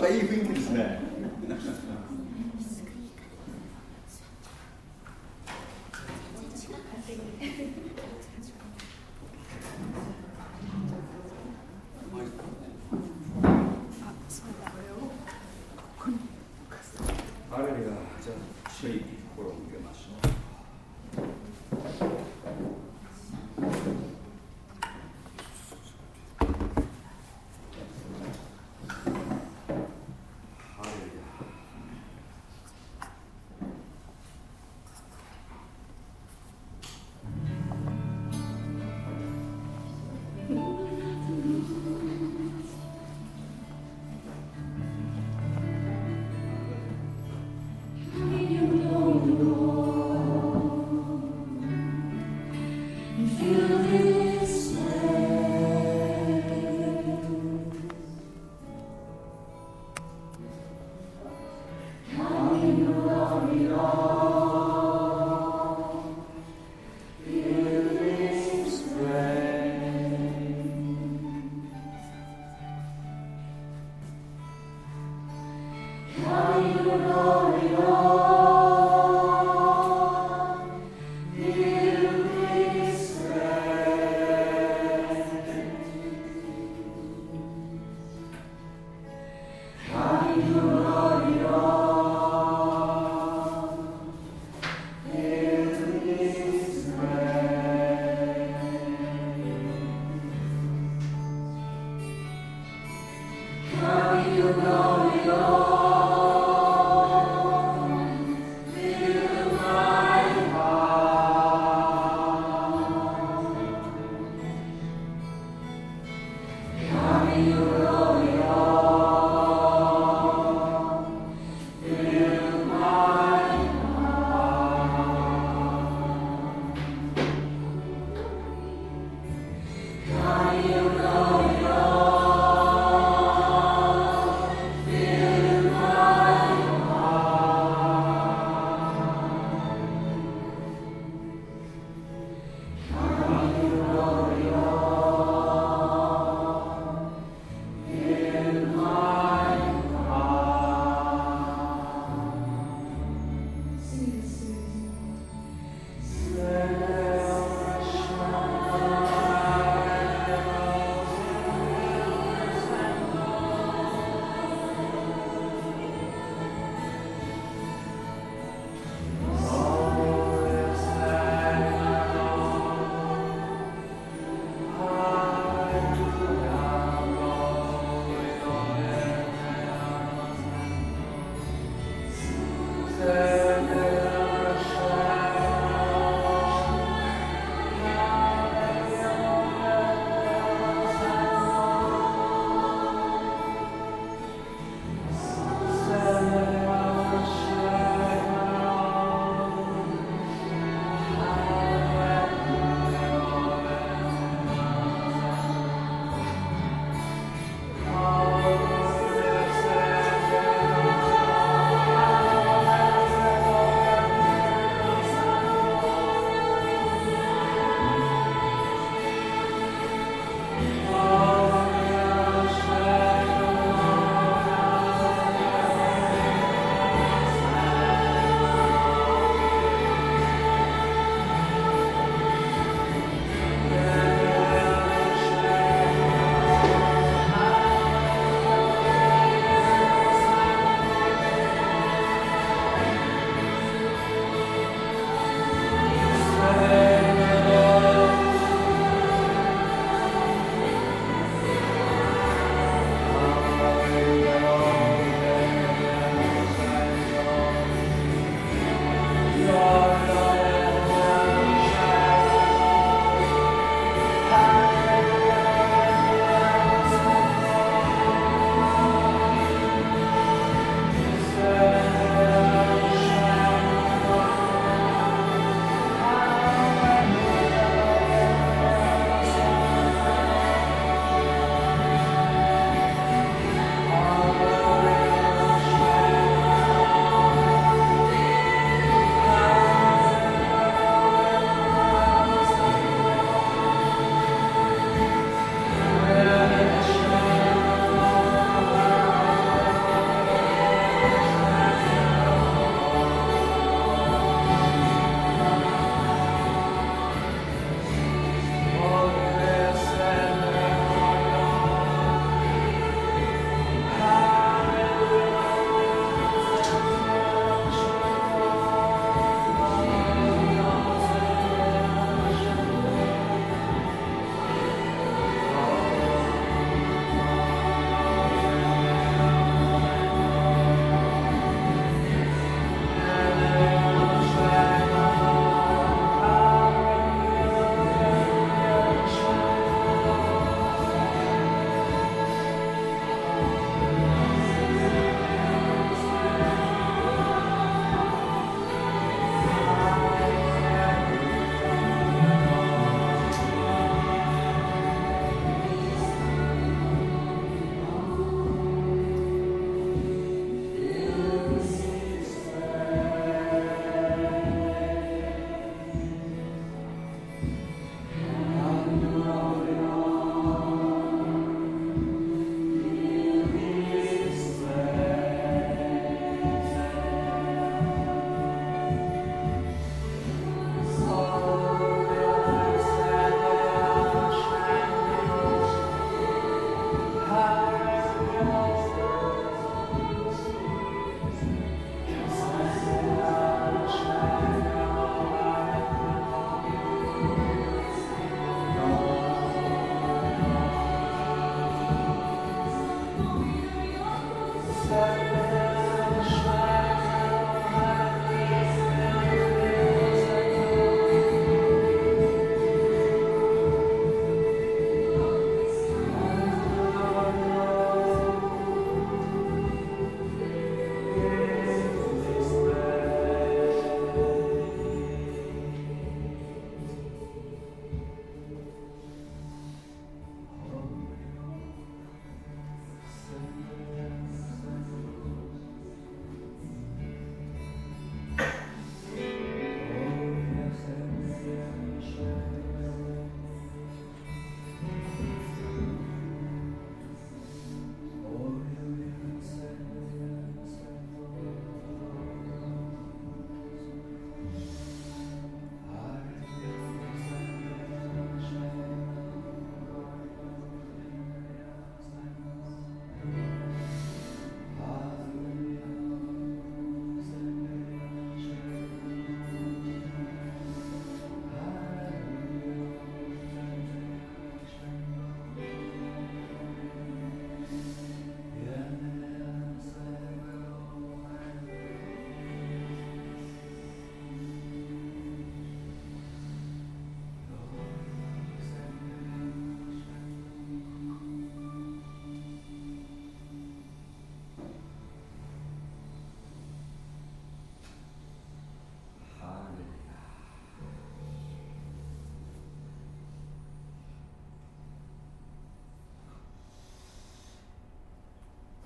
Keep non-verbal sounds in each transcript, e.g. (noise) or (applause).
な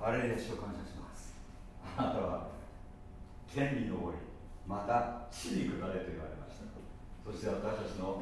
ハレルヤ主を感謝します。あなたは天に上りまた地に下れと言われました。そして私たちの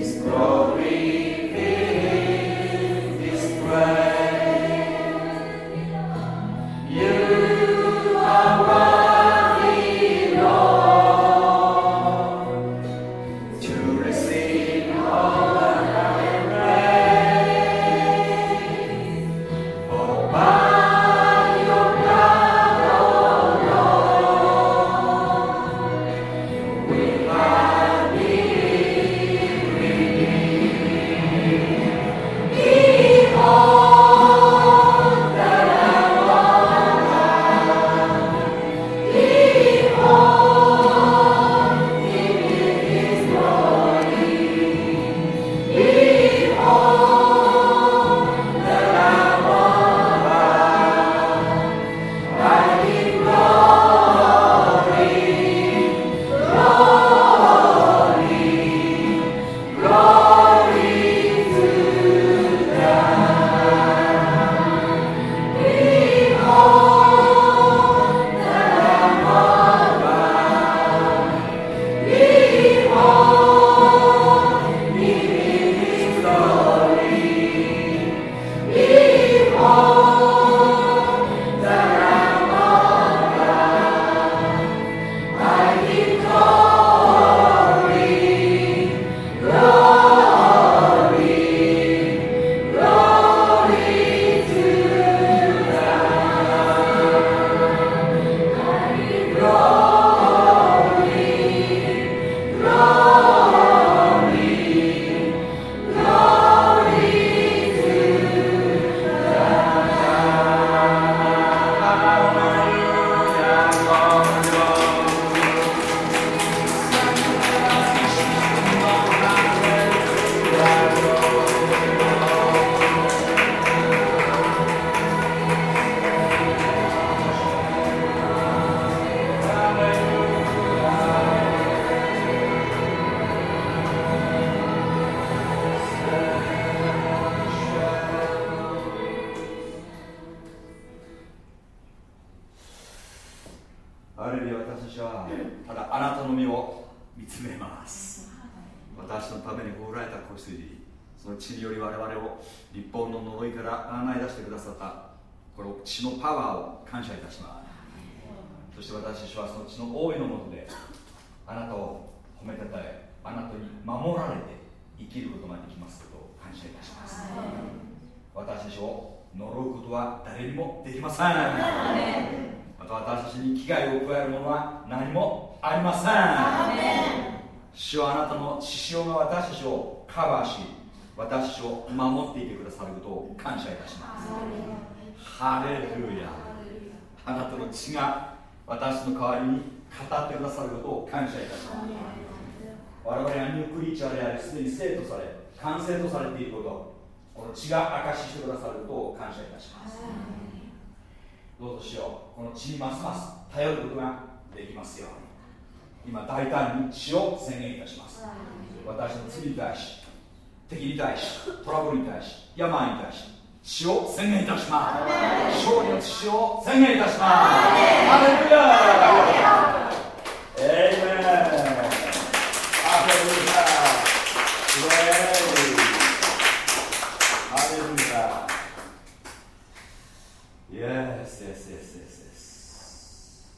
Escolhe. 私の大いのもとであなたを褒めたたえあなたに守られて生きることができますことを感謝いたします、私たちを呪うことは誰にもできません。また私たちに危害を加えるものは何もありません。主はあなたの獅子王が私たちをカバーし私たちを守っていてくださることを感謝いたします。ハレルヤ。あなたの血が私の代わりに語ってくださることを感謝いたします。我々はニュークリーチャーでありすでに生徒され完成とされていることこの血が証ししてくださることを感謝いたします。どうぞしようこの血にますます頼ることができますように。今大胆に血を宣言いたします。私の罪に対し敵に対しトラブルに対し病に対し血を宣言いたします勝利の血を宣言いたしますハレルヤエイメンハレルヤハレルヤイエスイエスイエスイエス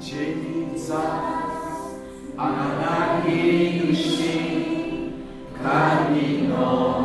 Jesus, Ananias. 神の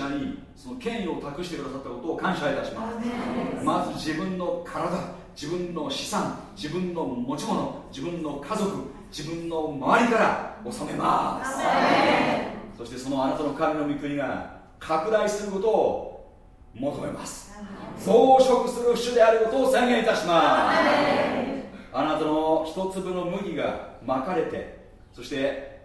なたはエクレシアにその権威を託してくださったことを感謝いたします。まず自分の体自分の資産自分の持ち物自分の家族自分の周りから治めます。そしてそのあなたの神の御国が拡大することを求めます。増殖する主であることを宣言いたします。あなたの一粒の麦がまかれてそして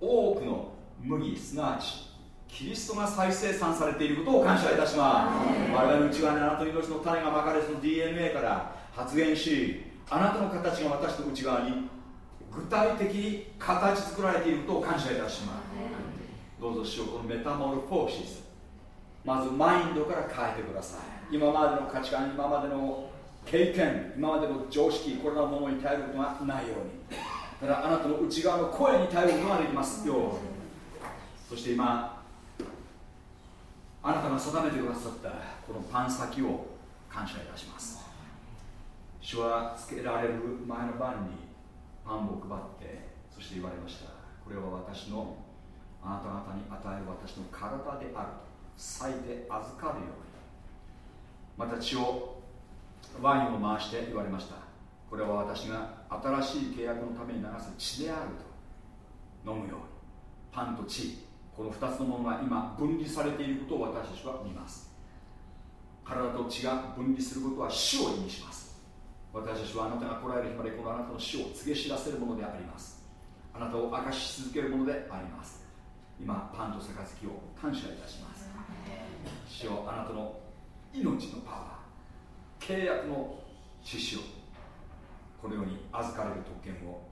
多くの麦すなわちキリストが再生産されていることを感謝いたします。我々の内側にあなたの命の種がまかれその DNA から発言しあなたの形が私の内側に具体的に形作られていることを感謝いたします。どうぞしようこのメタモルフォーシス。まずマインドから変えてください。今までの価値観今までの経験今までの常識これらのものに頼ることがないように。ただあなたの内側の声に頼ることができますようそして今あなたが定めてくださったこのパン先を感謝いたします。主はつけられる前の晩にパンを配ってそして言われました。これは私のあなた方に与える私の体であると裂いて預かるように。また血をワインを回して言われました。これは私が新しい契約のために流す血であると飲むように。パンと血。この2つのものが今分離されていることを私たちは見ます。体と血が分離することは死を意味します。私たちはあなたが来られる日までこのあなたの死を告げ知らせるものであります。あなたを明かし続けるものであります。今パンと杯を感謝いたします。死をあなたの命のパワー契約の獅子をこのように預かれる特権を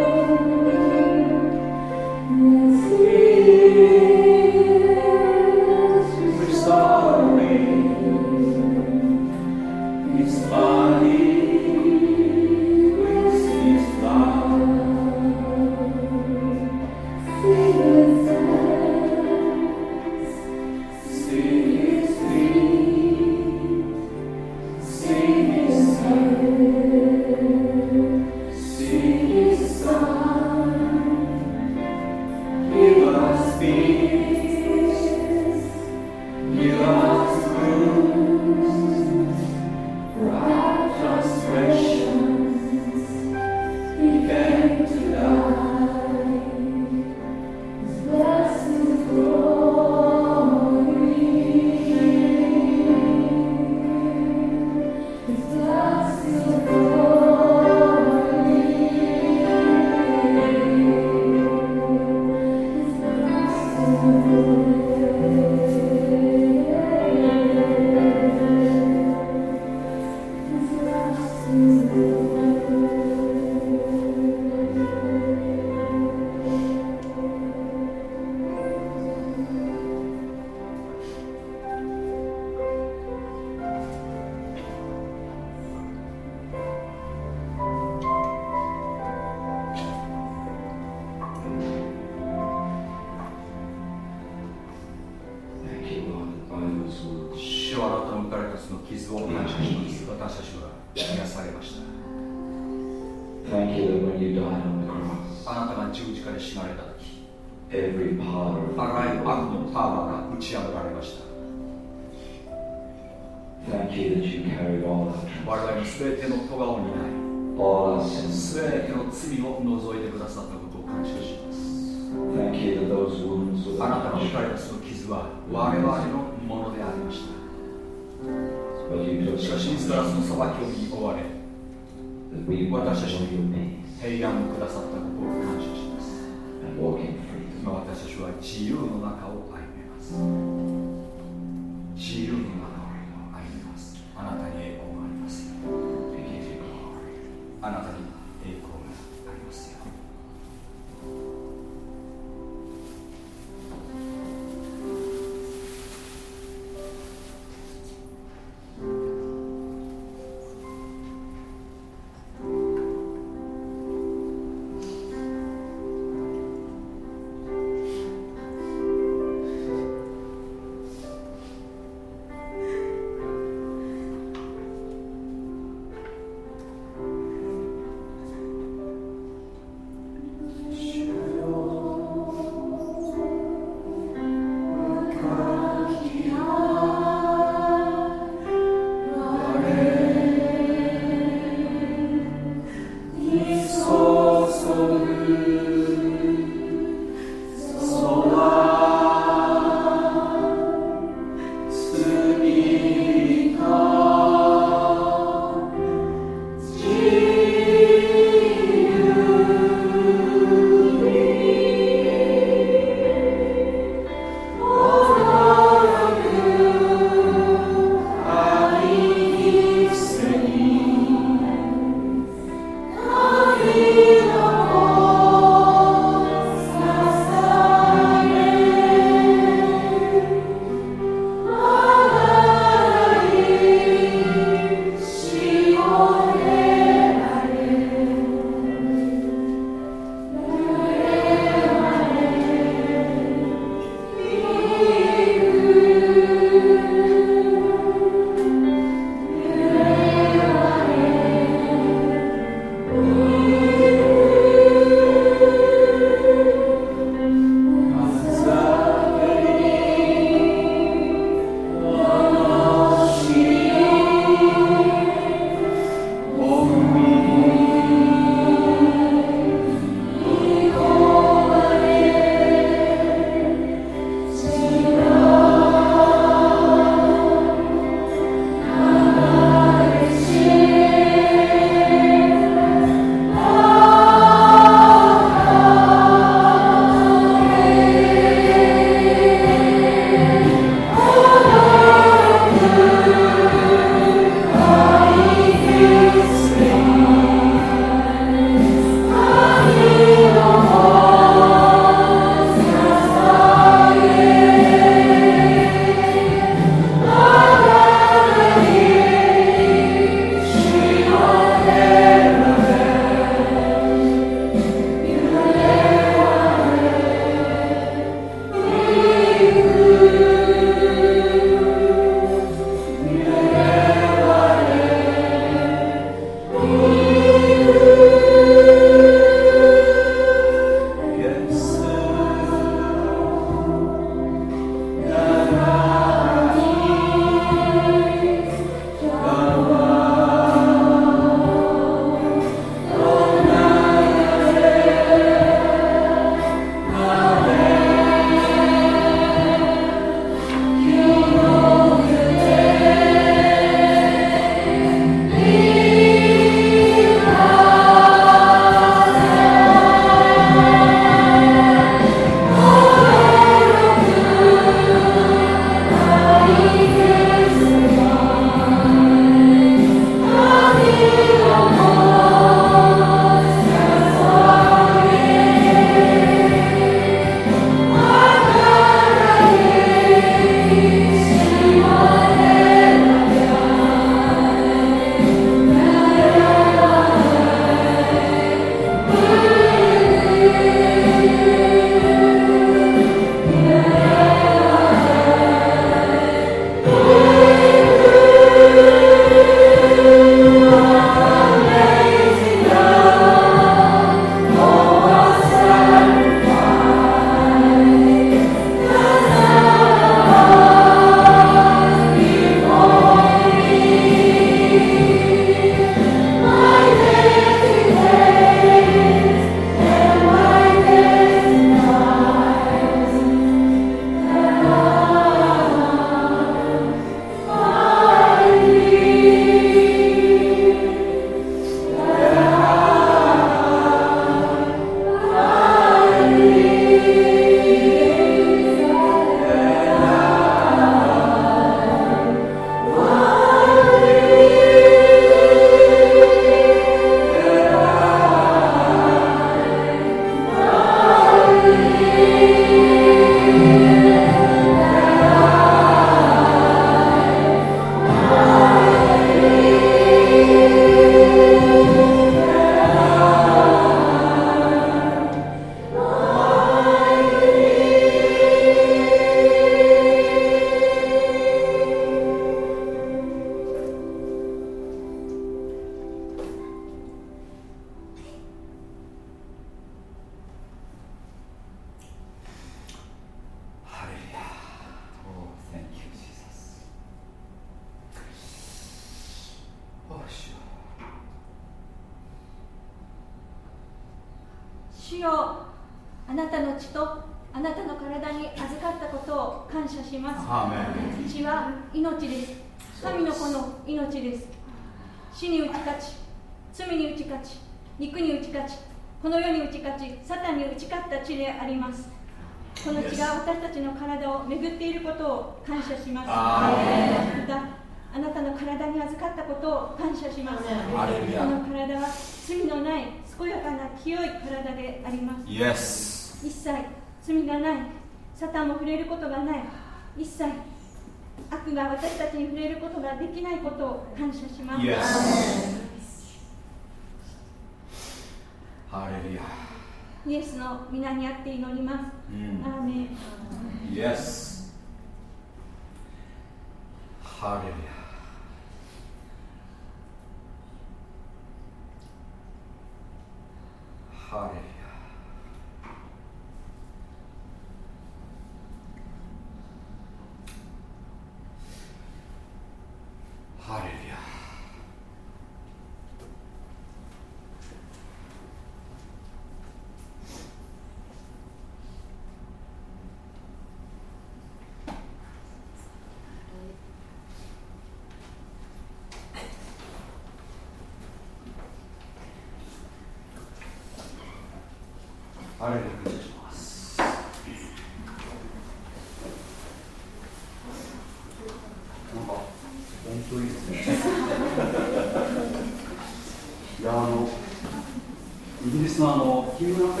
のあの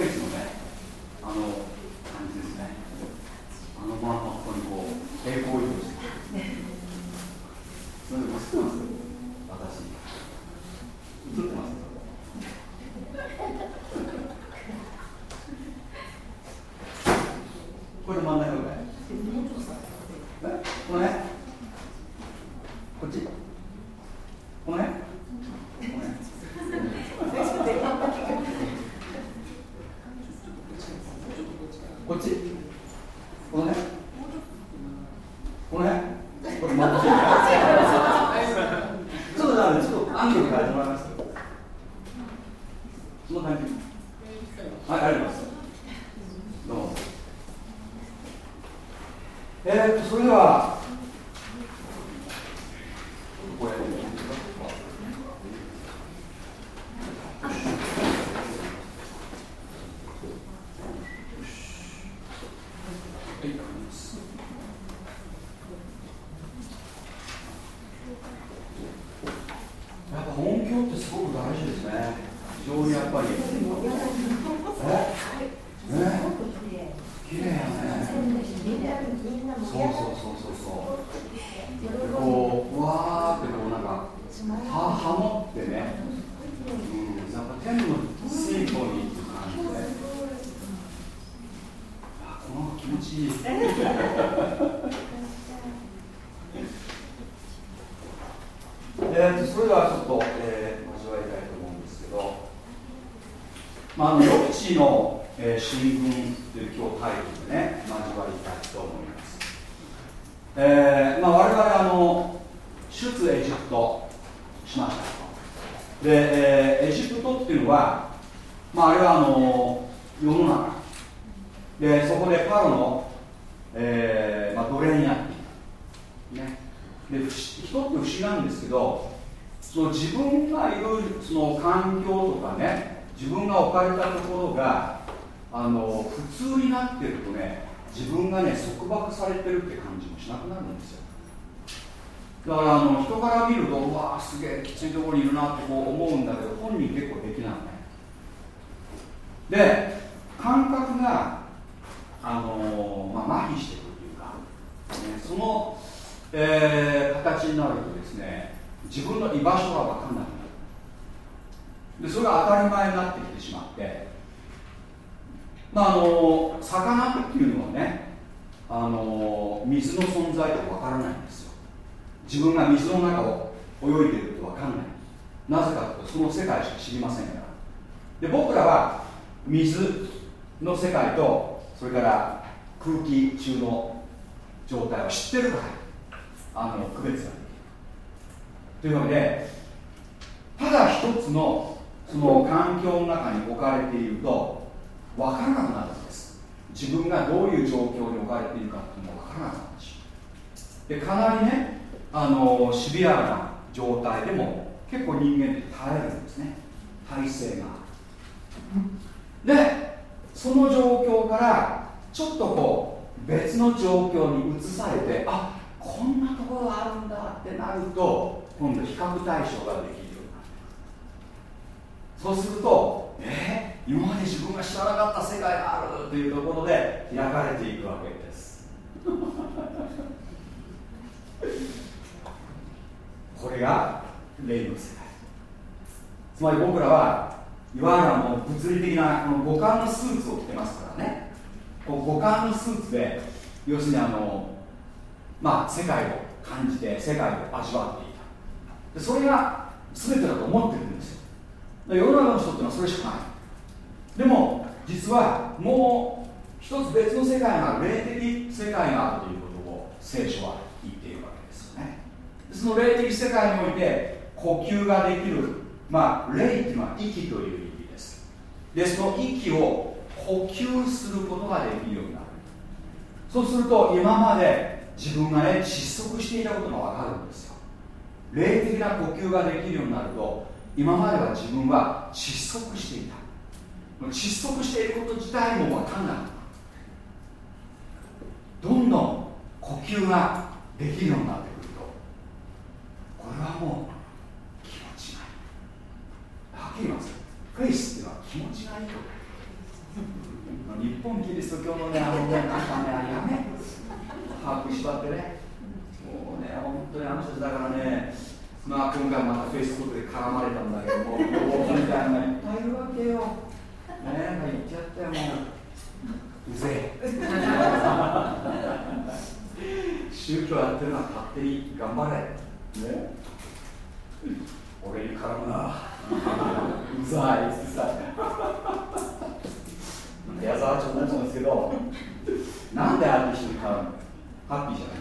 が霊の世界つまり僕らはいわゆるもう物理的なこの五感のスーツを着てますからね。こう五感のスーツで要するにあのまあ世界を感じて世界を味わっていた。でそれが全てだと思ってるんですよ。世の中の人っていうのはそれしかない。でも実はもう一つ別の世界が霊的世界があるということを聖書は言っているわけですよねその霊的世界において呼吸ができるまあ霊っていうのは息という意味です。でその息を呼吸することができるようになる。そうすると今まで自分がね窒息していたことが分かるんですよ。霊的な呼吸ができるようになると今までは自分は窒息していた。窒息していること自体も分かんなかったどんどん呼吸ができるようになってこれはもう気持ちがいいはっきり言いますフェイスっていうのは気持ちがいいと日本キリスト教のねあのねなんかねやめ把握縛ってねもうね本当にあの人だからねまあ今回またフェイスブックで絡まれたんだけどもみたいなのいっぱいいるわけよねえ言っちゃったよもううぜえ宗教やってるのは勝手に頑張れ。ね。俺に絡むな。うざいってさ矢沢町になっちゃうんですけどなんでああいう人に絡むハッピーじゃない。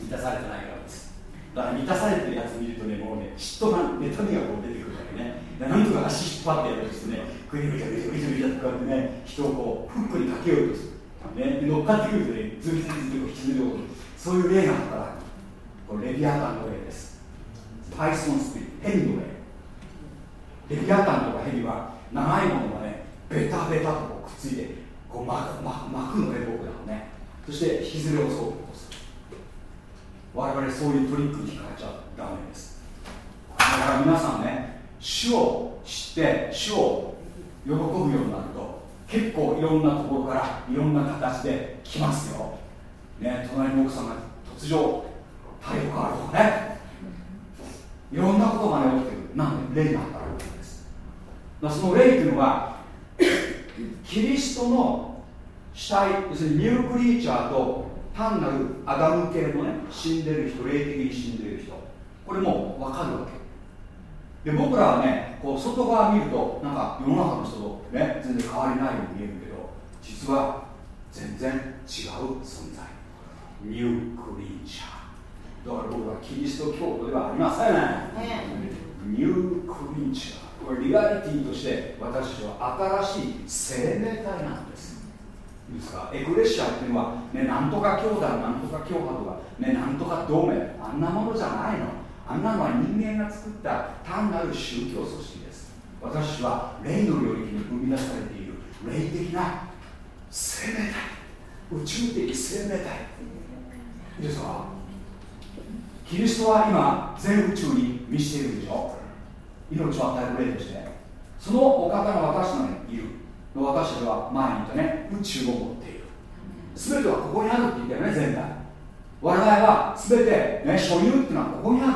満たされてないからです。だから満たされてるやつ見るとねもうね嫉妬が妬みがこう出てくるわけね。なんとか足引っ張ってやるとしてね。グリグリグリグリグリとかってね人をこうフックにかけようとする、ね、乗っかってくるとね。ズリズリズリ引きずるようそういう霊が働くこれレビアタンの霊です。パイソンスピヘビの霊レビアタンとかヘビは長いものがねベタベタとくっついてこう巻く巻くのね僕らのね。そして引きずり落そうとす我々そういうトリックに引かれちゃダメです。だから皆さんね主を知って主を喜ぶようになると結構いろんなところからいろんな形で来ますよ。ね隣の奥さんが突如体力があるとかね。いろんなことがね起きてる。なんで霊が働くわけです。だその霊っていうのは (coughs) キリストの主体要するにニュークリーチャーと単なるアダム系のね死んでる人霊的に死んでる人。これも分かるわけ。で僕らはねこう外側見るとなんか世の中の人とね全然変わりないように見えるけど実は全然違う存在。ニュークリーチャー。だから僕はキリスト教徒ではありません、ね、ニュークリーチャー。これリアリティとして私たちは新しい生命体なんです。いいですか？エクレシアっていうのは、ね、なんとか兄弟なんとか教派とか、ね、なんとか同盟。あんなものじゃないの。あんなのは人間が作った単なる宗教組織です。私は霊の領域に生み出されている。霊的な生命体。宇宙的生命体。いいですか？キリストは今全宇宙に満ちているでしょ？命を与える霊としてそのお方が私のにいる私たちは前に言ったね宇宙を持っている。全てはここにあるって言ったよね全体我々は全て、ね、所有っていうのはここにある。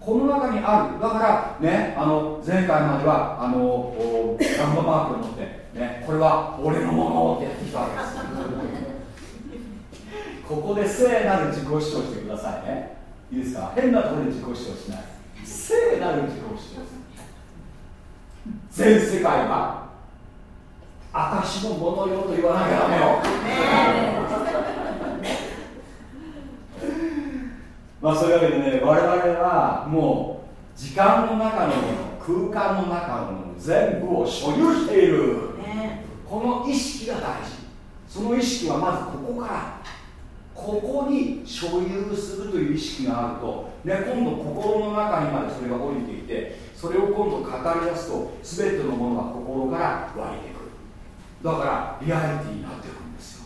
この中にある。だからねあの前回まではあのガンバマークを持って、ね、これは俺のものってやってきたわけです。ここで聖なる自己主張してくださいね。いいですか？変なところで自己主張しない。聖なる自己主張全世界は。私のものよと言わなきゃダメよ、(laughs) まあそういうわけでね我々はもう時間の中のもの空間の中のもの全部を所有している、ね、この意識が大事。その意識はまずここからここに所有するという意識があると、ね、今度心の中にまでそれが降りていてそれを今度語り出すと全てのものが心から湧いてくる。だからリアリティになってくるんですよ、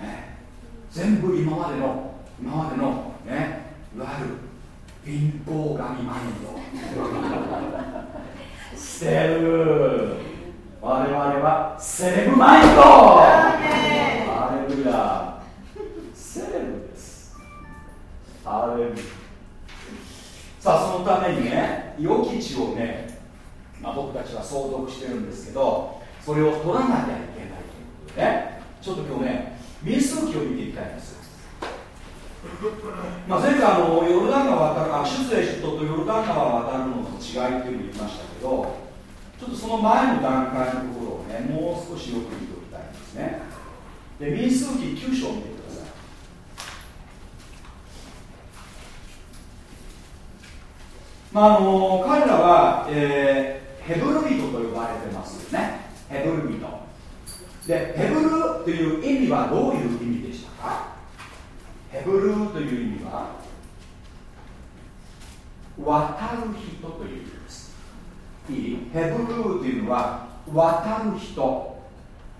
ね、全部今までの今までのねいわゆる貧乏神マインド。(laughs) 捨てる。我々はセレブマインド。アレルヤアレルさあそのためにね良き地をね、まあ、僕たちは相続してるんですけどそれを取らなきゃいけないということでねちょっと今日ね民数記を見ていきたいんです。(laughs) まあ、前回あのヨルダン川渡るあ出エジプトとヨルダン川渡るのの違いっていうのを言いましたけどちょっとその前の段階のところをねもう少しよく見ておきたいんですね。で民数記9章を見てくださいまああの彼らは、えー、ヘブル人と呼ばれてますよね。ヘブル人。でヘブルという意味はどういう意味でしたか？ヘブルという意味は渡る人という意味です。いい？ヘブルというのは渡る人。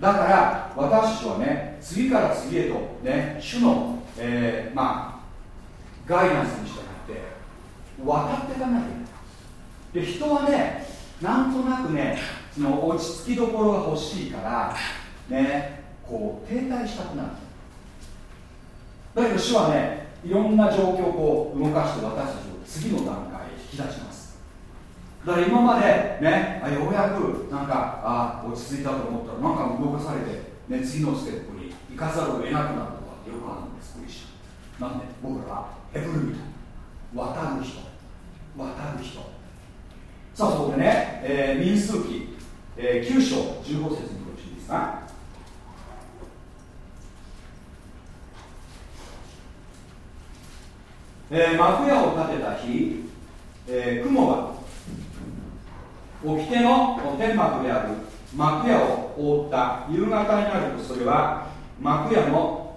だから私たちはね次から次へとね主の、えー、まあガイダンスに従って渡っていかない。けないで人はねなんとなくねその落ち着きどころが欲しいからねこう停滞したくなる。だけど主はねいろんな状況をこう動かして私たちを次の段階へ引き出します。だから今までねあようやくなんかあ落ち着いたと思ったらなんか動かされて、ね、次のステップに行かざるを得なくなるとかよくあるんですクリスチャンなんで僕らはヘブル人渡る人。渡る人。さあそこでね、えー、民数記、えー、9章15節によろしいですかえー、幕屋を建てた日、えー、雲が掟の天幕である幕屋を覆った夕方になるとそれは幕屋の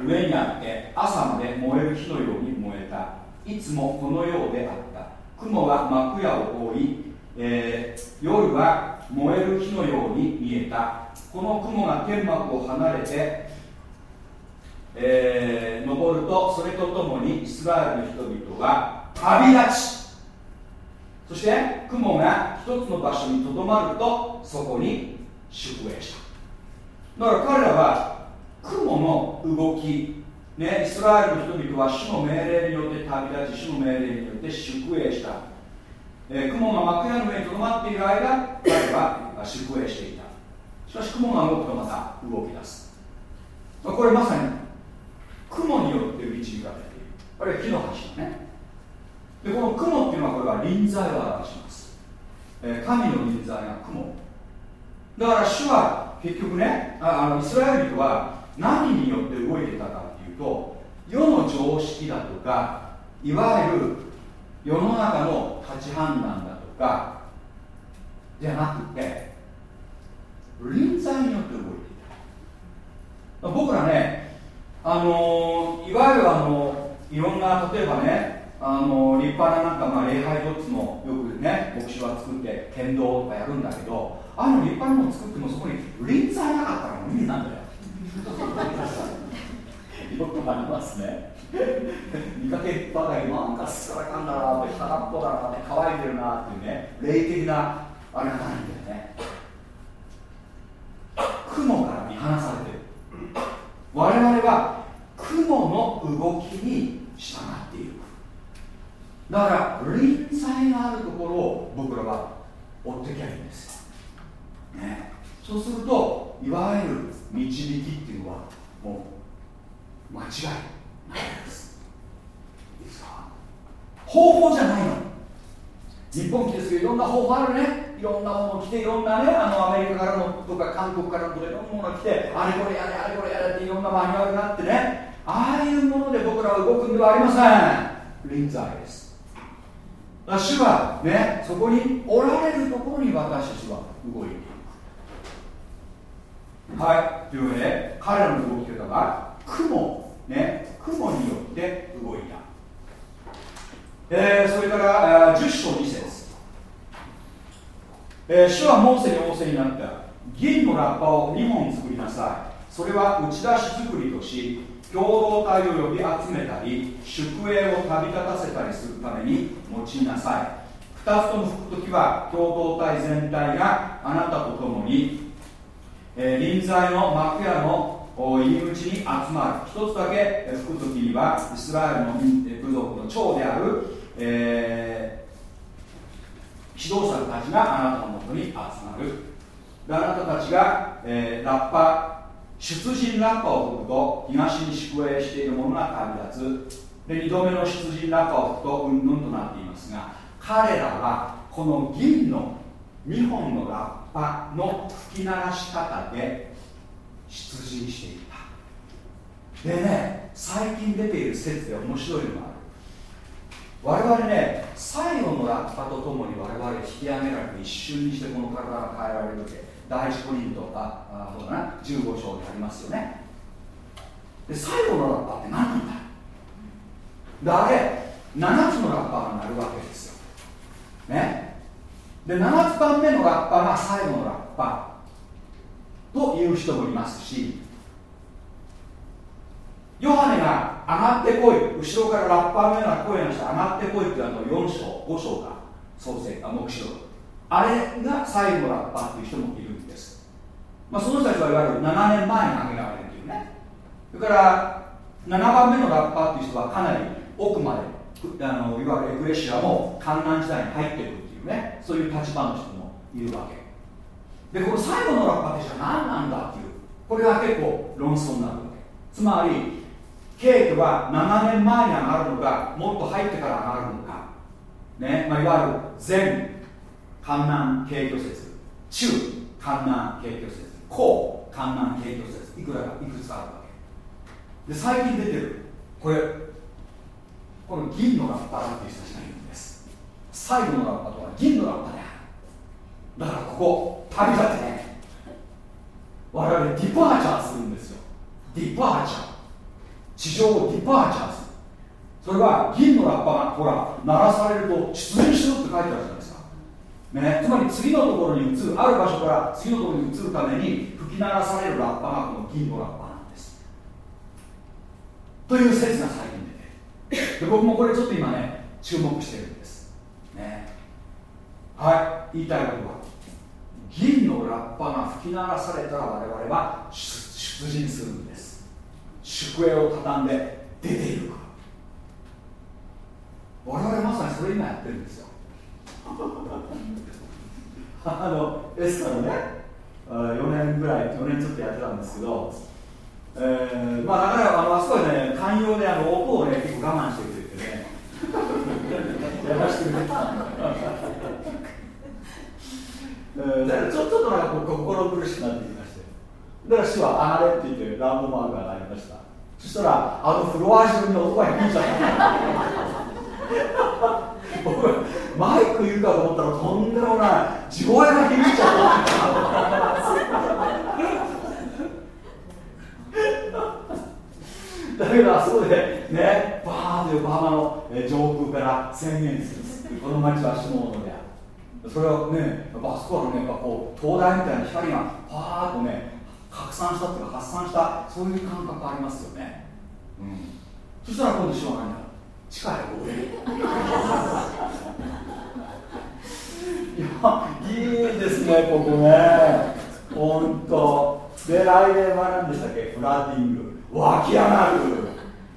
上にあって朝まで燃える火のように燃えた。いつもこのようであった。雲は幕屋を覆い、えー、夜は燃える火のように見えた。この雲が天幕を離れてえー、登るとそれとともにイスラエルの人々は旅立ち。そして雲が一つの場所にとどまるとそこに宿営した。だから彼らは雲の動きね、イスラエルの人々は主の命令によって旅立ち主の命令によって宿営した、えー、雲が幕屋の上にとどまっている間彼は宿営していた。しかし雲が動くとまた動き出す。これまさに雲によって導かれている。あるいは木の柱ね。でこの雲っていうのはこれは臨在を表します、えー、神の臨在が雲。だから主は結局ねあのイスラエル人は何によって動いてたか。と世の常識だとかいわゆる世の中の価値判断だとかじゃなくて臨在によって動いていた。僕らねあのいわゆるあのいろんな例えばねあの立派ななんか、まあ、礼拝ドッツもよくね牧師は作って剣道とかやるんだけどあの立派なもの作ってもそこに臨在なかったら無理なんだよ。よくありますね。見かけばかりなんかすっからかんだなって空っぽだなって乾いてるなっていうね霊的なあれがないんだよね。雲から見放されてる。我々は雲の動きに従っている。だから臨在があるところを僕らは追ってきゃいいんです。よ、ね、そうするといわゆる導きっていうのはもう間違いないです。いいですか？方法じゃないの。日本来てすけどいろんな方法あるね。いろんなもの来ていろんなねあのアメリカからのとか韓国からのとかいろんなものが来てあれこれやれあれこれやれっていろんなマニュアルがあってね。ああいうもので僕らは動くんではありません。臨在です。主はねそこにおられるところに私たちは動いていくはい。というわけで彼らの動き方が雲ね雲によって動いた、えー、それから、10章2節、えー、主はモーセに仰せになった。銀のラッパを2本作りなさい。それは打ち出し作りとし共同体を呼び集めたり宿営を旅立たせたりするために用いなさい。2つとも吹く時は共同体全体があなたと共に、えー、臨在の幕屋の入り口に集まる。一つだけ吹く時にはイスラエルの部族の長である、えー、指導者たちがあなたのもとに集まる。であなたたちが、えー、ラッパ出陣ラッパを吹くと東に宿営している者が旅立つ。で2度目の出陣ラッパを吹くとうんぬんとなっていますが彼らはこの銀の2本のラッパの吹き鳴らし方で出陣していた。でね最近出ている説で面白いのがある。我々ね最後のラッパとともに我々引き上げられて一瞬にしてこの体が変えられるわけ。第一コリントああそうだな。15章でありますよね。で最後のラッパって何なんだであれ7つのラッパーが鳴るわけですよ。ね。で7つ番目のラッパが最後のラッパという人もいますしヨハネが上がってこい後ろからラッパーのような声がして上がってこいっていうの4章5章か創世あ黙示録。あれが最後のラッパーっていう人もいるんです、まあ、その人たちはいわゆる7年前に挙げられるっていうね。それから7番目のラッパーっていう人はかなり奥まであのいわゆるエクレシアも観覧時代に入ってくるっていうねそういう立場の人もいるわけ。でこの最後のラッパってじゃ何なんだっていうこれが結構論争になるわけ。つまりケイトは7年前に上がるのかもっと入ってから上がるのか。ね、まあ、いわゆる全観南景挙説。中観南景挙説。高観南景挙説。いくらかいくつかあるわけ。で最近出てる。これこの銀のラッパだっていう人たちがいるんです。最後のラッパとは銀のラッパであるだからここ旅立ってね。我々ディパーチャーするんですよ。ディパーチャー。地上をディパーチャーする。それは銀のラッパーがほら鳴らされると出現しろって書いてあるじゃないですか。ね、つまり次のところに移るある場所から次のところに移るために吹き鳴らされるラッパーがこの銀のラッパーなんです。という説が最近出てで僕もこれちょっと今ね注目してるんです。ね。はい。言いたいことは。銀のラッパが吹き鳴らされたら我々は出陣するんです。宿営を畳んで出ていく。我々まさにそれ今やってるんですよ。(laughs) あのエスカのね4年ぐらい4年ちょっとやってたんですけど、えー、まあだからあのあそこはね寛容であの音をね結構我慢してくれてね。(laughs) やらしてくれた。えー、だからちょっとなんか心苦しくなってきましてだから主は上がれって言ってランドマークがありました。そしたらあのフロア中に音が響いちゃった僕マイクいるかと思ったらとんでもない地声が響いちゃった。(laughs) だけどあそこでねバーンと横浜の上空から宣言するこの街は下本で。あるそれはねあそこはねやっぱこう灯台みたいな光がパーッとね拡散したっていうか発散したそういう感覚ありますよね、うん、そしたら今度しょうがないんだ地下へ。降りるいやいいですねここね。本当。で来年は何でしたっけ？フラーティング。湧き上がる。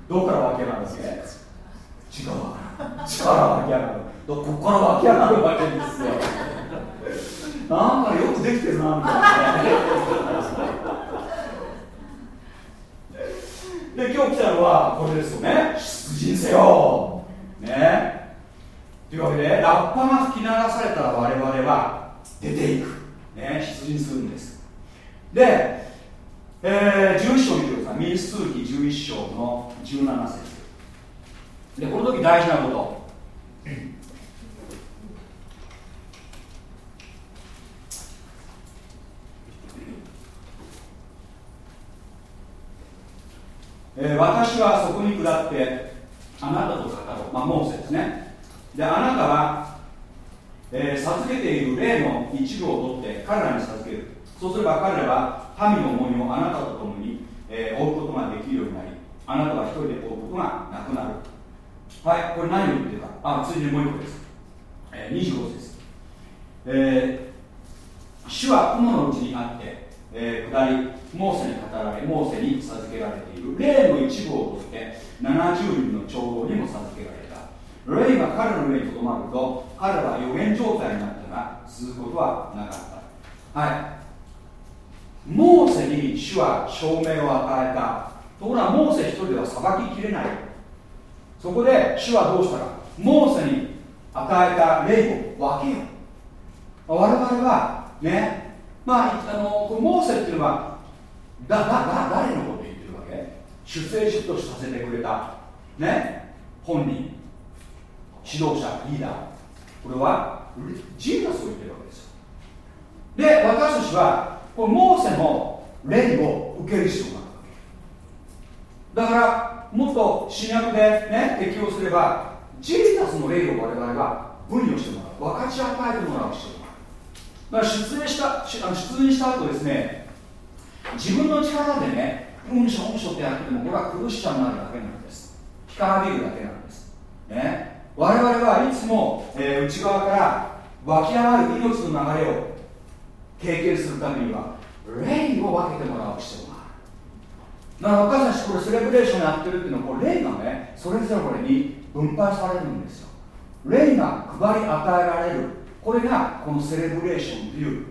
どこから湧き上がるんですか？違う力湧き上がるここから湧き上がるわけですよ。なんかよくできてるなみたいな。で今日来たのはこれですよね。出陣せよ。ね。というわけでラッパが吹き鳴らされたら我々は出ていく、ね、出陣するんです。で、えー、11章見てください。民数記11章の17節。でこの時大事なこと。えー、私はそこに下ってあなたと語ろう、まあ、モーセですね。であなたは、えー、授けている霊の一部を取って彼らに授ける。そうすれば彼らは民の重いをあなたと共に、えー、負うことができるようになりあなたは一人で負うことがなくなる。はいこれ何を言ってるか。あついでもう一個です、えー、25節です、えー、主は雲のうちにあってえー、下りモーセに語られモーセに授けられている霊の一部を取って70人の長老にも授けられた。霊が彼の上にとどまると彼は予言状態になったが続くことはなかった。はい。モーセに主は証明を与えた。ところがモーセ一人では裁ききれない。そこで主はどうしたか。モーセに与えた霊を分けよ。う我々はねまああのモーセっていうのはだだだ誰のこと言ってるわけ？出世主とさせてくれたね？本人指導者リーダー。これはジーナスを言ってるわけですで私たちはこのモーセの霊を受ける必要があるわけ。だからもっと新約でね？適用すればジータスの霊を我々は分与してもらう。分かち与えてもらう必要だから出演した出演した後ですね自分の力でねうんしょうんしょってやっててもこれは苦しちゃになるだけなんです。干からびるだけなんです。ね。我々はいつも、えー、内側から湧き上がる命の流れを経験するためには霊を分けてもらう必要がある。だから私たちこれセレブレーションやってるっていうのはこれ霊がねそれぞれこれに分配されるんですよ。霊が配り与えられる。これがこのセレブレーションという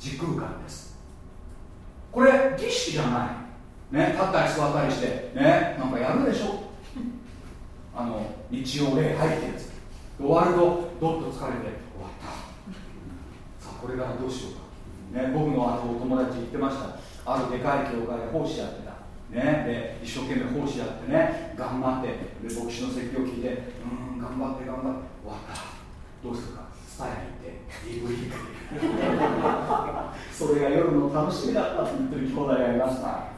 時空間です。これ儀式じゃない。ね。立ったり座ったりして。ね。なんかやるでしょ。(laughs) あの日曜礼拝ってやつ。終わるとどっと疲れて終わった。さあこれからどうしようか、ね、僕のあのお友達言ってました。あるでかい教会で奉仕やってた、ね、で一生懸命奉仕やってね。頑張って。で牧師の説教を聞いて。うん頑張って頑張って。終わった。どうするか。伝えに行って DVD それが夜の楽しみだったって言ってる兄弟がいました。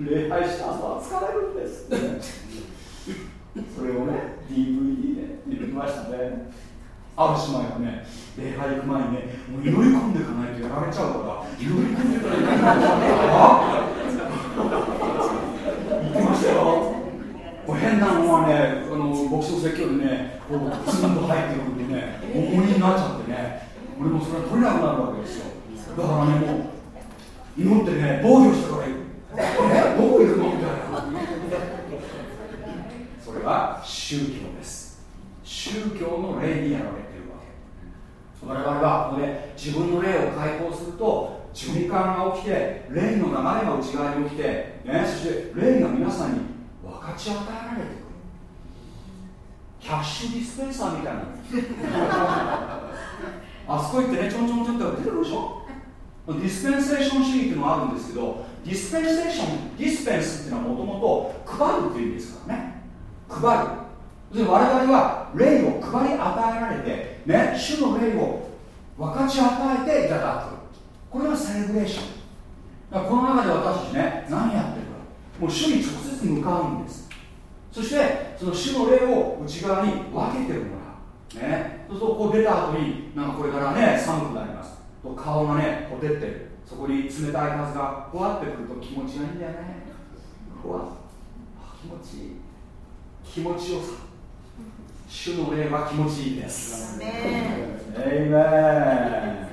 礼拝した朝は疲れるんですそれをね DVD で見てきましたね。ある姉妹がね礼拝行く前にねもう祈り込んでいかないとやられちゃうから祈り込んでいかないとってましたよこれ変なのはねあの牧師の説教でねこうツンと入ってくるとね重荷になっちゃってね俺もそれは取れなくなるわけですよ。だからねもう祈ってね防御してからえどこ行くのみたいな。それは宗教です。宗教の霊にやられてるわけ。我々はここで自分の霊を解放すると循環が起きて霊の流れが内側に起きて、ね、そして霊が皆さんに分かち与えられてくる。キャッシュディスペンサーみたいな。(laughs) あそこ行ってねちょんちょんちょんって出てくるでしょ？ dispensation 主義っていうのがあるんですけど dispensation dispense っていうのはもともと配るっていう意味ですからね。配る。で我々は霊を配り与えられて、ね、主の霊を分かち与えていただく。これがセレブレーション。この中で私たちね何やってもう主に直接向かうんです。そしてその主の霊を内側に分けてもらう。ね。そうするとこう出た後になんかこれからね寒くなります。と顔がねこう出てる。そこに冷たい風がふわってくると気持ちがいいんだよね。ふわ。気持ちいい。気持ちよさ。主の霊は気持ちいいです。エイメン。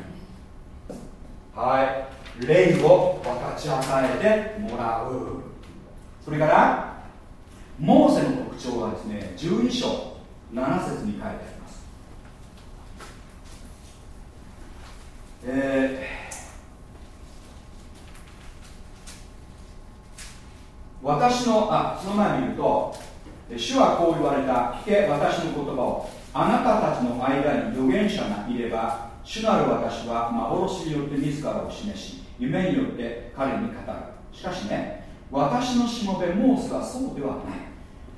はい。霊を分かち与えてもらうそれからモーセの特徴はですね12章7節に書いてあります。えー、私のあその前に言うと主はこう言われた。聞け私の言葉を。あなたたちの間に預言者がいれば主なる私は幻によって自らを示し夢によって彼に語る。しかしね私のしもべモースはそうではない。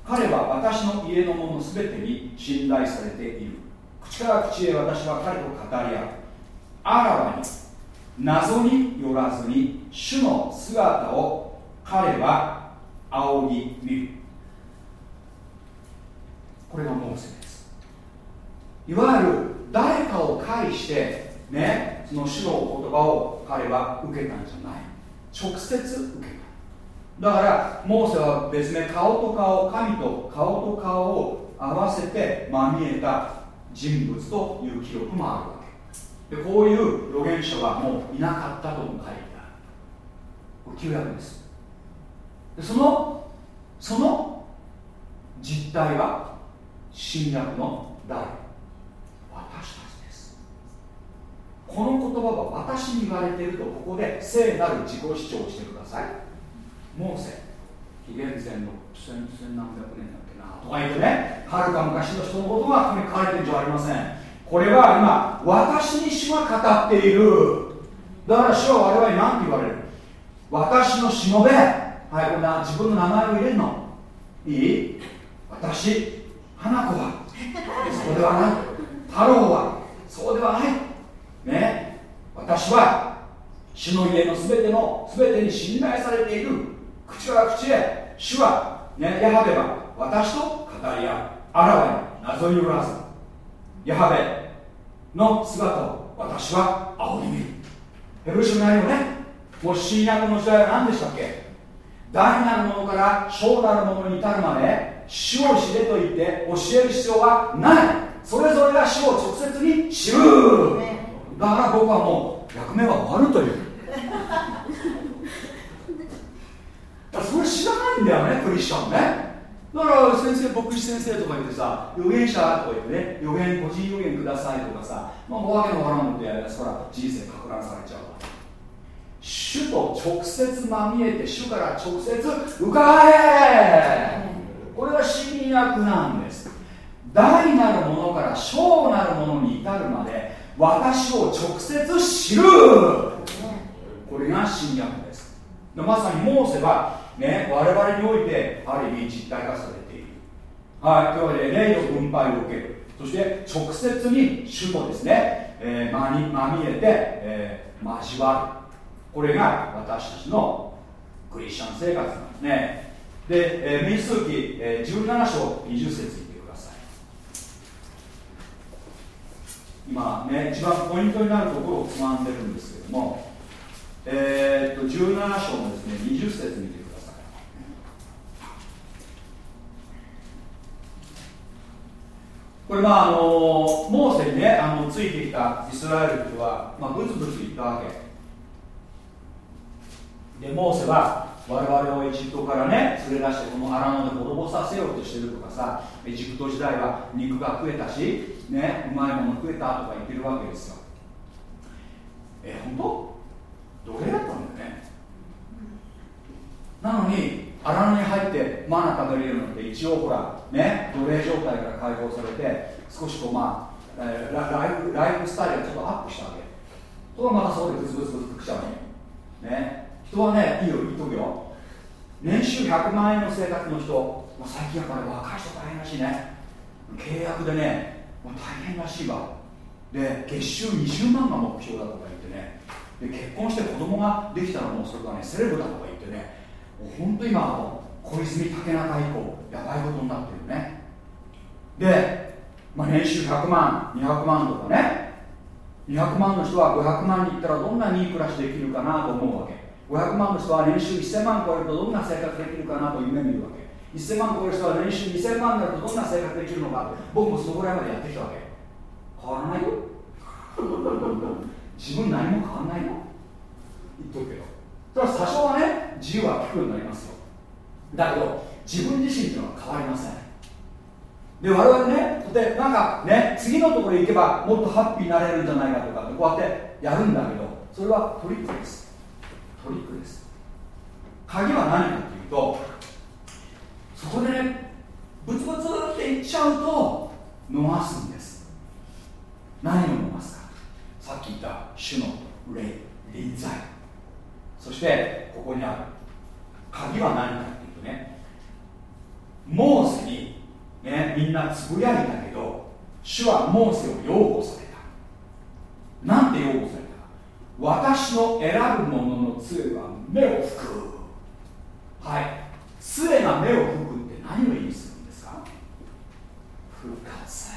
彼は私の家のもの全てに信頼されている。口から口へ私は彼と語り合う。あらわに謎によらずに主の姿を彼は仰ぎ見る。これがモーセです。いわゆる誰かを介してねその主の言葉を彼は受けたんじゃない。直接受けた。だからモーセは別名顔と顔神と顔と顔を合わせてまみえた人物という記録もあるわけ。でこういう預言者はもういなかったとも書いてある旧約です。でそのその実態は新約の誰私たちです。この言葉は私に言われているとここで聖なる自己主張をしてください。モーセ紀元前の千何百年だっけなとか言ってねはるか昔の人のことがここに書かれてるんじゃありません。これは今私に主が語っている。だから主は我々に何て言われる？私のしもべ。はいこれな自分の名前を入れるの。いい？私花子は。そうではない。太郎は。そうではない。ね。私は主の家のすべてのすべてに信頼されている。口から口へ主は、ね、ヤハベは私と語り合う。あらわに謎によらずヤハベの姿を私は仰ぎ見る。ヘブル書にあるよねもう新約の時代は何でしたっけ？大なるものから小なるものに至るまで主を知れと言って教える必要はない。それぞれが主を直接に知る。だから僕はもう役目は終わるというそれ知らないんだよねクリスチャンね。だから先生牧師先生とか言ってさ預言者とか言ってね予言個人予言くださいとかさまあわけのわからんことやりだしたら人生か乱されちゃうわ主と直接まみえて主から直接伺え。これが新約なんです。大なるものから小なるものに至るまで私を直接知る。これが新約です。まさにモーセは、ね、我々においてある意味実体化されている。はいというわけで霊の分配を受ける。そして直接に主とですね、えー、まみまみえて、えー、交わる。これが私たちのクリスチャン生活なんですね。で、えー、民数記、えー、17章20節いってください。今ね一番ポイントになるところをつまんでるんですけどもえー、っと17章のですね20節見てくださいこれまああのモーセにねあのついてきたイスラエル人は、まあ、ブツブツ言ったわけ。でモーセは我々をエジプトからね連れ出してこの荒野で滅ぼさせようとしてるとかさエジプト時代は肉が食えたし、ね、うまいもの食えたとか言ってるわけですよ。え本当？奴隷だったんだよね。なのに荒野に入ってマナ食べれるのって一応ほらね奴隷状態から解放されて少しこうまあ、えー、ライフライフスタイルがちょっとアップしたわけ。ところがまたそこでブツブツブツ食っちゃうのね。人はねいいよ。言っとくよ。年収100万円の生活の人、まあ、最近やっぱり若い人大変らしいね。契約でね、まあ、大変らしいわ。で月収20万が目標だとか言ってね。で結婚して子供ができたらもうそれがねセレブだとか本当今の小泉竹中以降やばいことになってるね。で、まあ、年収100万200万とかね。200万の人は500万に行ったらどんなにいい暮らしできるかなと思うわけ。500万の人は年収1000万超えるとどんな生活できるかなと夢見るわけ。1000万超える人は年収2000万になるとどんな生活できるのか。僕もそのぐらいまでやってきたわけ。変わらないよ。自分何も変わらないよ。言っとくけど。ただ多少はね自由は利くようになりますよ。だけど自分自身というのは変わりません。で我々ねでなんかね次のところへ行けばもっとハッピーになれるんじゃないかとかこうやってやるんだけどそれはトリックです。トリックです。鍵は何かっていうとそこでねブツブツっていっちゃうと逃すんです。何を逃すか？さっき言った主の霊臨在。そしてここにある鍵は何かっていうとねモーセに、ね、みんなつぶやいたけど主はモーセを擁護された。なんて擁護された？私の選ぶ者のの杖は目を吹く。はい。杖が目を吹くって何を意味するんですか？復活。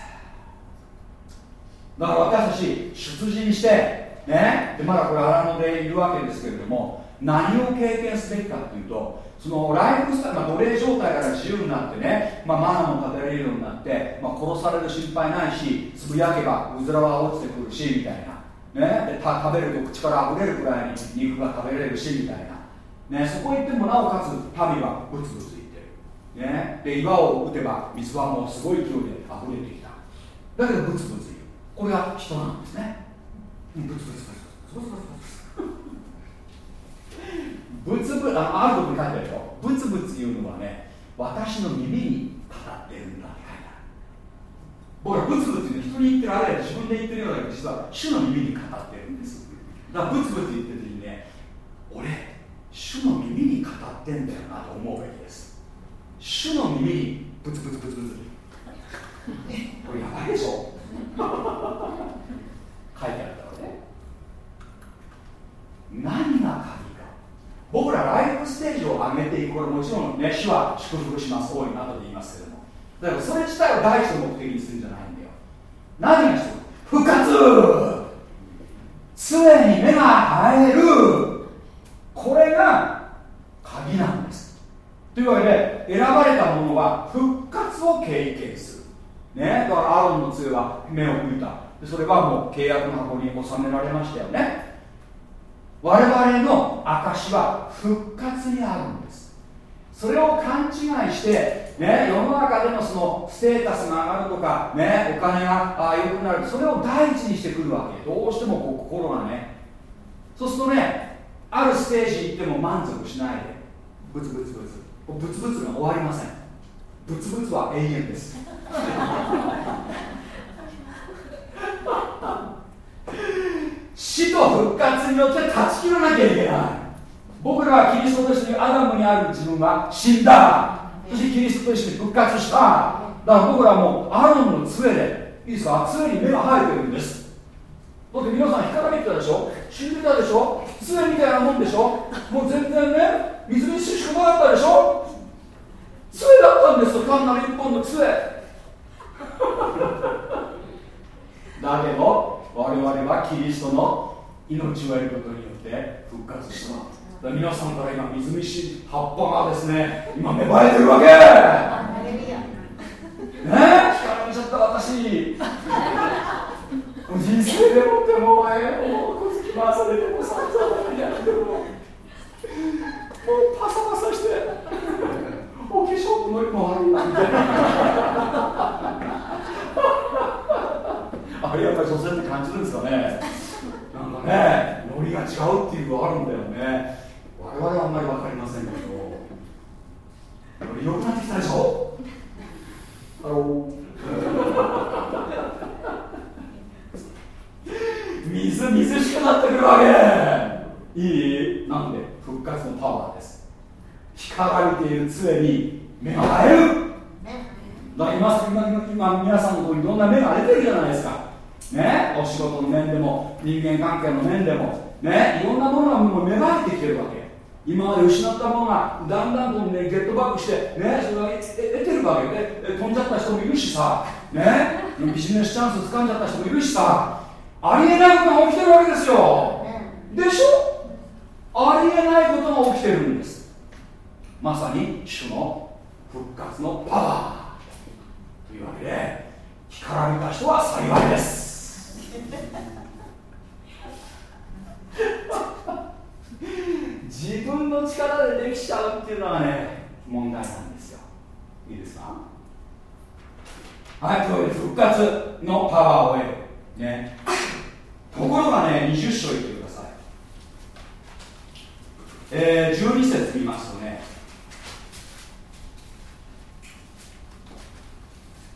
だから私たち出陣してね。でまだこれ荒野でいるわけですけれども何を経験すべきかっていうとそのライフスタイル、まあ、奴隷状態から自由になってね、まあ、マナーも食べられるようになって、まあ、殺される心配ないしつぶやけばうずらは落ちてくるしみたいな、ね、で食べると口からあふれるくらいに肉が食べられるしみたいな、ね、そこ行ってもなおかつ民はブツブツいってる、ね、で岩を打てば水はもうすごい勢いで溢れてきた。だけどブツブツいるこれが人なんですね。ブツブツあるとこに書いてあるよブツブツ言うのはね私の耳に語ってるんだって書いてある僕らブツブツ言うの人に言ってるあれ自分で言ってるようだけど実は主の耳に語ってるんですだからブツブツ言ってる時にね俺主の耳に語ってんだよなと思うべきです主の耳にブツブツブツブツこれやばいでしょ書いてある何が鍵か。僕らライフステージを上げていくこれもちろんね主は祝福します大いなと言いますけれども。だからそれ自体を第一の目的にするんじゃないんだよ。何が必要復活。常に目が生える。これが鍵なんです。というわけで選ばれた者は復活を経験する。ね。だからアロンの杖は目を向いた。それはもう契約の箱に収められましたよね。我々の証は復活にあるんです。それを勘違いして、ね、世の中でのそのステータスが上がるとか、ね、お金が良くなる。それを第一にしてくるわけ。どうしてもこう心がね。そうするとねあるステージ行っても満足しないで。ブツブツブツ。ブツブツが終わりません。ブツブツは永遠です。死と復活によって断ち切らなきゃいけない。僕らはキリストと一緒にアダムにある自分は死んだ。そしてキリストと一緒に復活した。だから僕らはもうアロンの杖でいいですか杖に目が生えてるんです。だって皆さん干からびてたでしょ？死んでたでしょ？杖みたいなもんでしょ？もう全然ね水にしくなかったでしょ？杖だったんですよ単なる一本の杖。(laughs) だけど我々はキリストの命を得ることによって復活した皆さんから今みずみしい葉っぱがですね今芽生えてるわけ。ねえ力めちゃった私。人生でもってもうえもう小突き回されても散々にやってももうパサパサしてお化粧のりも悪いなみたいなあれやっぱり女性って感じるんですかね。(laughs) なんかねノリが違うっていうのがあるんだよね。我々はあんまり分かりませんけど。ノリ良くなってきたでしょ？ハロー。みずみずしくなってくるわけ。いい？なんで？復活のパワーです。光られている杖に芽が生える。だから今今今皆さんのところにいろんな目が出てるじゃないですかね、お仕事の面でも人間関係の面でも、ね、いろんなものがもう芽生えてきてるわけ。今まで失ったものがだんだんと、ね、ゲットバックして、ね、それが得てるわけ。で飛んじゃった人もいるしさ、ね、ビジネスチャンス掴んじゃった人もいるしさありえないことが起きてるわけですよ。でしょ？ありえないことが起きてるんです。まさに主の復活のパワーというわけで干からびた人は幸いです自分の力でできちゃうっていうのがね問題なんですよ。いいですか？はいという復活のパワーを得る。ね。ところがね20章言ってください。えー、12節見ますとね。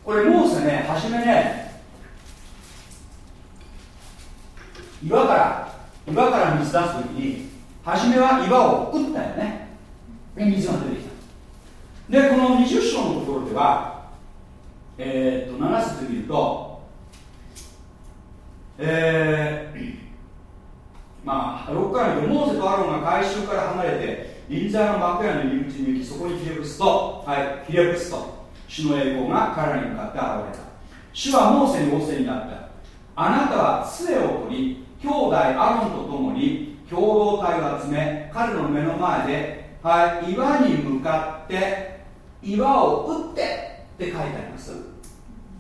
これモーセね初めね岩から岩から水出す時に初めは岩を打ったよね。で水が出てきた。でこの20章のところではえー、っと7節見るとえー、まあ6回のモーセとアロンが改宗から離れて臨在の幕屋の入り口に行きそこにひれ伏すとはいひれ伏すと主の栄光が彼らに向かって現れた。主はモーセに仰せになった。あなたは杖を取り兄弟アロンと共に共同体を集め彼の目の前で、はい、岩に向かって岩を打ってって書いてあります。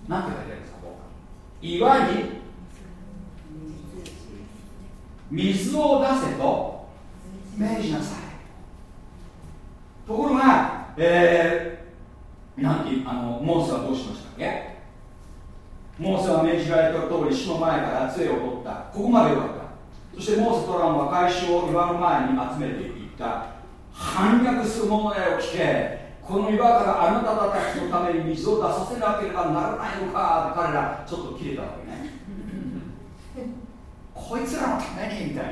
何て書いてあるんですかここ岩に水を出せと命じなさい。ところが、えー、なんてあのモーセはどうしましたっけ？モーセは命じられた通り死の前から杖を取った。ここまでよかった。そしてモーセとラムは返しを岩の前に集めていった。反逆する者らを聞け。この岩からあなた方たちのために水を出させなければならないのか。彼らちょっと切れたわけね。(laughs) こいつらのためにみたいな。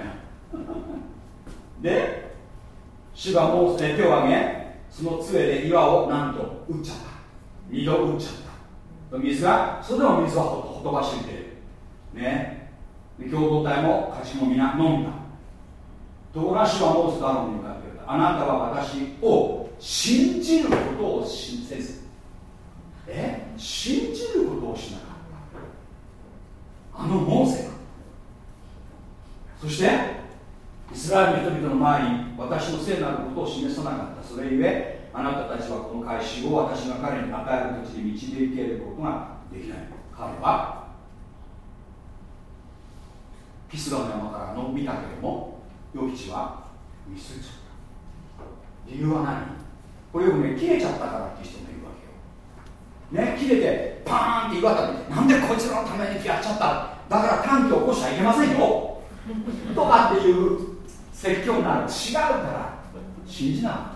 で主がもう手を挙げその杖で岩をなんと打っちゃった。二度打っちゃった水がそれでも水はほとばしいてるね共同体も勝ちも皆飲んだ。ところが主はモーセとアロンに向かってあなたは私を信じることを信せず。え？信じることをしなかった。あのモーセが。そしてイスラエルの人々の前に私の聖なることを示さなかった。それゆえあなたたちはこの改心を私が彼に与える土地に導けることができない。彼はピスガの山から伸びたけれどもヨキチはミスっちゃった。理由は何？これよくね切れちゃったからっていう人もいるわけよ。ね切れてパーンって言われたらなんでこいつらのためにやっちゃった？だから短期を起こしちゃいけませんよ。とかっていう説教になる。違うから。信じな。かった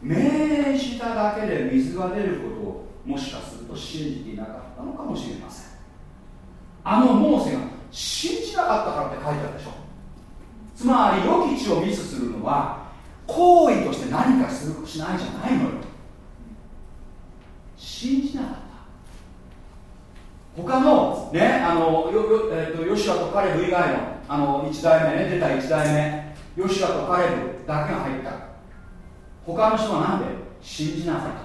命じただけで水が出ることをもしかすると信じていなかったのかもしれません。あのモーセが信じなかったからって書いてあるでしょ。つまり予期地をミスするのは行為として何かするしないじゃないのよ。信じなかった。他のねあのよよ、えーと、ヨシアとカレブ以外のあの1代目ね出た1代目ヨシアとカレブだけが入った。他の人は何で信じなかったか。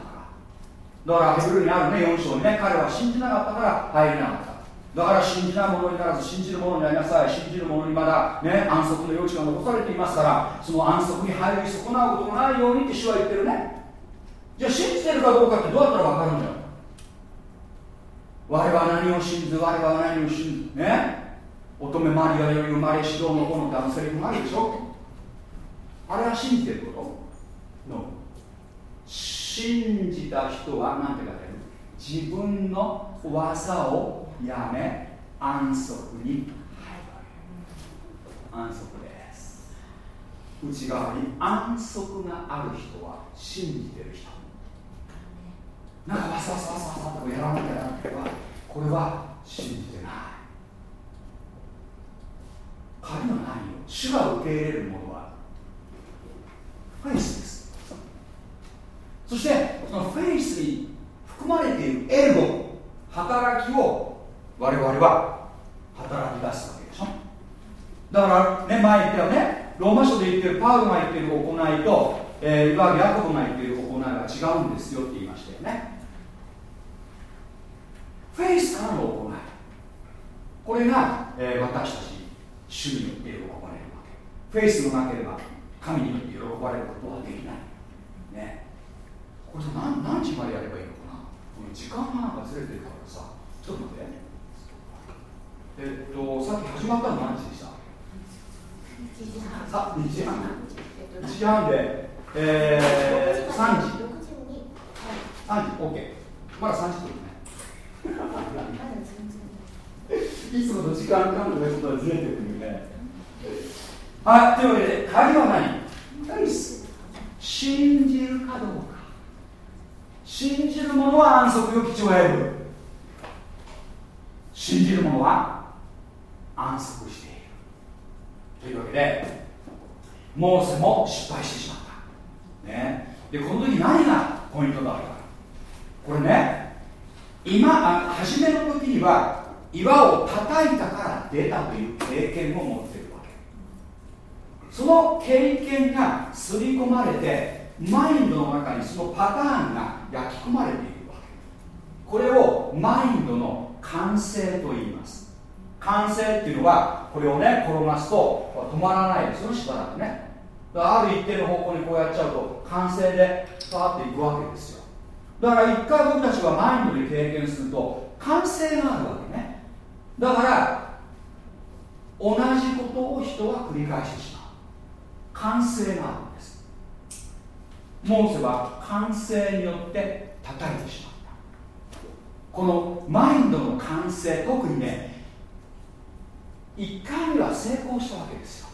だからヘブルにあるね4章にね。彼は信じなかったから入れなかった。だから信じない者にならず信じる者になりなさい。信じる者にまだ、ね、安息の余地が残されていますからその安息に入り損なうことがないようにって主は言ってるね。じゃあ信じてるかどうかってどうやったら分かるんだよ。我は何を信ず我は何を信ず。ね。乙女マリアより生まれ指導の子のってあのセリフがあるでしょ。あれは信じてること。の信じた人は何て書いてある？自分の技をやめ安息に安息です。内側に安息がある人は信じてる人。なんかわさわさわさわさとやらなきゃなってはこれは信じてない彼の何を主が受け入れるものはフェイスですそしてそのフェイスに含まれているエルゴ働きを我々は働き出すわけでしょ。だからね前言ったよね。ローマ書で言ってるパウロが言ってる行いと、えー、いわゆるヤコブが言ってる行いは違うんですよって言いましたよね。フェイスからの行い。これが、えー、私たち主によって喜ばれるわけ。フェイスがなければ神によって喜ばれることはできない。これ何何時までやればいいのかな？時間がなんかずれてるからさ。ちょっと待って。えっと、さっき始まったの何時でした？さ2時半。1時半で、えー、3時3時。OK まだ3時分ね。いつもと時間感覚がちょっとずれてくるね。はいというわけで鍵は何？フェイス信じるかどうか信じる者は安息よ基地を得る。信じる者は安息している。というわけでモーセも失敗してしまった、ね、でこの時何がポイントだったか。これね今あ初めの時には岩を叩いたから出たという経験を持っているわけ。その経験が刷り込まれてマインドの中にそのパターンが焼き込まれているわけ。これをマインドの完成と言います。完成っていうのはこれをね転がすと止まらないです。よしばらくね。ある一定の方向にこうやっちゃうと完成で変わっていくわけですよ。だから一回僕たちはマインドで経験すると完成があるわけね。だから同じことを人は繰り返してしまう。完成がある。モーセは完成によって叩いてしまった。このマインドの完成特にね1回目は成功したわけですよ。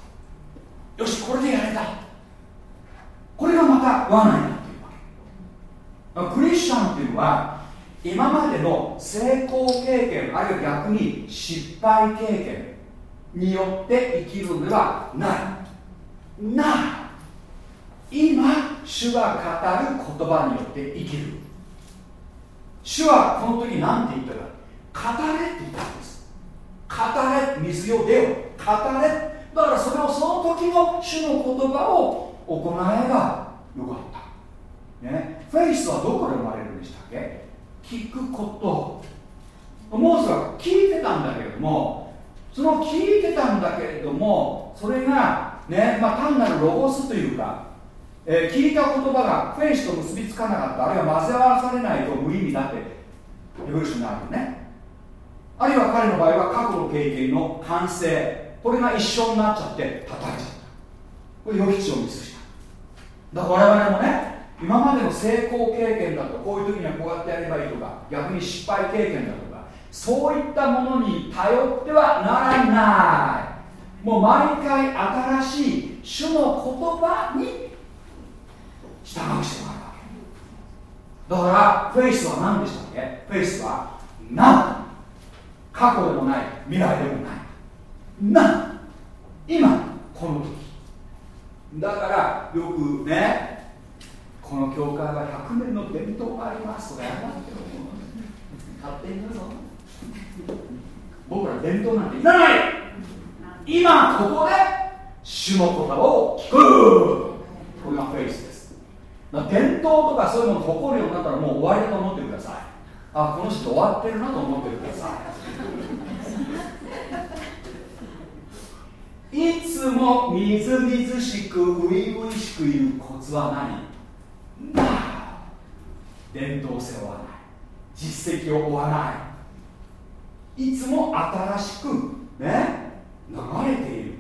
よしこれでやれた。これがまた罠になっているわけ。クリスチャンっていうのは今までの成功経験あるいは逆に失敗経験によって生きるのではない。ない。今主が語る言葉によって生きる。主はこの時何て言ったか。語れって言ったんです。語れ水よ出よ。語れ。だからそれをその時の主の言葉を行えばよかった、ね、フェイスはどこで生まれるんでしたっけ。聞くこと。モースは聞いてたんだけれどもその聞いてたんだけれどもそれがね、まあ、単なるロゴスというか、えー、聞いた言葉がフェイスと結びつかなかった。あるいは混ぜ合わされないと無意味だって。エブリシになるよね。あるいは彼の場合は過去の経験の完成。これが一緒になっちゃって叩いちゃった。これ予期地をミスした。だから我々もね今までの成功経験だとこういう時にはこうやってやればいいとか逆に失敗経験だとかそういったものに頼ってはならない。もう毎回新しい主の言葉に従う必要があるわけ。だからフェイスは何でしたっけ？フェイスは何？過去でもない未来でもない。な今この時。だからよくねこの教会は100年の伝統がありますとかやらなくても勝手に言うぞ。僕ら伝統なんていらない。今ここで主の言葉を聞く。これがフェイスで。す伝統とかそういうものを誇るようになったらもう終わりだと思ってくださ。いあこの人終わってるなと思ってくださ。いいつもみずみずしく初々しくいるコツは何な伝統性を追わない。実績を追わない。いつも新しくね流れている。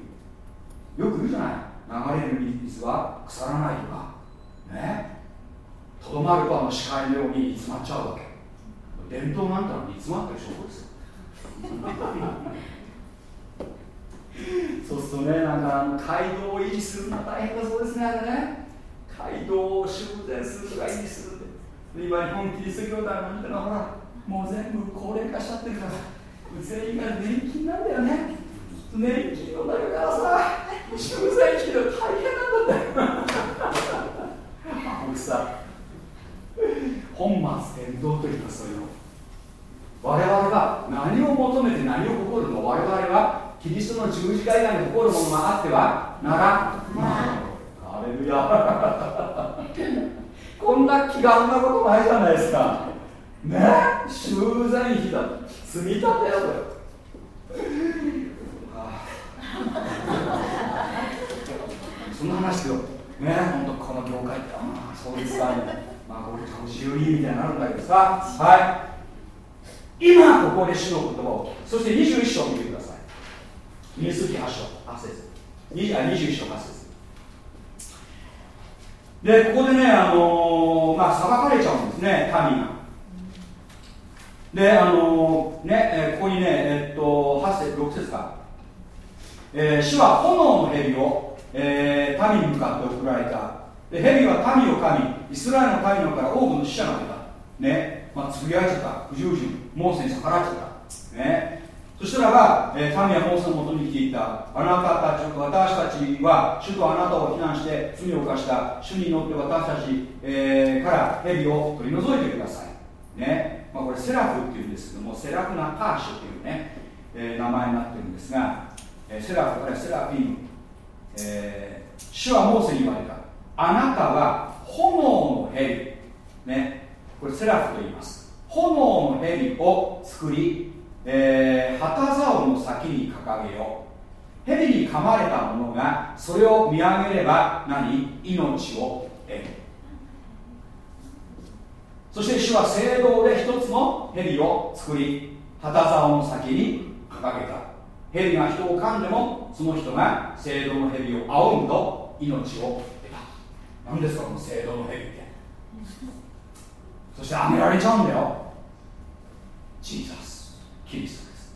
よく言うじゃない。流れる水は腐らないとか。ね。とどまるとあの視界のように煮詰まっちゃうわけ。伝統なんてのは煮詰まってる証拠ですよ。(laughs) そうするとねなんかあの街道を維持するのは大変だそうですねあれね。街道を修繕するとか維持するって。今日本キリスト教団なんてのはほらもう全部高齢化しちゃってるから全員が年金なんだよね。年金の中からさ修繕費で大変なんだって僕さ本末転倒というかそういうの我々は何を求めて何を誇るの？我々はキリストの十字架以外に誇るものがあっては？ならないアレルヤ。(laughs) こんな気軽なことないじゃないですか。ね？修繕費だ。積み立てよ (laughs) そんな話よね？本当この業界って。そうです。かまあこれ自由にみたいになるんだけどさはい今ここで主の言葉をそして21章を見てくださいニスキ8章8節21章8節でここでねあのー、まあ裁かれちゃうんです。ね神がであのー、ね、ここにねえ、っと8節6節か、えー、主は炎の蛇を、えー、民に向かって送られたで蛇は民を神イスラエルの神のから多くの死者が出たね。まあつぶやいちゃった。不従順。モーセに逆らっちゃった。ね。そしたらば、えー、神はモーセのもとに来ていた。あなたたち私たちは主とあなたを非難して罪を犯した。主に乗って私たち、えー、から蛇を取り除いてください。ね、まあ、これセラフっていうんですけどもセラフナカーシュっていうね、えー、名前になってるんですが、えー、セラフあるいはセラフィーム、えー、主はモーセに言われた。あなたは炎の蛇。ね。これセラフと言います。炎の蛇を作り、えー、旗竿の先に掲げよう。蛇に噛まれた者がそれを見上げれば何？命を得る。そして主は聖堂で一つの蛇を作り旗竿の先に掲げた。蛇が人を噛んでもその人が聖堂の蛇を仰ぐと命を得た何ですかこの聖堂の蛇ってそしてあげられちゃうんだよ。ジーザス。キリストです。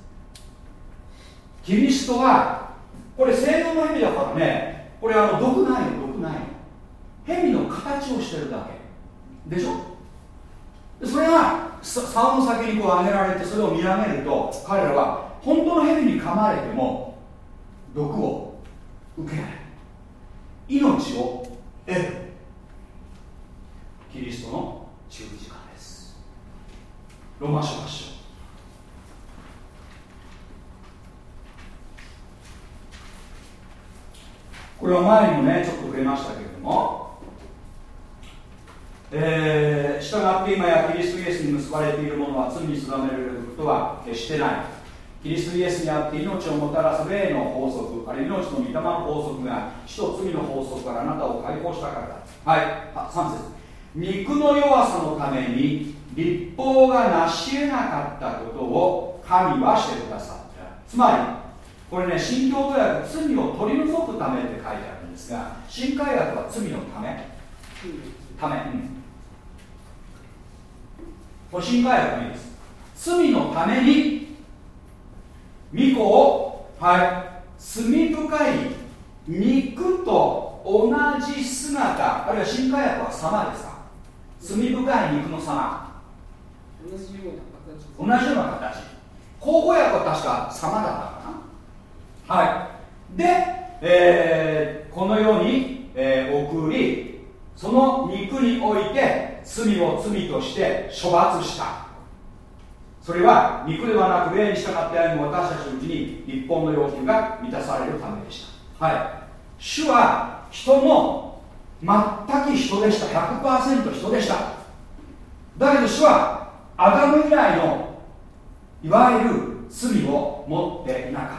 キリストはこれ聖堂の蛇だからねこれあの毒ないの毒ないの。蛇の形をしてるだけ。でしょ？それが竿の先にこう上げられてそれを見上げると彼らは本当の蛇に噛まれても毒を受けない。命を得る。キリストの十字架です。ロマ書8章。これは前にもねちょっと触れましたけれども。えー、従って今やキリストイエスに結ばれている者は罪に定められることは決してない。キリストイエスにあって命をもたらす霊の法則あるいは命の御霊の法則が死と罪の法則からあなたを解放したからだ。はい。3節。肉の弱さのために立法が成し得なかったことを神はしてくださった。つまりこれね新教徒訳罪を取り除くためって書いてあるんですが新海訳は罪のため。ため、うん、これ新海訳いいです。罪のために巫女をはい罪深い肉と同じ姿あるいは新海薬は様ですか？罪深い肉の様。同じような形。同じような形候補薬は確か様だったかな。はい。で、えー、このように、えー、送りその肉において罪を罪として処罰した。それは肉ではなく霊に従って歩む私たちのうちに日本の要求が満たされるためでした。はい。主は人の全く人でした。100%人でした。だけど主はアダム以来のいわゆる罪を持っていなかっ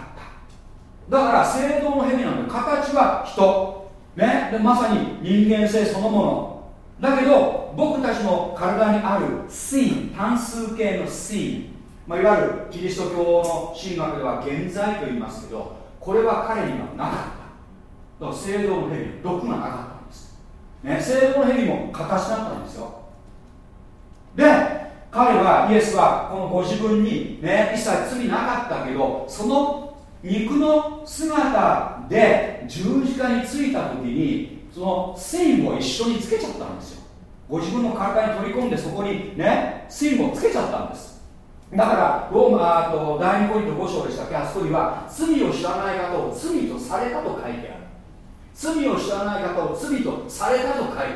た。だから聖堂の蛇なんで形は人。ね。でまさに人間性そのもの。だけど僕たちの体にあるシーン単数形のシーン、まあ、いわゆるキリスト教の神学では現在と言いますけどこれは彼にはなかった。だから聖堂の蛇毒がなかった、ね、聖堂の蛇も形だったんですよ。で彼はイエスはこのご自分にね一切罪なかったけどその肉の姿で十字架についた時にその線を一緒につけちゃったんですよ。ご自分の体に取り込んでそこにね線をつけちゃったんです。だからローマと第2コリント5章でしたっけ？あそこには罪を知らない方を罪とされたと書いてある。罪を知らない方を罪とされたと書いてある。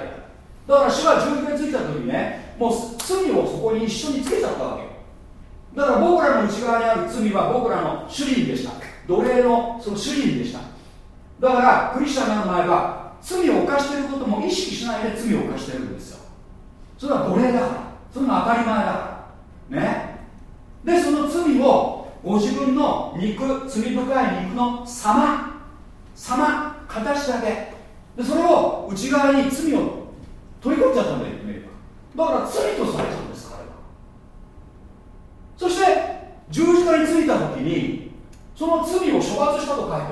だから主は十字架についた時にねもう罪をそこに一緒につけちゃったわけだから僕らの内側にある罪は僕らの主人でした。奴隷のその主人でした。だからクリスチャンになる前は罪を犯していることも意識しないで罪を犯してるんですよ。それは奴隷だから。それが当たり前だから。ね。でその罪をご自分の肉罪深い肉の様様形だけ。でそれを内側に罪を取り込んじゃったんだよだから罪とされたんです彼は。そして十字架についた時にその罪を処罰したと書いてある。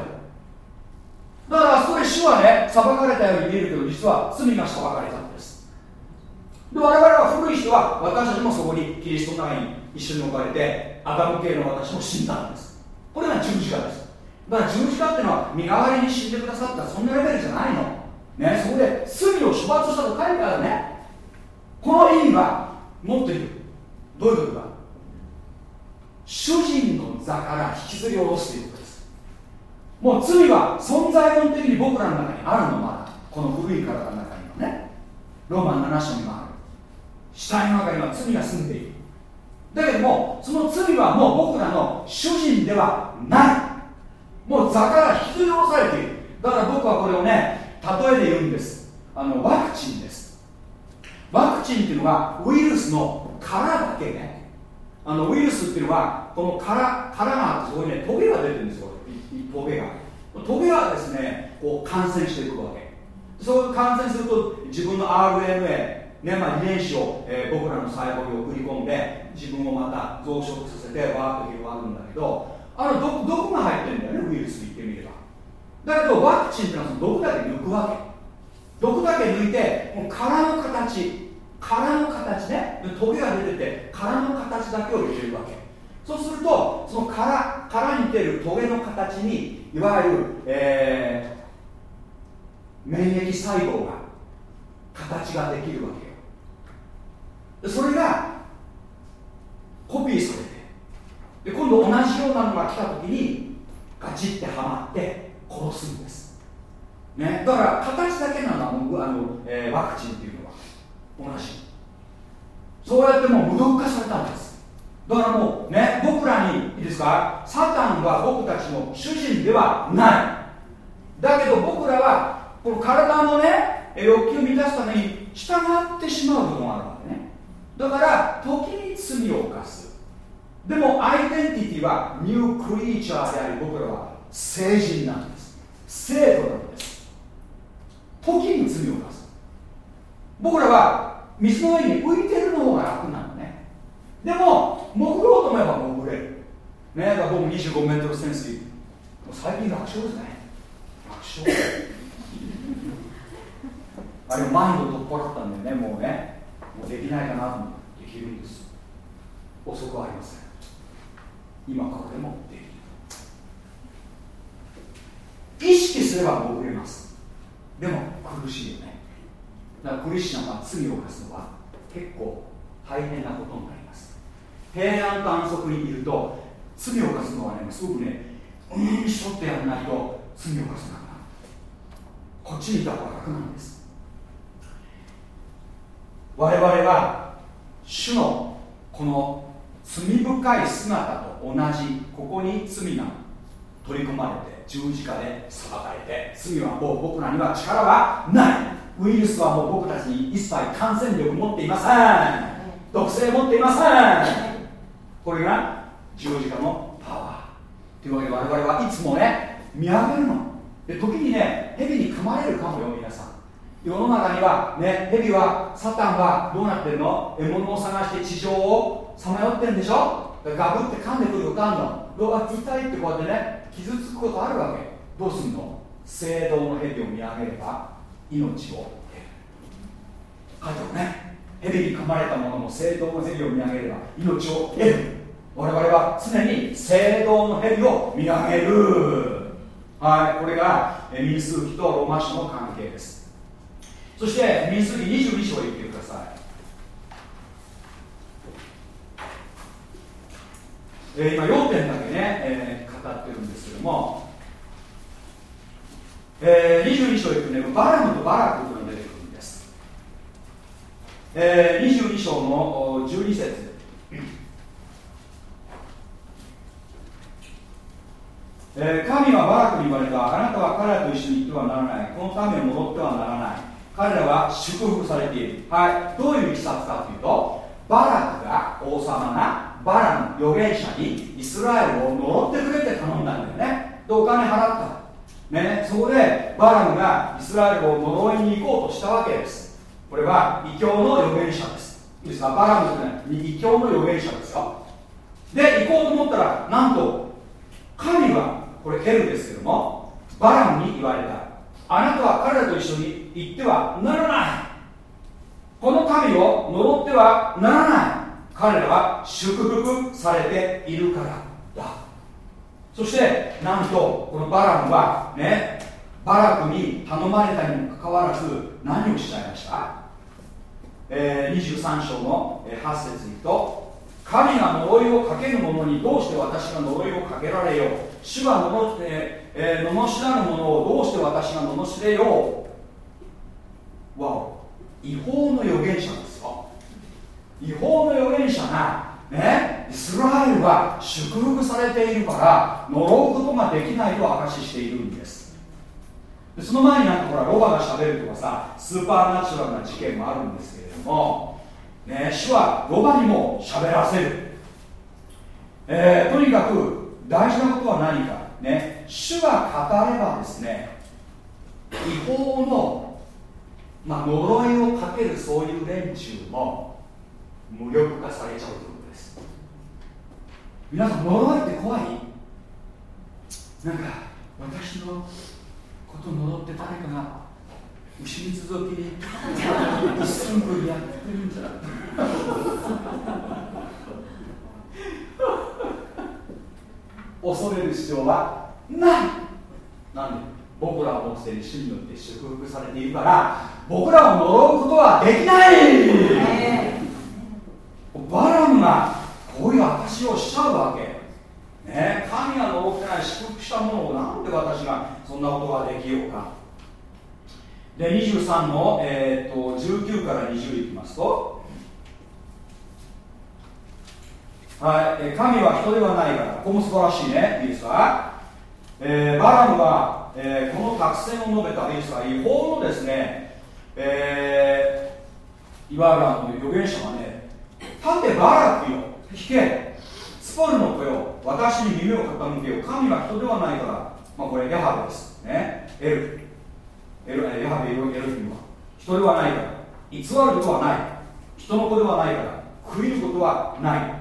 だからあそこで主はね裁かれたように見えるけど実は罪が裁かれたんです。で我々は古い人は私たちもそこにキリストの中に一緒に置かれてアダム系の私も死んだんです。これが十字架です。だから十字架っていうのは身代わりに死んでくださったそんなレベルじゃないの。ねそこで罪を処罰したと書いてあるね。この意味はもっと言うどういうことか。主人の座から引きずり下ろすということです。もう罪は存在論的に僕らの中にあるのまだ。この古い体の中にはね。ローマン7章にもある。死体の中には罪が住んでいる。だけどもその罪はもう僕らの主人ではない。もう座から引き下ろされている。だから僕はこれをね例えで言うんです。あのワクチンです。ワクチンっていうのはウイルスの殻だけね。あのウイルスっていうのはこの殻殻があってそこにねトゲが出てるんですよ。トゲが。トゲはですねこう感染していくわけ。そう感染すると自分の RNA ねまあ、遺伝子を、えー、僕らの細胞に送り込んで自分をまた増殖させてわーっと広がるんだけどあの毒毒が入ってるんだよねウイルス言ってみれば。だけどワクチンってのはその毒だけ抜くわけ。毒だけ抜いてこの殻の形。殻の形ね。トゲが出てて殻の形だけを入れるわけ。そうするとその殻殻に出るトゲの形にいわゆる、えー、免疫細胞が形ができるわけよ。それがコピーされてで今度同じようなのが来た時にガチってはまって殺すんです。ね、だから形だけなのはあの、えー、ワクチンっていうのは同じ。そうやってもう無毒化されたんです。だからもうね僕らにいいですか？サタンは僕たちの主人ではない。だけど僕らはこの体のね欲求を満たすために従ってしまう部分があるわけね。だから時に罪を犯す。でもアイデンティティはニュークリーチャーであり僕らは聖人なんです。生徒なんです。時に罪を犯す。僕らは水の上に浮いてるの方が楽なのね。でも潜ろうと思えば潜れる。ねだから僕25メートル潜水。最近楽勝ですね。楽勝。(laughs) あれマインド取っ払ったんでねもうね。もうできないかなと思ってできるんです。遅くはありません。今からでもできる。意識すれば潜れます。でも苦しいよね。だからクリスチャンは罪を犯すのは結構大変なことになります。平安と安息にいると罪を犯すのはねすごくねうんしょってやらないと罪を犯すなくなる。こっちにいた方が楽なんです。我々は主のこの罪深い姿と同じここに罪が取り込まれて十字架で裁かれて罪はもう僕らには力はない。ウイルスはもう僕たちに一切感染力持っていません。毒性持っていません。これが十字架のパワー。というわけで我々はいつもね見上げるの。で時にね蛇に噛まれるかもよ皆さん。世の中にはね蛇はサタンはどうなってるの？獲物を探して地上をさまよってるんでしょ？ガブって噛んでくることあるのどう痛いってこうやってね傷つくことあるわけ。どうすんの？聖堂の蛇を見上げれば命を得る。書いてあるね蛇に噛まれた者も聖堂の蛇を見上げれば命を得る。我々は常に聖堂の蛇を見上げる。はいこれが民数記とローマ書の関係です。そして民数記22章へ行ってください。えー、今要点だけね、えー、語ってるんですけども、えー、22章行くねバラムとバラクというのが出てくるんです、えー、22章の12節。えー、神はバラクに言われた。あなたは彼らと一緒に行ってはならない。この民を戻ってはならない。彼らは祝福されている。はい。どういういきさつかというとバラクが王様がバラの預言者にイスラエルを呪ってくれって頼んだんだよね。でお金払った。ね、そこでバラムがイスラエルを呪いに行こうとしたわけです。これは異教の預言者です。いいですか？バラムってね異教の預言者ですよ。で行こうと思ったらなんと神はこれケルですけどもバラムに言われた。あなたは彼らと一緒に行ってはならない。この神を呪ってはならない。彼らは祝福されているからだ。そしてなんとこのバラムはねバラクに頼まれたにもかかわらず何をしちゃいました、えー、23章の8節に行くと神が呪いをかける者にどうして私が呪いをかけられよう？主がのの、えーえー、罵らぬ者をどうして私が罵れよう？わお違法の預言者ですよ違法の預言者がねイスラエルは祝福されているから呪うことができないと証ししているんです。でその前になんかほらロバがしゃべるとかさスーパーナチュラルな事件もあるんですけれども、ね、主はロバにも喋らせる、えー、とにかく大事なことは何か、ね、主が語ればですね違法の、まあ、呪いをかけるそういう連中も無力化されちゃうということです。皆さん呪いって怖い？なんか私のこと呪って誰かが牛蜜時に一寸分やってるんじゃ恐れる必要はない！なんで？僕らはもうすでに主によって祝福されているから僕らを呪うことはできない、バラムがこういう証をしちゃうわけ。ね、神が呪ってない祝福したものをなんで私がそんなことができようか。で23の、えーと、19から20いきますと。はい、神は人ではないからここも素晴らしいねいいですか、えー、バラムは、えー、この作戦を述べたいいですか違法のですね、えー、いわゆるあの預言者がね立てバラクよ。引け。スポルの子よ。私に耳を傾けよ。神は人ではないから、まあ、これヤハベです。ね。エル。エルヤハベエルエルフィムは。人ではないから。偽ることはない。人の子ではないから。悔いることはない。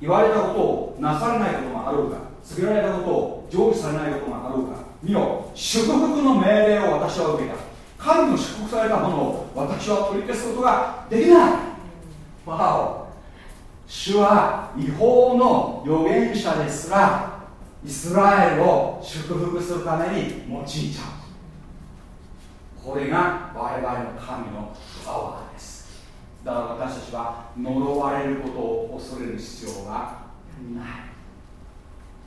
言われたことをなされないこともあろうか告げられたことを成就されないこともあろうか見よ祝福の命令を私は受けた。神の祝福されたものを私は取り消すことができない。わお。主は違法の預言者ですらイスラエルを祝福するために用いちゃう。これが我々の神のパワーです。だから私たちは呪われることを恐れる必要がない。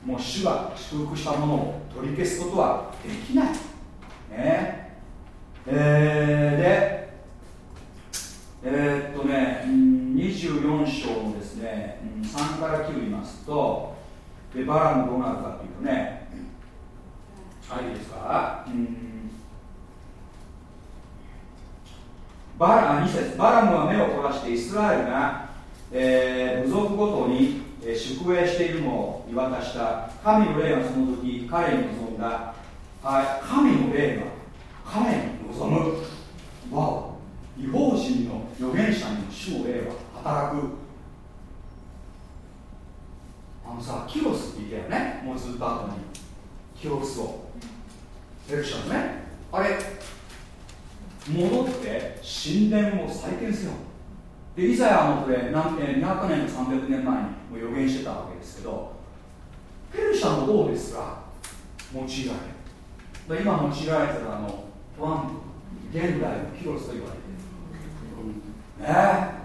もう主が祝福したものを取り消すことはできない。ね。えー、でえー、っとね24章のですね、3から9言いますとでバラムどうなるかというとねはい。いいですか、うん、バラ2節。バラムは目を凝らしてイスラエルが、えー、部族ごとに、えー、宿営しているのを見渡した。神の霊がその時彼に望んだ、はい、神の霊が彼に望む。わお。違法人の預言者に主の霊は働く。あのさキロスって言ったよね。もうずっと後に。キロスを。エルシャのね。あれ戻って神殿を再建せよ。でイザヤはもうこれ何200年か300年前にもう予言してたわけですけどペルシャの王ですら用いられる今用いられてるあのトランプ現代のキロスと言われてる。ねえ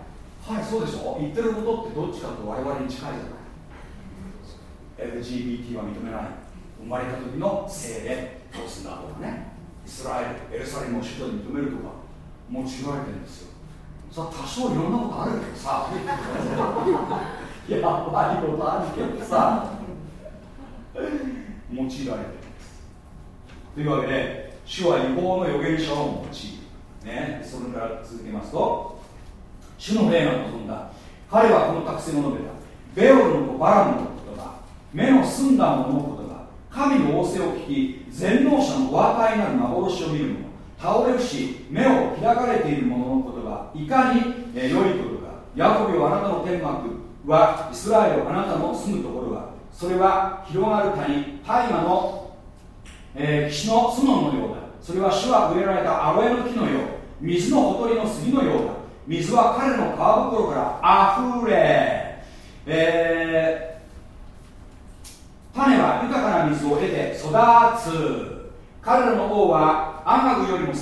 はいそうでしょ？言ってることってどっちかと我々に近いじゃない。LGBT は認めない。生まれた時の性でどうすんだとかね。イスラエルエルサレムを首都に認めるとかもう違われてるんですよ。さ多少いろんなことあるけどさ。(laughs) やばいことあるけどさ。用いられてるんです。というわけで主は違法の預言者を用いるねそれから続けますと主の霊が望んだ。彼はこの覚醒を述べたベオルの子バラムの言葉目の澄んだ者のことが神の仰せを聞き全能者のお与えなる幻を見る者。倒れるし目を開かれている者のことがいかに、え良いことかヤコビをあなたの天幕はイスラエルあなたの住むところがそれは広がる谷大河の、えー、岸の角のようだ。それは主は植えられたアロエの木のよう。水のほとりの杉のようだ。水は彼の皮袋からあふれ、えー種は豊かな水を得て育つ。彼らの王はアマグよりも栄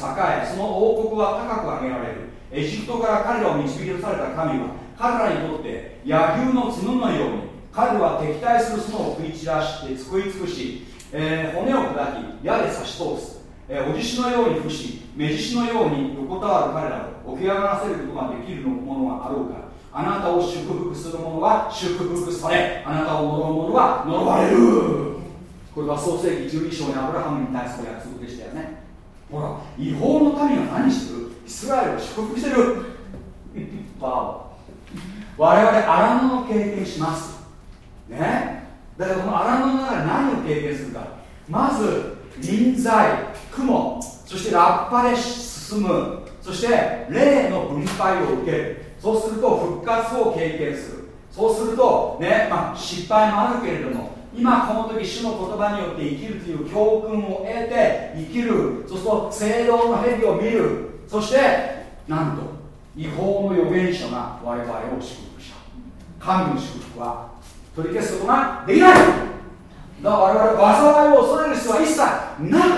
えその王国は高く上げられる。エジプトから彼らを導き出された神は彼らにとって野牛の角のように彼らは敵対する角を食い散らして救い尽くし、えー、骨を砕き矢で刺し通す、えー、お獅子のように伏し目獅子のように横たわる彼らを起き上がらせることができるものがあろうかあなたを祝福する者は祝福されあなたを呪う者は呪われる。これは創世紀12章にアブラハムに対する約束でしたよね。ほら違法の民が何してる？イスラエルを祝福してる。(laughs) わ我々荒野を経験します。ね？だからこの荒野の中で何を経験するか。まず臨在雲そしてラッパで進む。そして霊の分配を受ける。そうすると復活を経験する。そうするとね、まあ、失敗もあるけれども今この時主の言葉によって生きるという教訓を得て生きる。そうすると聖堂の蛇を見る。そしてなんと違法の預言者が我々を祝福した。神の祝福は取り消すことができない。だから我々災いを恐れる必要は一切ない。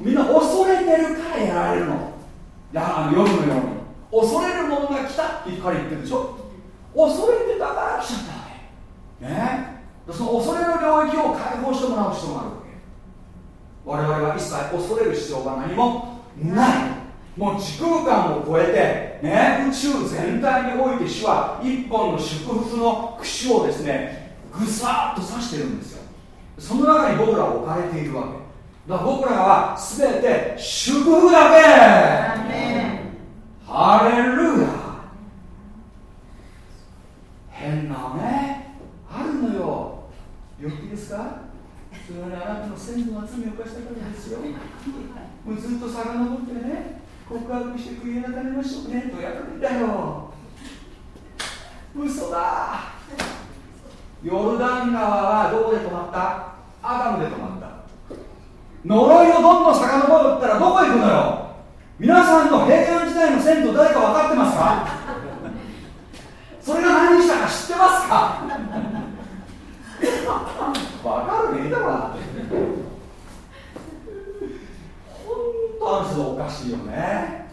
みんな恐れてるからやられるの。やあの夜のように。恐れる者が来たって彼言ってるでしょ。恐れてたから来ちゃったわけ。ね。その恐れの領域を解放してもらう必要があるわけ。我々は一切恐れる必要が何もない。もう時空間を超えて、ね、宇宙全体において主は一本の祝福の串をですねぐさっと刺してるんですよ。その中に僕らは置かれているわけ。だから僕らは全て祝福だけ。ハレルヤ。変なねあるのよ。病気ですか？それはねあなたの先祖が罪を犯したからですよ。もうずっと遡ってね。告白して悔い改めましょうね。とやるんだよ。嘘だ。ヨルダン川はどこで止まった？アダムで止まった呪いをどんどん遡ったらどこ行くのよ？皆さんの平安時代の先祖誰か分かってますか？それが何したか知ってますか？分かるでいいだろ本当ある人おかしいよね。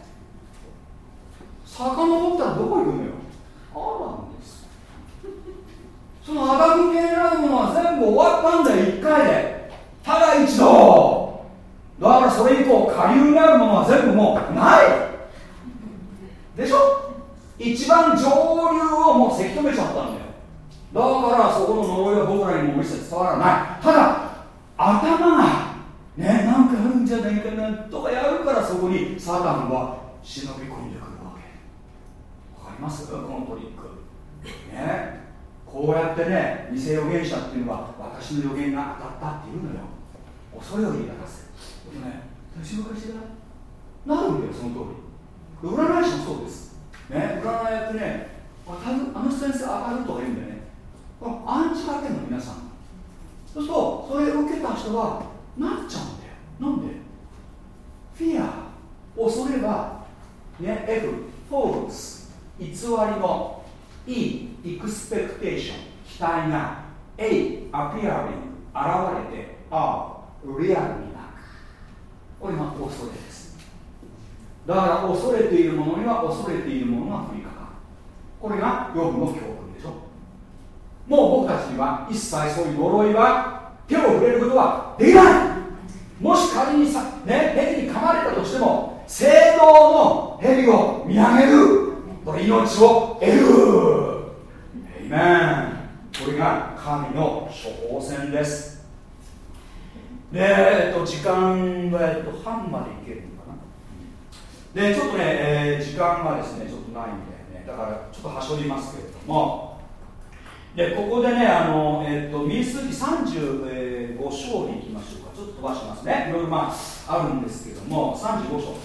遡ったらどこ行くのよ？あるんです。そのアダム系なるものは全部終わったんだよ1回で。ただ一度。だからそれ以降下流にあるものは全部もうない。でしょ？一番上流をもうせき止めちゃったんだよ。だからそこの呪いは僕らにも一切伝わらない。ただ頭がねなんかあるんじゃないかなとかやるからそこにサタンは忍び込んでくるわけ。わかります？このトリック。ね。こうやってね偽預言者っていうのは私の予言が当たったっていうのよ。恐れを言い出す。ね。私かしらなるんだよその通り。占い師もそうです。ね占いやってねあの先生上がるとか言うんだよね。暗示かけの皆さん。そうするとそれを受けた人はなっちゃうんだよ。なんで？フィア恐れはね F フォールス偽りの E エクスペクテーション期待が A アピアリング現れて R リアルにこれが恐れです。だから恐れているものには恐れているものが降りかかる。これが予部の教訓でしょ。もう僕たちには一切そういう呪いは手を触れることはできない。もし仮にさ、ね、蛇に噛まれたとしても聖堂の蛇を見上げる。これ命を得る。エイメンこれが神の処方箋です。で、えっと、時間は、えっと、半までいけるのかな。でちょっとね、えー、時間がですねちょっとないんでね。だからちょっとはしょりますけれども。でここでねあの、えっと民数記35章に行きましょうか。ちょっと飛ばしますね。いろいろまああるんですけども。35章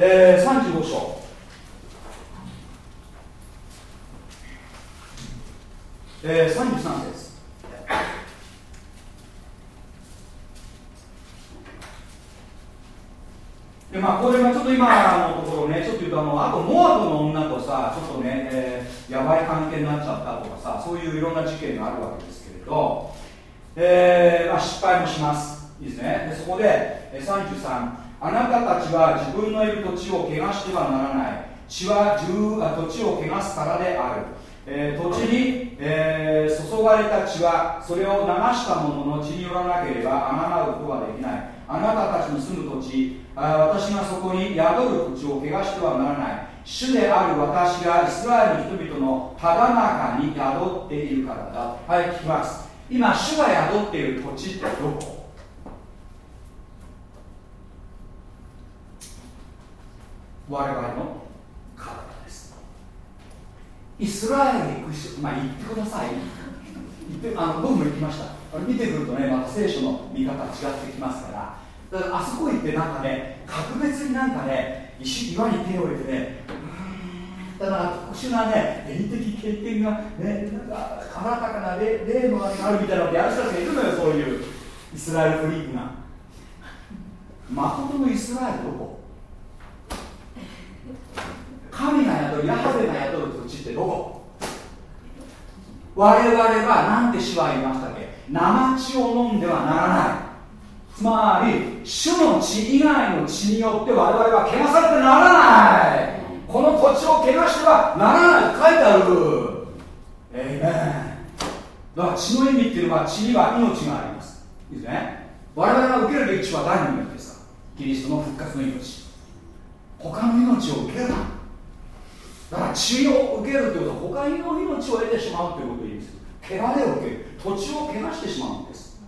えー、35章えー、33節でまあ、これがちょっと今のところね、ちょっと言うとあの、あとモアブの女とさ、ちょっとね、えー、やばい関係になっちゃったとかさ、そういういろんな事件があるわけですけれど、えーまあ、失敗もします。いいですね。でそこで、え33、あなたたちは自分のいる土地を汚してはならない。血は土地を汚すからである。えー、土地に、えー、注がれた血はそれを流した者のの血によらなければあがなうことはできない。あなたたちの住む土地あ私がそこに宿る土地を汚してはならない。主である私がイスラエルの人々のただ中に宿っているからだ。はい聞きます。今主が宿っている土地ってどこ？我々の？イスラエル行く人まあ行ってください。行ってあの僕も行きました。見てくるとねまた聖書の見方違ってきますから。だからあそこ行ってなんかね格別になんかね石岩に手を入れてねだから特殊なね霊的経験がねなんか新たかな霊霊のあるみたいなのってやる人たちがいるのよそういうイスラエルフリークが。誠のイスラエルどこ？神が宿るヤハベが宿る土地ってどこ？我々は何て主は言いましたっけ？生血を飲んではならない。つまり主の血以外の血によって我々は汚されてならない。この土地を汚してはならない。と書いてある。えいめだから血の意味っていうのは血には命があります。いいですね？我々が受けるべき血は誰の命ですか？キリストの復活の命。他の命を受けるな。だから血を受けるということは他の命を得てしまうということを言うんです。汚れを受ける。土地を汚してしまうんです。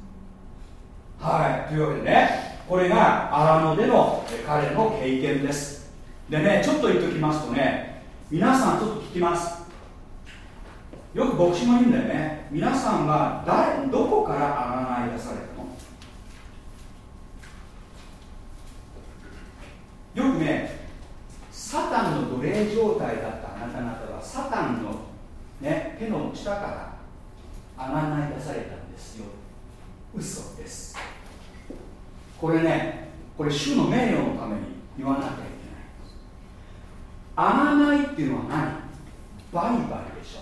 はい。というわけでねこれが荒野での彼の経験です。でねちょっと言っときますとね皆さんちょっと聞きます。よく牧師も言うんだよね。皆さんは誰どこからあがない出されたの？よくねサタンの奴隷状態だったあなた方はサタンの、ね、手の下からあがない出されたんですよ。嘘です。これねこれ主の名誉のために言わなきゃいけない。あがないっていうのは何？売買でしょ。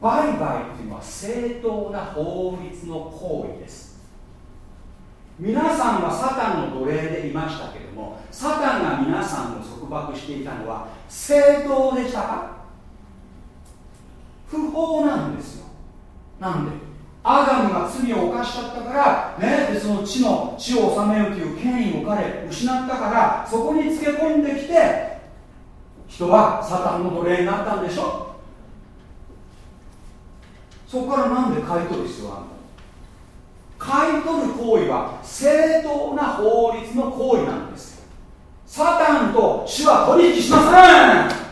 売買っていうのは正当な法律の行為です。皆さんはサタンの奴隷でいましたけどもサタンが皆さんを束縛していたのは正当でしたか？不法なんですよ。なんで？アダムが罪を犯しちゃったから、ね、でその地の地を治めようという権威を彼失ったからそこにつけ込んできて人はサタンの奴隷になったんでしょ？そこからなんで買い取る必要あるの？買い取る行為は正当な法律の行為なんです。サタンと主は取引しません。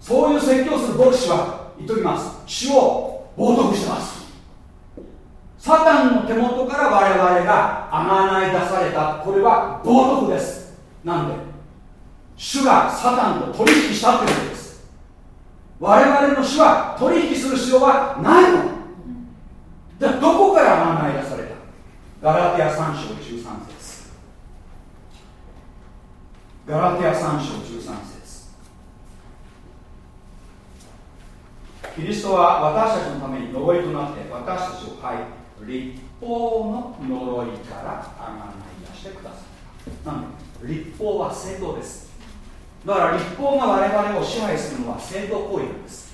そういう説教する牧師は言っときます。主を冒涜してます。サタンの手元から我々があがない出されたこれは冒涜です。なんで主がサタンと取引したってことです。我々の主は取引する必要はないの。じゃあどこからあがない出された？ガラティア3章13節。ガラティア3章13節。キリストは私たちのために呪いとなって私たちを害立法の呪いからあがない出してくださいなんで？立法は正当です。だから立法が我々を支配するのは正当行為なんです。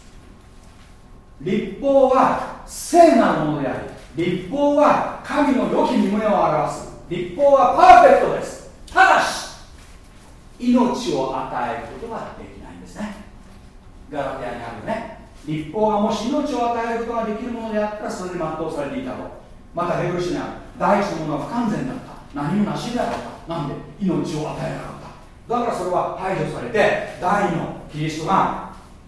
立法は聖なるものであり立法は神の良き身胸を表す。立法はパーフェクトです。ただし命を与えることができないんですね。ガラテアにあるね。立法がもし命を与えることができるものであったらそれで全うされていたろう。またヘブルシにある。第一のものは不完全だった。何もなしでなかった。なんで？命を与えなかった。だからそれは排除されて第二のキリストが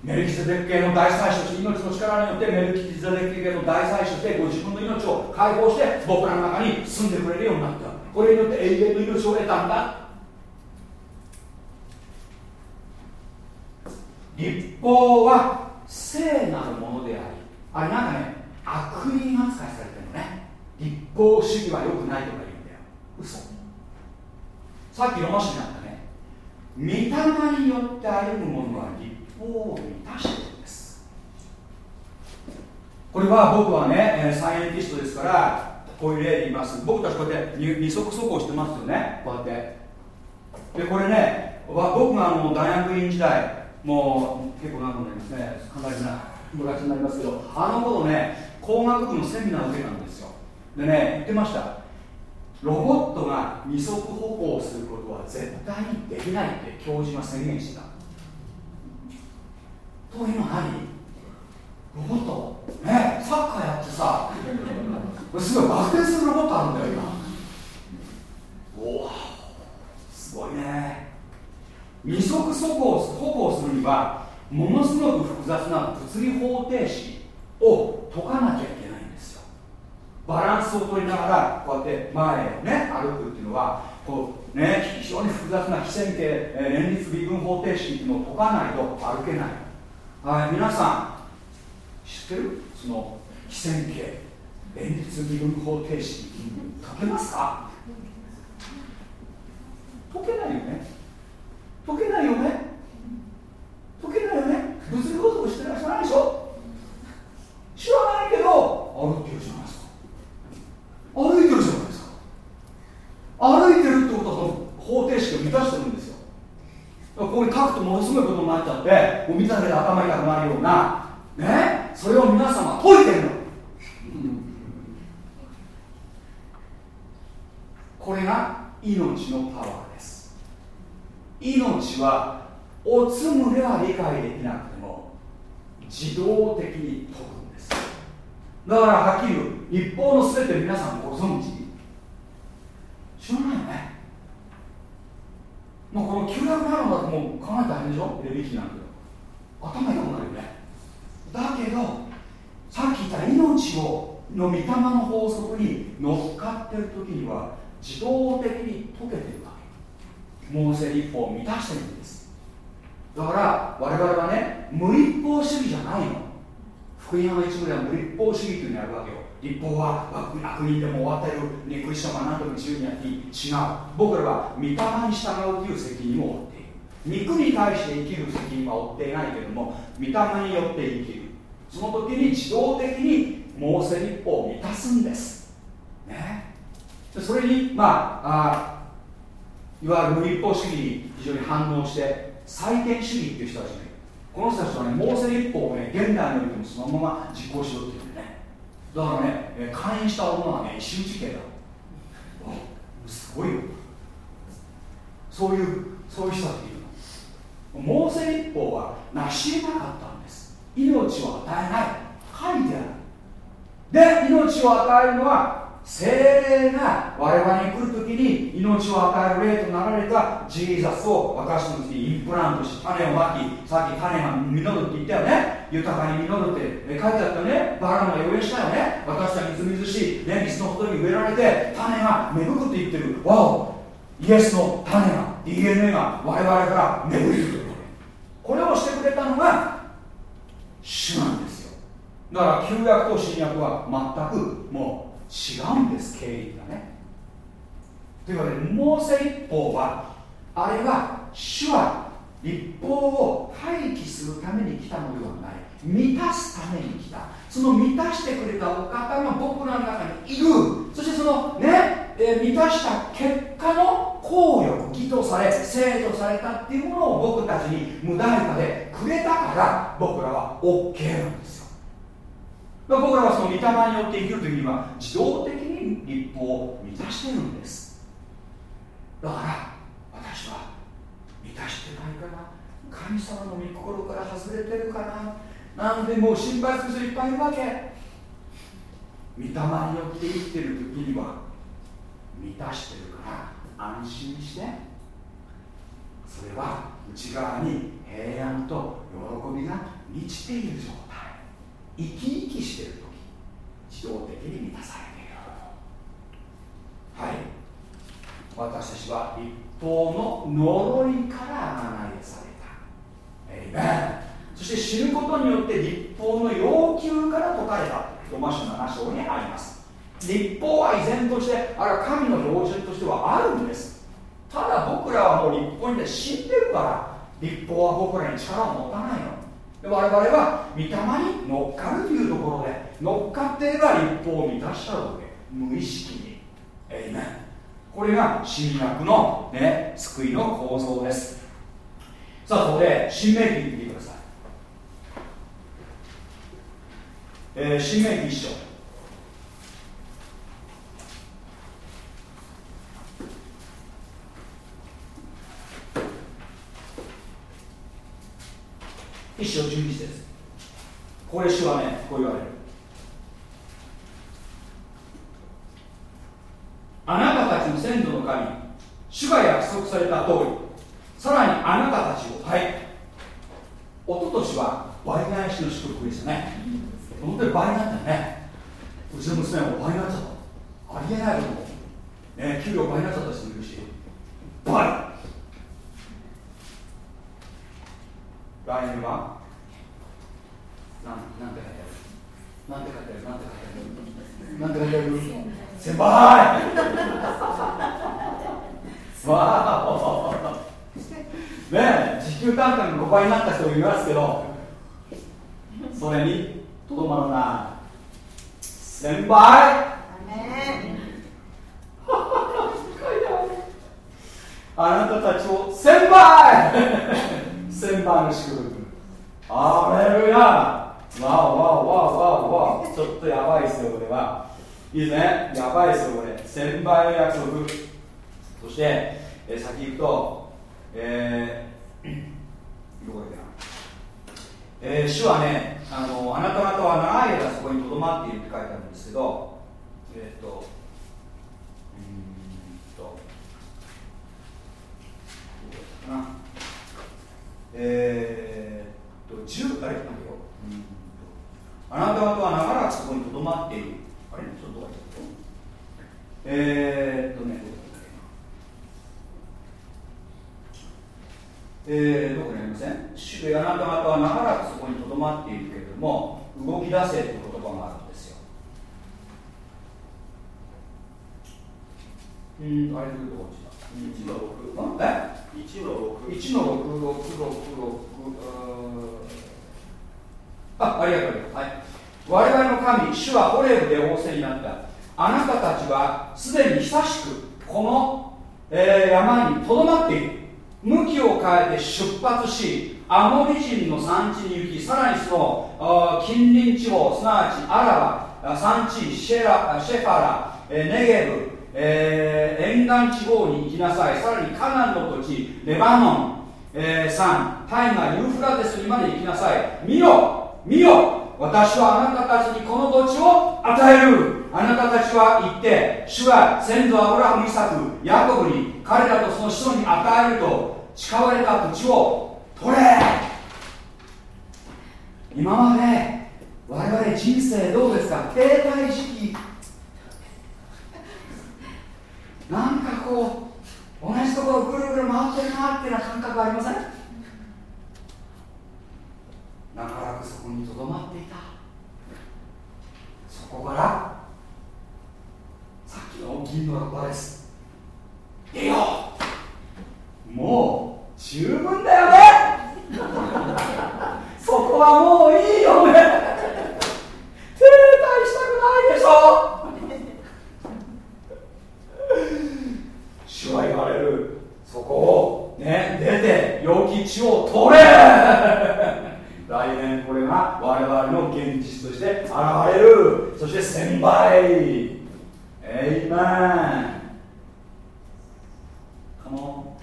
メルキゼデッケの大祭司として命の力によってメルキゼデッケの大祭司としてご自分の命を解放して僕らの中に住んでくれるようになった。これによって永遠の命を得たんだ。立法は聖なるものでありあれなんかね悪人扱いされてるのね立法主義は良くないとか言うんだよ。嘘。さっきロマ書にあったね。御霊によって歩む者は立を満たしてるんです。これは僕はねサイエンティストですからこういう例で言います。僕たちこうやって二足走行してますよね。こうやって。でこれね僕があの大学院時代もう結構長くなりますねかなりな昔になりますけどあの頃ね工学部のセミナーを受けたんですよ。でね言ってました。ロボットが二足歩行することは絶対にできないって教授が宣言してた。というの何ロボットねサッカーやってさすごい爆転するロボットあるんだよ今。おおすごいね。二足歩行歩行するにはものすごく複雑な物理方程式を解かなきゃいけないんですよ。バランスを取りながらこうやって前をね歩くっていうのはこうね非常に複雑な非線形、連立微分方程式っていうのを解かないと歩けない。はい皆さん知ってる？その非線形連立微分方程式解けますか？解けないよね。解けないよね。解けないよね。物理法則してらっしゃないでしょ？知らないけど歩いてるじゃないですか。歩いてるじゃないですか。歩いてるってことはその方程式を満たしてるんですよ。ここに書くとものすごいことになっちゃってもう見ただけで頭痛くなるような。ね？それを皆様解いてるの、これが命のパワーです。命はおつむでは理解できなくても自動的に解くんです。だからはっきり言う立法の全て皆さんご存知。知らないよね？もうこの旧約にあるのだともう考えたら変でしょ？レビキなんて頭痛くなるよね。だけどさっき言った命をの御霊の法則に乗っかってる時には自動的に解けてるわけ。モーセ立法を満たしてるんです。だから我々はね無立法主義じゃないの。福音派の一部では無立法主義というのをやるわけよ立法は悪人でも終わってる。ねクリスチャンは何とも自由にやっていい。違う。僕らは御霊に従うという責任を負っている。肉に対して生きる責任は負っていないけれども御霊によって生きる。その時に自動的にモーセ立法を満たすんです。ね。それにまああいわゆる無立法主義に非常に反応して再建主義っていう人たちねこの人たちはねモーセ立法をね現代においてもそのまま実行しようっていう。だからね会員した女はね一瞬事件だ。すごいよ。そういうそういう人たちいるの。モーセ立法は成し得なかったんです。命を与えない。書いてある。で命を与えるのは精霊が我々に来るときに命を与える霊となられたジーザスを私のうちにインプラントし種をまきさっき種が実るって言ったよね。豊かに実るって。書いてあったね。バラの予言したよね。私はみずみずしい、ね、水のほどに植えられて種が芽吹くって言ってる。わお。イエスの種が DNA が我々から芽吹いてくるこれをしてくれたのが主なんですよ。だから旧約と新約は全くもう違うんです経緯がね。というわけでモーセ立法はあれは主は立法を廃棄するために来たのではない。満たすために来た。その満たしてくれたお方が僕らの中にいる。そしてそのね、え、満たした結果の効力義とされ生とされたっていうものを僕たちに無代価でくれたから僕らは OK なんです。僕らはその御霊によって生きるというには自動的に立法を満たしてるんです。だから私は満たしてないかな。神様の御心から外れてるかな。なんでもう心配する人いっぱいいるわけ。御霊によって生きてる時には満たしてるから。安心して。それは内側に平安と喜びが満ちている状態生き生きしている時自動的に満たされている。はい。私たちは立法の呪いからあがないされた。エイメンそして知ることによって立法の要求から解かれたロマ書7章にあります。立法は依然としてあれは神の標準としてはあるんです。ただ僕らはもう立法に死んでるから立法は僕らに力を持たないの。我々は御霊に乗っかるというところで乗っかっていれば立法を満たしちゃうわけ。無意識に。エイメンこれが新約の、ね、救いの構造です。さあそこで新明記見てください、えー、新明記一章。一章12節。これ主はねこう言われる。あなたたちの先祖の神主が約束された通りさらにあなたたちをはい一昨年は倍返しの祝福でしたね。本当に倍になったよね。うちの娘も倍になっちゃった。ありえないことも。ね給料倍になっちゃった人もいるし倍。来年は？なんなんて書いてある？なんて書いてある？なんて書いてある？なんて書いてある先輩！(laughs) わあねえ時給単価が5倍になった人もいますけどそれにとどまらない。先輩！(laughs) あなたたちを先輩先輩の祝福。アレルヤわおわおわおわおわおちょっとやばいですよこれは。いいですね。やばいですよこれ。先輩の約束。そして、え、先行くとえー、どこだっえー、主はねあのあなた方は長い間そこにとどまっているって書いてあるんですけどえっ、ー、とうんとどうだったかな。えー、っと10あれなんだよあなた方は長らくそこにとどまっている。あれ？ちょっとどうやって。えー、っとね。どうだったっけなえー、どこにありません？主あなた方は長らくそこにとどまっているけれども動き出せという言葉があるんですよ。うんあれどこにした1の6え1の6 1の666あありがとうございます、はい、我々の神主はホレブで仰せになったあなたたちはすでに久しくこの、えー、山にとどまっている向きを変えて出発しアモリ人の産地に行きさらにその近隣地方すなわちアラバ産地シェラシェファラ、え、ネゲブえー、沿岸地方に行きなさい。さらにカナンの土地レバノン、えー、山タイガユーフラテスにまで行きなさい。見よ見よ私はあなたたちにこの土地を与える。あなたたちは言って主は先祖アブラハムイサクヤコブに彼らとその子孫に与えると誓われた土地を取れ。今まで我々人生どうですか？停滞時期なんかこう同じところぐるぐる回ってるなっていうな感覚ありません？長らくそこにとどまっていた。そこからさっきの銀のラです。出よもう十分だよね。(laughs) そこはもういいよね。停滞したくないでしょ。主は言われる。そこをね出て良き地を取れ。(laughs) 来年これが我々の現実として現れる。そして1000倍エイメン。カモ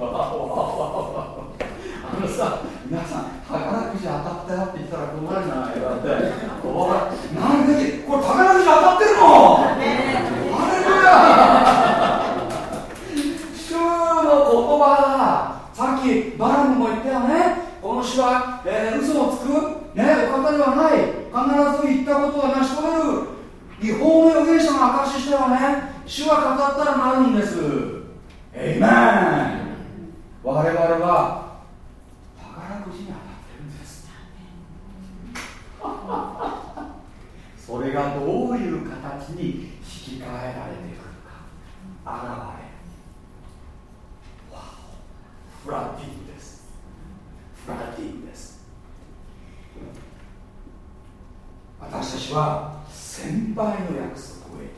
あ (laughs) のさ皆さん宝くじ当たったよって言ったら困るじゃないだってなんでこれ宝くじ当たってるのあれだ主の言葉さっきバラムも言ったよねこの詩は、えー、嘘をつく、ね、お方ではない。必ず言ったことは成し遂げる。違法の預言者の証ししてはね主は語ったらなるんです。エイメン。我々は宝くじに当たってるんです。(laughs) それがどういう形に引き換えられてくるか。現れ。フラッティングです。フラティンです私たちは1000倍の約束を得ている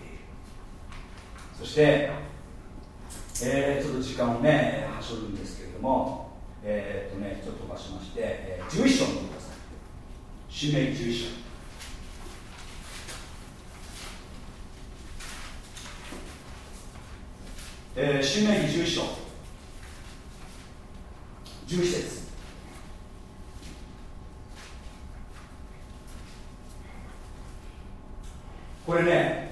そしてえー、ちょっと時間をね、はしょるんですけれども、えー、っとね、ちょっと飛ばしまして、えー、11章を見てください。使命11章。えー、使命記11章。11節これね、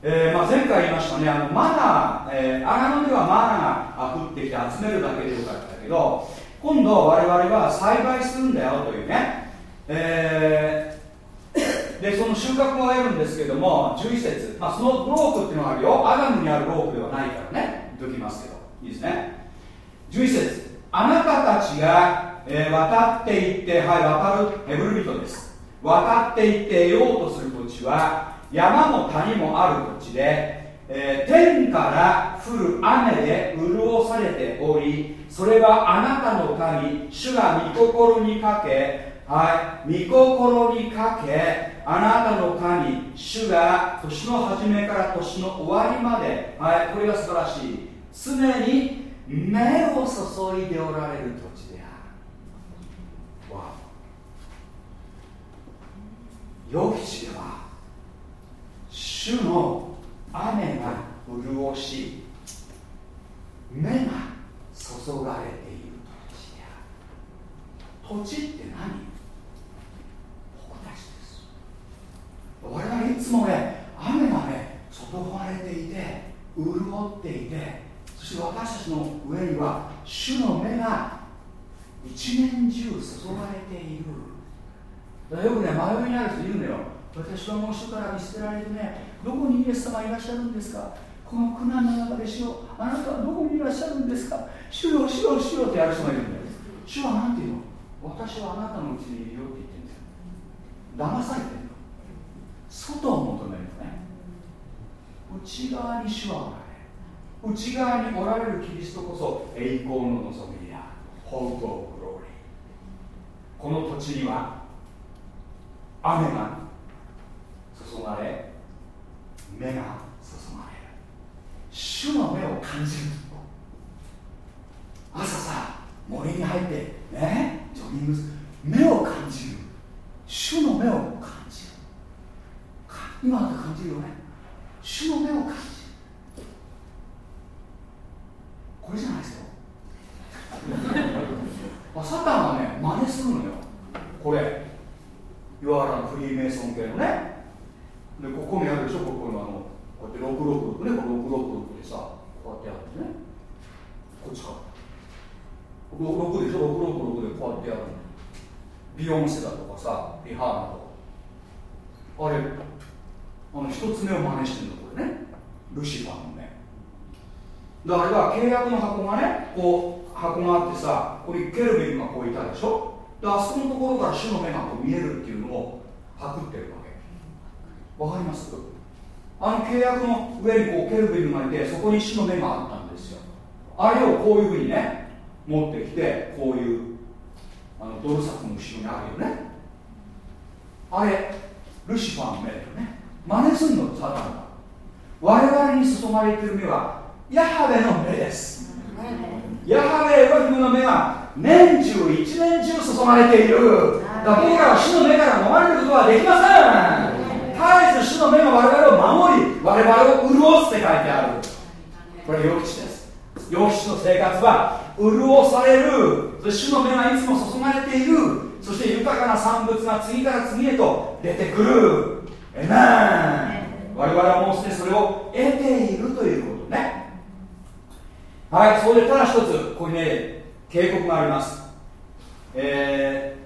えーまあ、前回言いましたねあのマナー、えー、荒野ではマナーが降ってきて集めるだけでよかったけど今度我々は栽培するんだよというね、えー、でその収穫を得るんですけども11節、まあ、そのロープっていうのがあるよ。アダムにあるロープではないからね言っときますけどいいですね。11節あなたたちが、えー、渡っていってはい渡るヘブル人です。渡っていって得ようとする土地は山も谷もある土地で、えー、天から降る雨で潤されておりそれはあなたの神主が御心にかけはい御心にかけあなたの神主が年の初めから年の終わりまではいこれが素晴らしい。常に目を注いでおられる土地である。わ予期地では主の雨が潤し目が注がれている土地である。土地って何？僕たちです。我々いつもね雨がね注がれていて潤っていてそして私たちの上には主の目が一年中注がれている。よくね迷いにある人いるのよ。私はもう主から見捨てられてねどこにイエス様いらっしゃるんですか？この苦難の中で主よあなたはどこにいらっしゃるんですか？主よ主よ主よってやる人がいるんだよ。主は何て言うの？私はあなたのうちにいるよって言ってるんだよ。騙されてるの。外を求めるのね。内側に主はおられる。内側におられるキリストこそ栄光の望みやホート・オブ・ローリーこの土地には雨が注がれ目が注がれる。主の目を感じる朝さ森に入ってねジョギングする。目を感じる。主の目を感じる。今だって感じるよね。主の目を感じる。これじゃないですよ。(laughs) サタンはね真似するのよ。これ。いわゆるフリーメイソン系のね。でここにあるでしょここのあのこうやって666ねこれ666でさこうやってやるね。こっちか6でしょ666でこうやってやるビヨンセだとかさリハーナとか。あれあの一つ目を真似してるのこれね。ルシファーのね。だから契約の箱がねこう箱があってさここにケルビンがこういたでしょ。であそこのところから主の目がこう見えるっていうのをパクってるわわかります？あの契約の上にこうケルビンがいてそこに主の目があったんですよ。あれをこういうふうにね持ってきてこういうあのドル札の後ろにあるよね。あれルシファーの目だよね。真似すんのサタンが我々に注がれてる目はヤハベの目です。ヤハベエロヒムの目は年中一年中注がれている。だから僕らは主の目から逃れることはできません。絶えず主の目が我々を守り我々を潤すって書いてある。これ予期地です。予期地の生活は潤される。そして主の目がいつも注がれている。そして豊かな産物が次から次へと出てくる。えめ我々はもうすでにそれを得ているということね。はいそれでただ一つここにね警告があります。えー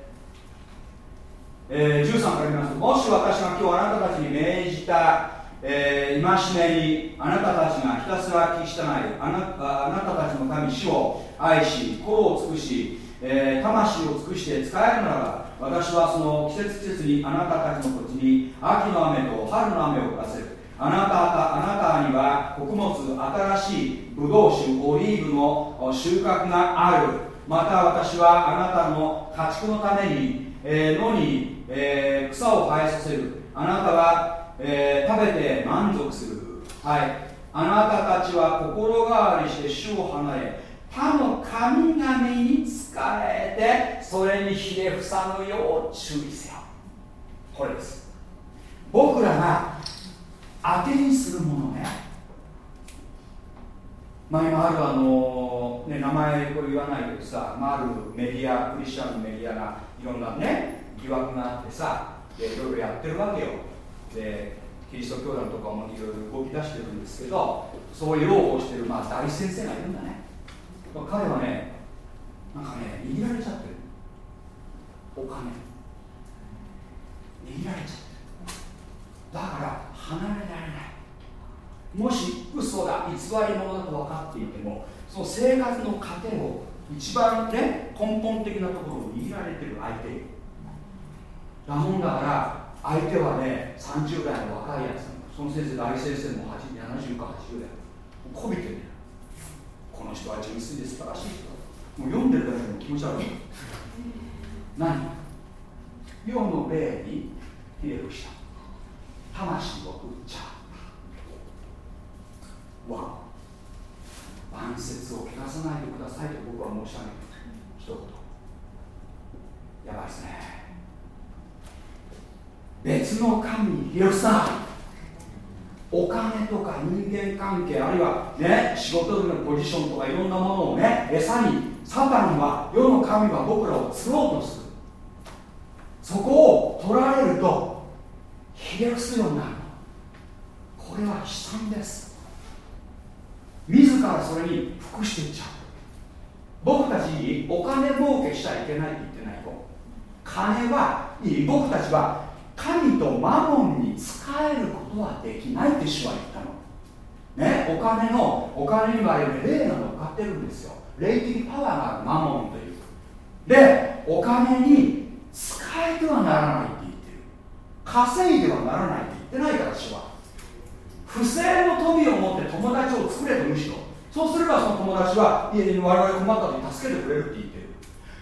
えー、13から見ますもし私が今日あなたたちに命じた、えー、戒めにあなたたちがひたすら聞き従いあなあなたたちの神主を愛し心を尽くし、えー、魂を尽くして使えるならば私はその季節季節にあなたたちの土地に秋の雨と春の雨を降らせる。あなたあなたには穀物新しいブドウ酒オリーブの収穫がある。また私はあなたの家畜のために、えー、野にえー、草を生えさせる。あなたは、えー、食べて満足する。はい。あなたたちは心変わりして主を離れ他の神々に仕えてそれにひれ伏さぬよう注意せよ。これです。僕らが当てにするものね。まあ今あるあの、ね、名前これ言わないけどさ、あ、あるメディアクリスチャンのメディアがいろんなね疑惑があってさでいろいろやってるわけよ。でキリスト教団とかもいろいろ動き出してるんですけどそういう擁護してる、まあ、大先生がいるんだね。彼はねなんかね握られちゃってる。お金。握られちゃってる。だから離れられない。もし嘘だ偽り物だと分かっていてもその生活の過程を一番ね根本的なところを握られてる相手だもんだから相手はね30代の若いやつその先生大先生も70か80代。こびてるこの人は純粋で素晴らしい人もう読んでるだけでも気持ち悪い。何？世の霊にひれ伏した。魂を売っちゃうわ晩節を汚さないでくださいと僕は申し上げる。一言。やばいですね。別の神にひれ伏さ。お金とか人間関係あるいはね仕事でのポジションとかいろんなものをね餌にサタンは世の神は僕らを釣ろうとする。そこを取られるとひれ伏すようになる。これは悲惨です。自らそれに服していっちゃう。僕たちにお金儲けしちゃいけないって言ってないと金はいい。僕たちは神とマモンに使えることはできないって主は言ったの。ねお金のお金には霊が乗っかってるんですよ。霊的パワーがあるマモンという。でお金に使えてはならないって言ってる。稼いではならないって言ってないから主は。不正の富を持って友達を作れとむしろそうすればその友達は家に我々困った時助けてくれるって言ってる。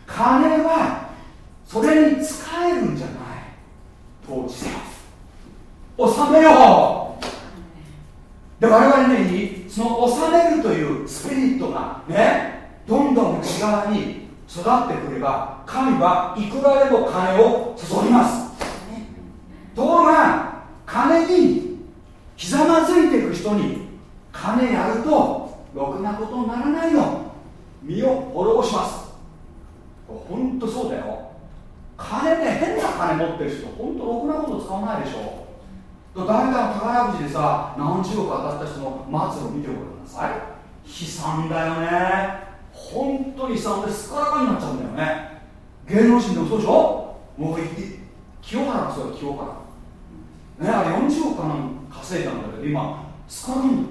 金はそれに使えるんじゃない統治せ収めよう。で我々ねその収めるというスピリットがねどんどん内側に育ってくれば神はいくらでも金を注ぎます。ところが金にひざまずいていく人に金やるとろくなことにならないの。身を滅ぼします。本当そうだよ。金ね変な金持ってる人本当ろくなこと使わないでしょ。誰かの宝くじでさ何十億当たった人の末路見てごらんなさい。悲惨だよね。本当に悲惨ですからかになっちゃうんだよね。芸能人でもそうでしょ？もう清原がそうだ清原。ねあれ40億かなん稼いだんだけど今すからかん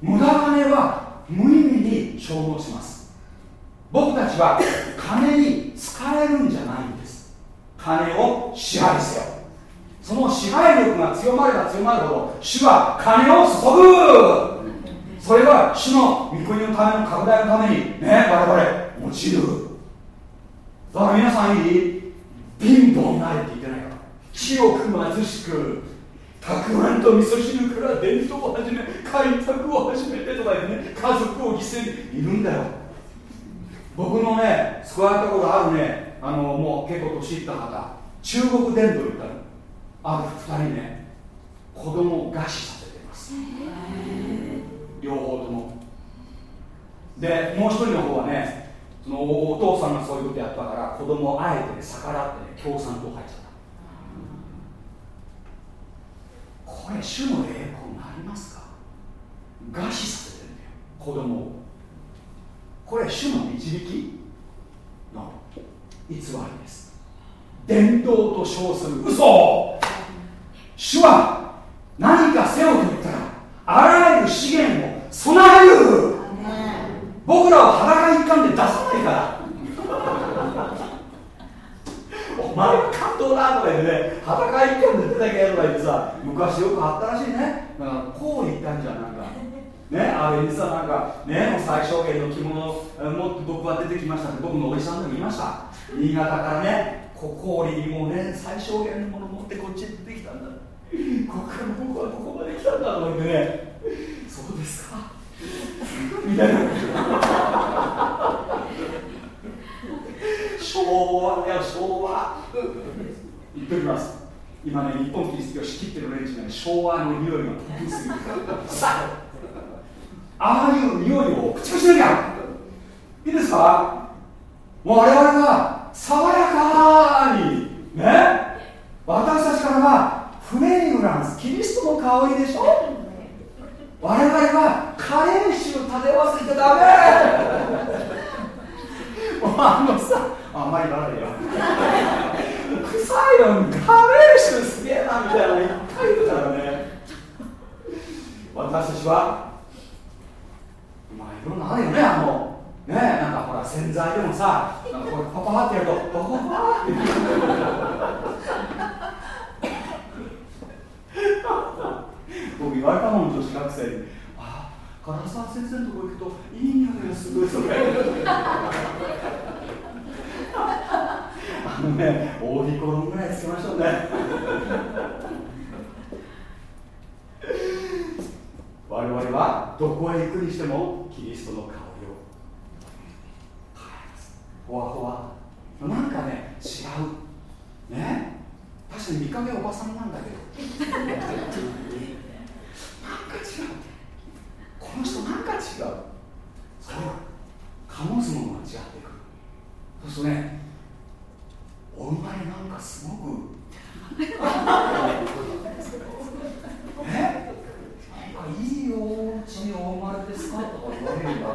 無駄金は無意味に消耗します。僕たちは金に使えるんじゃないんです。金を支配せよ。その支配力が強まれば強まるほど主は金を注ぐ。それは主の御国のための拡大のためにね我々用いる。だから皆さんいい。貧乏になれって言ってないか。ら清く貧しくたくあんと味噌汁から伝統を始め開拓を始めてとか言ってね家族を犠牲に。いるんだよ。僕のね救われたことあるねあのもう結構年いった方中国伝道行ったの。ある2人ね子供を餓死させてます。両方とも。でもう一人の方はねそのお父さんがそういうことやったから子供をあえて、ね、逆らってね共産党入っちゃった。これ主の栄光になりますか？餓死させてるんだよ子供をこれ主の導き？の偽りです伝道と称する嘘。主は何かせよと言ったらあらゆる資源を備える。僕らは裸一貫で出さないから。お前感動だとか言ってね。裸一貫で出たけとか言ってさ昔よくあったらしいね。だからこう言ったんじゃんなんか。ね、あれにさなんかね最小限の着物を持って僕は出てきましたって僕のおじさんでもいました。新潟からねこ氷にもね最小限のもの持ってこっちに出てきたんだ。ここから僕はここまで来たんだと思ってね。そうですか。みたいな。昭和や昭和。言っときます。今ね日本キリスト教仕切ってる連中がね昭和の匂いがプンするさあああいう匂いを口々しなきゃいいですか？もう我々が爽やかにね私たちからはフレグランスキリストの香りでしょ？我々はカレー臭立て忘れちゃダメ！もうあのさあんまり言わないよ。臭いのにカレー臭すげえなみたいなのいっぱいいるからね私たちはまあいろんなあるよねあのねなんかほら洗剤でもさなんかこれパパってやるとパパパって僕言われたもん女子学生に。ああ唐沢先生のとこ行くといい匂いがするとかあのね大木コロンぐらいつけましょうね。我々はどこへ行くにしてもキリストの香りを。ほわほわなんかね違う。ね？確かに見かけおばさんなんだけど。なんか違う。この人なんか違う。それ醸すものが違ってくる。そうするとねお生まれなんかすごく。(laughs) え？なんかいいお家にお生まれですかとか言われるんだ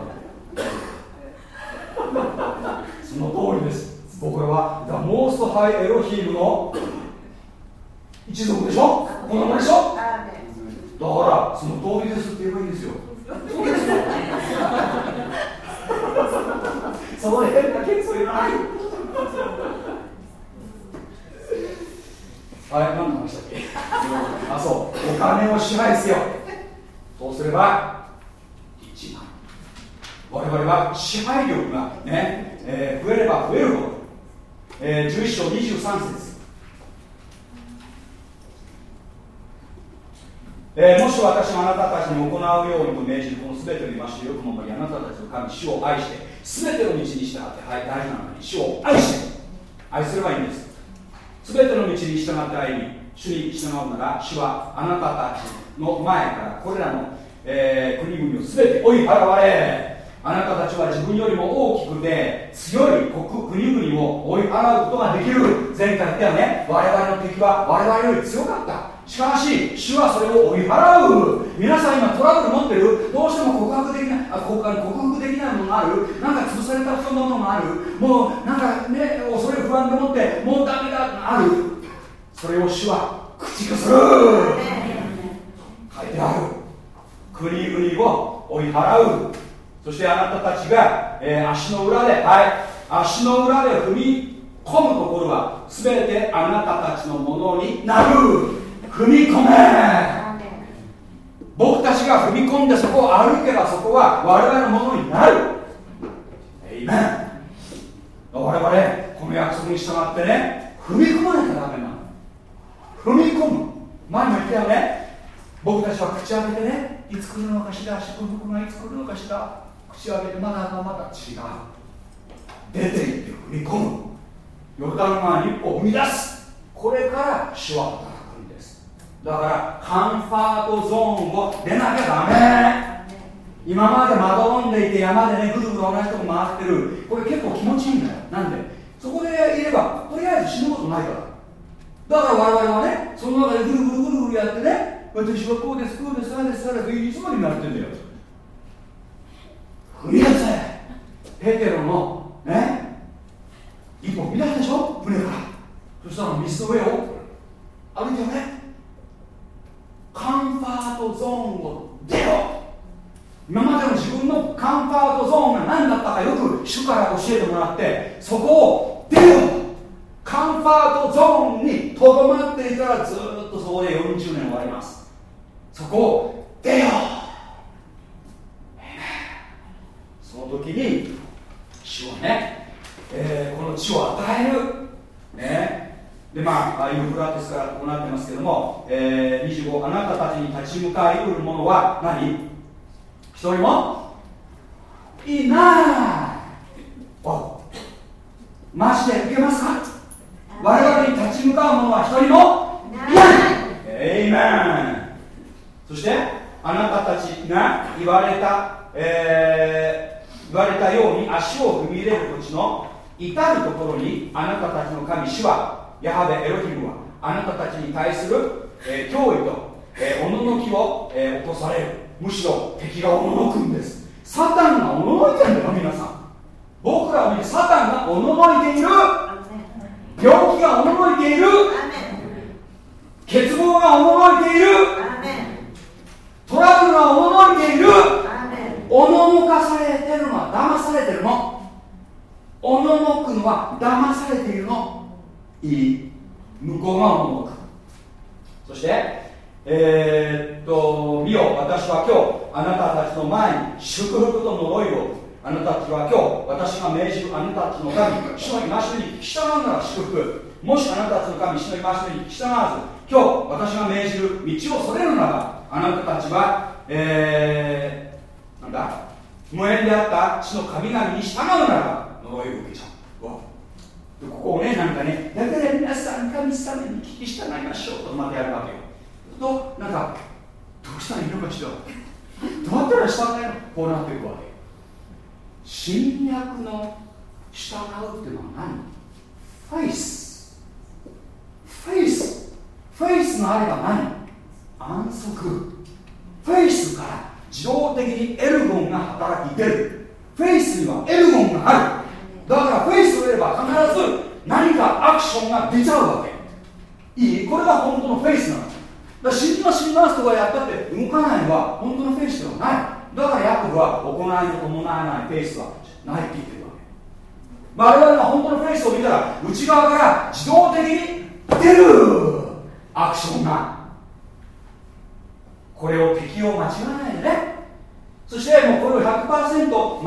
その通りです。僕らは The Most High Elohim の一族でしょ？子供でしょ？だからその通りですって言えばいいんですよ。そうです。よその変なケツいらない。はい何の話だっけ？あそう。お金を支配せよそうすれば？1万我々は支配力がね、えー、増えれば増えるほど、えー、11章23節。えー、もし私があなたたちに行うようにと命じるこの全てのましてよくもあなたたちの神主を愛して全ての道に従ってはい大事なのに主を愛して。愛すればいいんです。全ての道に従って歩み主に従うなら主はあなたたちの前からこれらの、えー、国々を全て追い払われあなたたちは自分よりも大きくて強い国国々を追い払うことができる。前回言ったよね。我々の敵は我々より強かった。しかし主はそれを追い払う。皆さん今トラブル持ってる？どうしても告白できないあ告白できないものがある。なんか潰されたそんなものがある。もうなんかね恐れ不安でもってもうダメだある。それを主は駆逐する。書いてある。国々を追い払う。そしてあなたたちが、えー、足の裏ではい。足の裏で踏み込むところは全てあなたたちのものになる。踏み込め。僕たちが踏み込んでそこを歩けばそこは我々のものになる。えいめん我々この約束に従ってね踏み込まなきゃダメ踏み込む。前も言ったよね。僕たちは口開けてね。いつ来るのかしら。祝福がいつ来るのかしら。口開けてまだまだ違う。出ていって踏み込む。ヨルダン川に一歩踏み出す。これから主は働だからカンファートゾーンを出なきゃダメ。今までまどんでいて山でねぐるぐる同じとこ回ってる。これ結構気持ちいいんだよ。なんで？そこでいればとりあえず死ぬことないから。だから我々はねその中でぐるぐるぐるぐるやってね私はこうですこうですああですああですいつまでになってんだよ。踏み出せペテロのね一歩踏み出すでしょ？船から。そしたら水の上を。歩いてよね。カンファートゾーンを出ろ。今までの自分のカンファートゾーンが何だったかよく主から教えてもらってそこを出ろ。ンファートゾーンにとどまっていたらずっとそこで40年終わります。そこを出よその時に主はね、えー、この地を与える。ね。でまあ、ああいうフラテスからこうなってますけども、えー、25あなたたちに立ち向かいうるものは何？一人も？いない。お。マジで受けますか？我々に立ち向かう者は一人もいない。エイメンそしてあなたたちが言われた、えー、言われたように足を踏み入れる土地の至るところにあなたたちの神主はヤハベエロヒムはあなたたちに対するえー、脅威と、えー、おののきを、えー、落とされる。むしろ敵がおののくんです。サタンがおののいてるんだよ皆さん。僕らを見てサタンがおののいている病気がおののいている。欠乏がおののいている。トラブルがおののいている。おののかされてるのは騙されてるの。おののくのは騙されているの。いい。向こうがおののくそしてえー、っと見よ私は今日あなたたちの前に祝福と呪いをあなたたちは今日私が命じるあなたたちの神主の戒めに従うなら祝福。もしあなたたちの神主の戒めに従わず今日私が命じる道をそれるならあなたたちはえー、なんだ無縁であった地の神々に従うなら呪いを受けちゃう。わここをねなんかねだから皆さん神様に聞き従いましょうとまたやるわけよ。となんかどうしたらいいのかしら。どうやったら従えの？こうなっていくわけ。侵略の従うっていうのは何？フェイス。フェイス。フェイスがあれば何？安息。フェイスから自動的にエルゴンが働き出る。フェイスにはエルゴンがある。だからフェイスを得れば必ず何かアクションが出ちゃうわけ。いい？これが本当のフェイスなの。だから死にます死にますとかやったって動かないのは本当のフェイスではない。だからヤコブは行いに伴わないフェイスはないって言ってるわけ。我々が本当のフェイスを見たら内側から自動的に出るアクションが。これを適用間違えないでね。そしてもうこれを100%守っ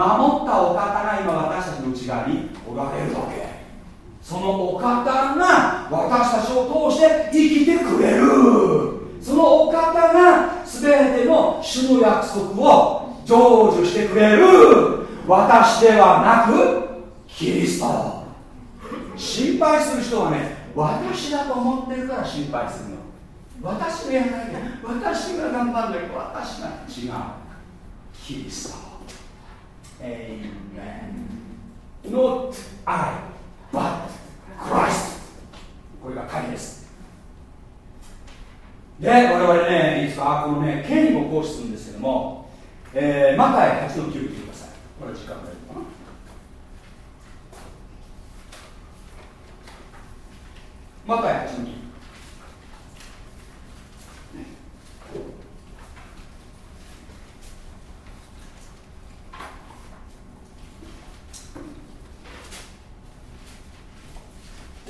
たお方が今私たちの内側におられるわけ。そのお方が私たちを通して生きてくれる。そのお方が全ての主の約束を成就してくれる私ではなくキリスト。心配する人はね私だと思ってるから心配するの。私がやらなきゃ私が頑張んなき私が違う。キリスト。Amen. Not I but Christ. これが鍵です。で我々ねいいですかこのね権威を行使するんですけども、えー、マタイ8の9見てくださいこれ時間がいるかなマタイ8の9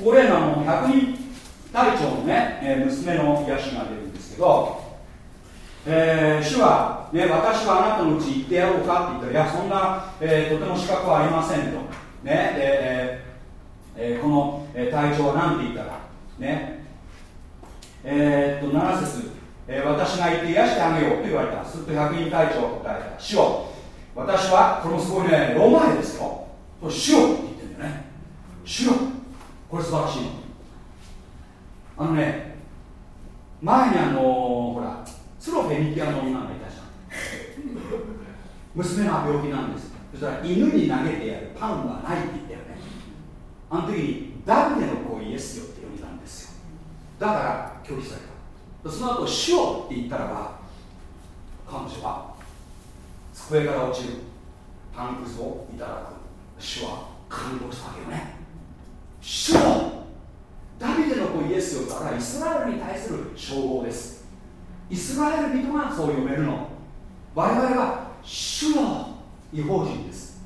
これあの百人隊長のね、えー、娘の癒しが出るんですけど、えー、主は、ね、私はあなたのうち行ってやろうかって言ったらいやそんな、えー、とても資格はありませんと、ねでえーえー、この、えー、隊長は何て言ったかねえー、っと7節、えー、私が行って癒してあげようと言われた。すると百人隊長答えた。主よ私はこれもすごいねローマ絵ですよ。これ主よって言ってるんだよね。主よこれ素晴らしいあのね前にあの、ほらスロフェニキアの女がいたじゃん。(laughs) 娘が病気なんですそしたら犬に投げてやるパンはないって言ったよねあの時にダビデの子イエスよって呼んだんですよ。だから拒否された。その後死をって言ったらば彼女は机から落ちるパンくずをいただく。主は感動したわけよね。主よダビデの子イエスよからイスラエルに対する称号です。イスラエル人がそう呼べるの。我々は主の違法人です、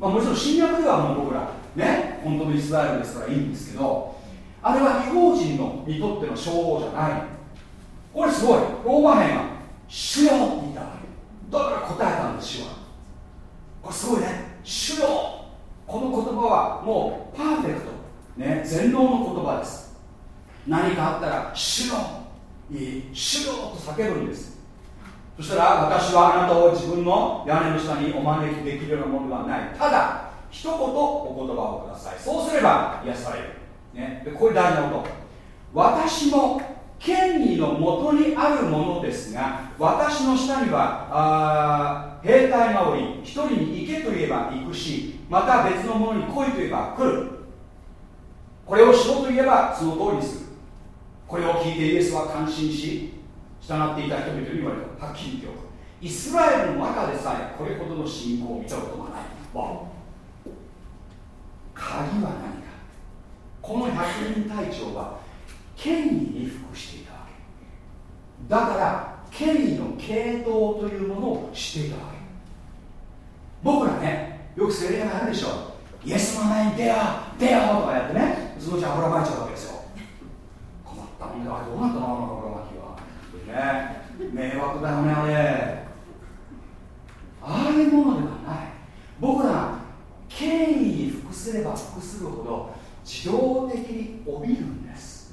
まあ、もちろん新約ではもう僕らね本当のイスラエルですからいいんですけどあれは違法人のにとっての称号じゃない。これすごい。ローマ兵が主よって言ったわけだから答えたんです主は。これすごいね。主よ。この言葉はもうパーフェクト、ね、全能の言葉です。何かあったら「主よ」いい「主よ」と叫ぶんです。そしたら私はあなたを自分の屋根の下にお招きできるようなものではない。ただ一言お言葉をください。そうすれば癒される、ね、でこれ大事なこと。私も権威のもとにあるものですが私の下にはあ兵隊がおり一人に行けと言えば行くしまた別のものに来いと言えば来る。これをしろと言えばその通りにす。るこれを聞いてイエスは感心し従っていた人々に言われた。はっきり言っておく。イスラエルの中でさえこれほどの信仰を見たことがない。わ鍵は何か。この百人隊長は権威に服していたわけ。だから権威の系統というものを知っていたわけ。僕らねよく精霊がやるでしょ。イエスの名に出よう。出ようとかやってねそのうち油まいちゃうわけですよ困ったもんだあれどうなったのあの油まきはね迷惑だよねあれああいうものではない僕ら権威に服すれば服するほど自動的に帯びるんです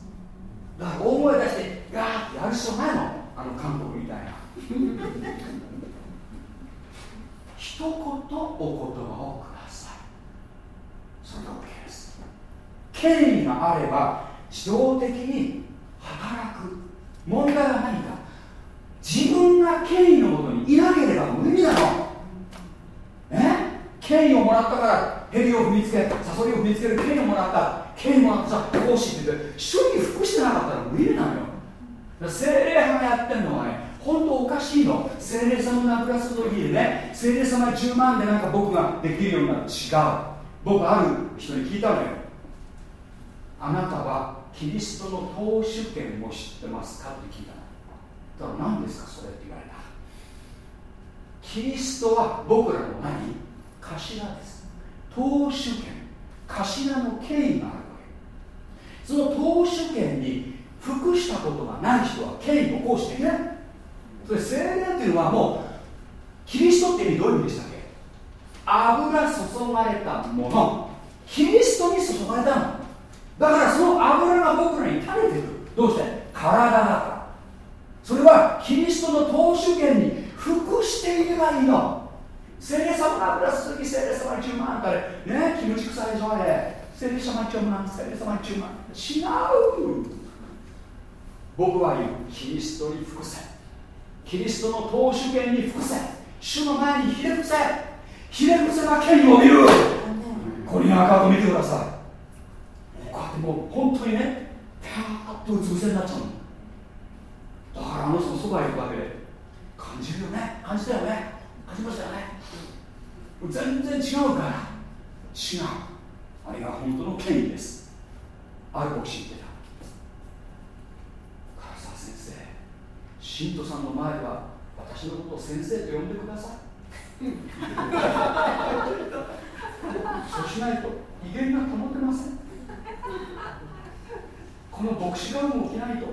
だから大声出してガーってやる必要ないのあの韓国みたいな一言お言葉をくださいそれで OK です権威があれば自動的に働く問題は何か自分が権威のもとにいなければ無理なのね権威をもらったから蛇を踏みつけサソリを踏みつける権威をもらった権威もらったさ講師って言って主に服してなかったら無理なのよ精霊派がやってるのはね本当おかしいの精霊様がプラスの時でね精霊様10万でなんか僕ができるようになる違う。僕ある人に聞いたのよ。あなたはキリストの投手権を知ってますかって聞いたの。だから何ですかそれって言われた。キリストは僕らの何？頭です。投手権。頭の権威があるわけ。その投手権に服したことがない人は権威を行使できない。それ精霊っていうのはもうキリストって意味どういう意味でしたっけ？油注がれたもの。キリストに注がれたの。だからその油が僕らに垂れてくる。どうして？体だから。それはキリストの投手権に服していればいいの。聖霊様が油続き聖霊様に注文あったりね気持ち臭いぞあれ。聖霊様に注文聖霊様に注文違う。僕は言う。キリストに服せ。キリストの投手権に服せ。主の前にひれ伏せ。ひれ伏せば剣を見る。これが赤と見てください。こうやってもう本当にねパーッとうつ伏せになっちゃうの。だからあの人のそばにいるわけで感じるよね。感じたよね。感じましたよね。全然違うから。違う。あれが本当の権威です。ある牧師言ってた。唐沢先生。信徒さんの前では私のことを先生と呼んでくださいそうしないと威厳が保てません。この牧師側も起きないと。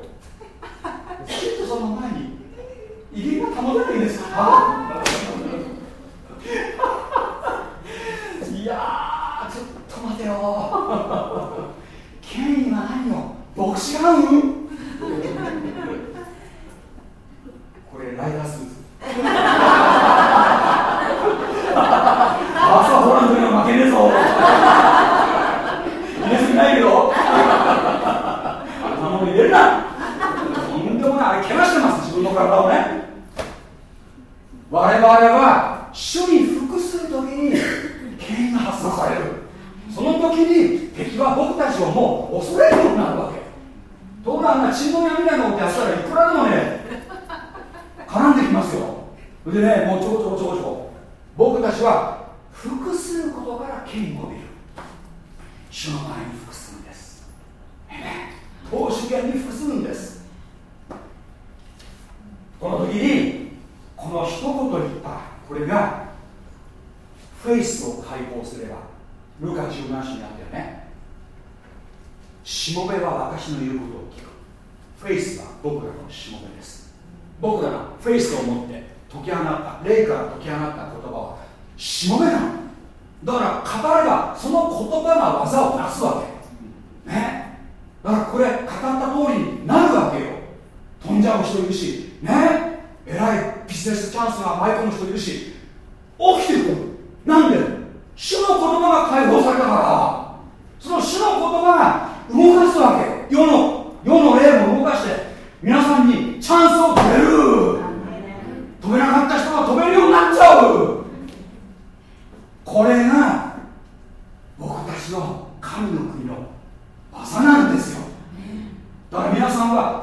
信徒さんの前に威厳が保てないんです。(laughs) いやちょっと待てよ。権威は何よ？牧師がうんこれライダースーツ (laughs) 朝ホランドには負けねえぞ。入れすぎないけど。頭を入れるな。とんでもない。あれけなしてます。自分の体をね。我々は主に服するときに権威が発散される。その時に敵は僕たちをもう恐れるようになるわけ。ところがあんな血の闇みたいなことやったらいくらでもね絡んできますよ。でねもうちょこちょこちょこちょこ。僕たちは服することから権威を見る。主の前に服するんです。投手権に服するんです。この時にこの一言言ったこれがフェイスを解放すればルカ17章にあったよね。しもべは私の言うことを聞く。フェイスは僕らのしもべです。僕らがフェイスを持って解き放った霊から解き放った言葉はしもべなのだから語ればその言葉が技をなすわけ。ね。だからこれ語った通りになるわけよ。飛んじゃう人いるし。ね。えらいビジネスチャンスが舞い込む人いるし。起きてくるなんで？主の言葉が解放されたから。その主の言葉が動かすわけ。世の世の霊も動かして皆さんにチャンスを止める。止めなかった人が止めるようになっちゃう。これが僕たちの神の国の技なんですよ。だから皆さんは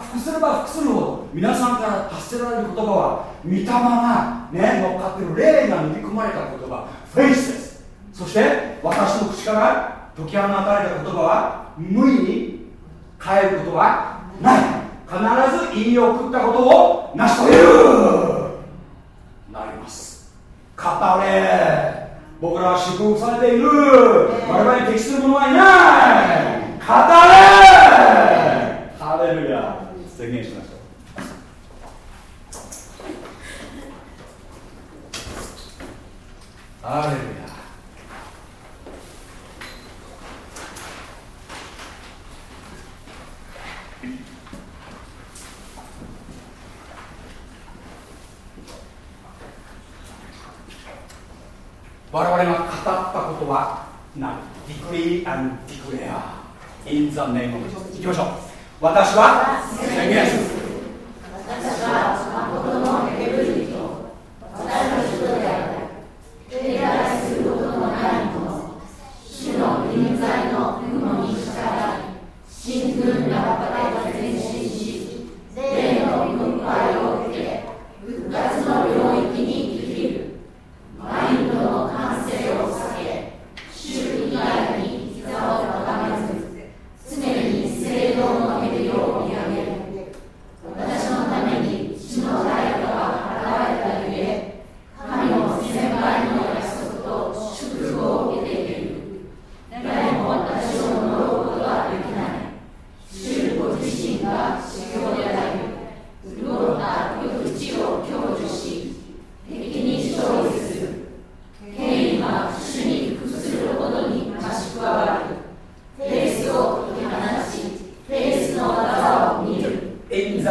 皆さんから発せられる言葉は御霊がね乗っかってる霊が塗り込まれた言葉フェイスですそして私の口から解き放たれた言葉は無意に変えることはない。必ず言い送ったことを成し遂げる。なります。語れ。僕らは祝福されている。我々に適する者はいない。語れ。ハレルヤ。宣言しましょう。ハレルヤ我々が語ったことはなディクリー and ディクレア in the name of Jesus. いきましょう。私は宣言する私は誠のヘブリと私の人であすることのないもの主の臨在の雲に従い真空な働きが前進し霊の分配を受け復活の領域に生きるマインドの完成を避け主以外に膝をかがめず常に聖堂のヘビを見上げる私のために主の代価が払われたゆえ神の先輩の約束と祝福を受けている誰も私を呪うことはできない主ご自身が修行であり潤った良き地を享受し敵に勝利する権威は主に服することに増し加わるフェイスを解き放しフェイスの技を見る In the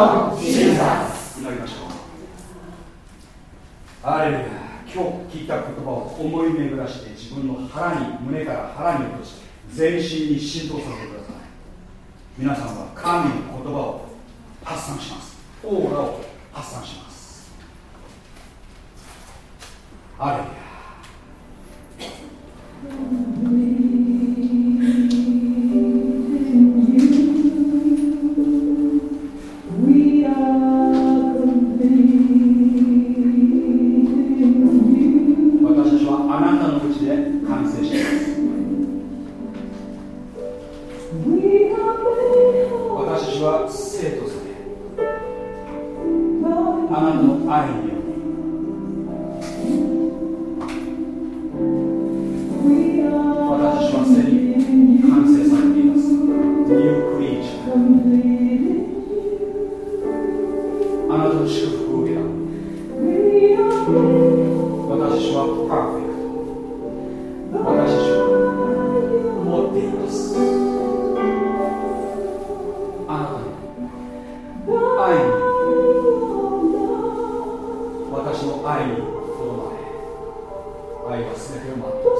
name of Jesus 祈りましょうハレルヤ今日聞いた言葉を思い巡らして自分の腹に胸から腹に落として全身に浸透させてください皆さんは神の言葉を発散しますオーラを発散しますハレルヤ愛を全てを全う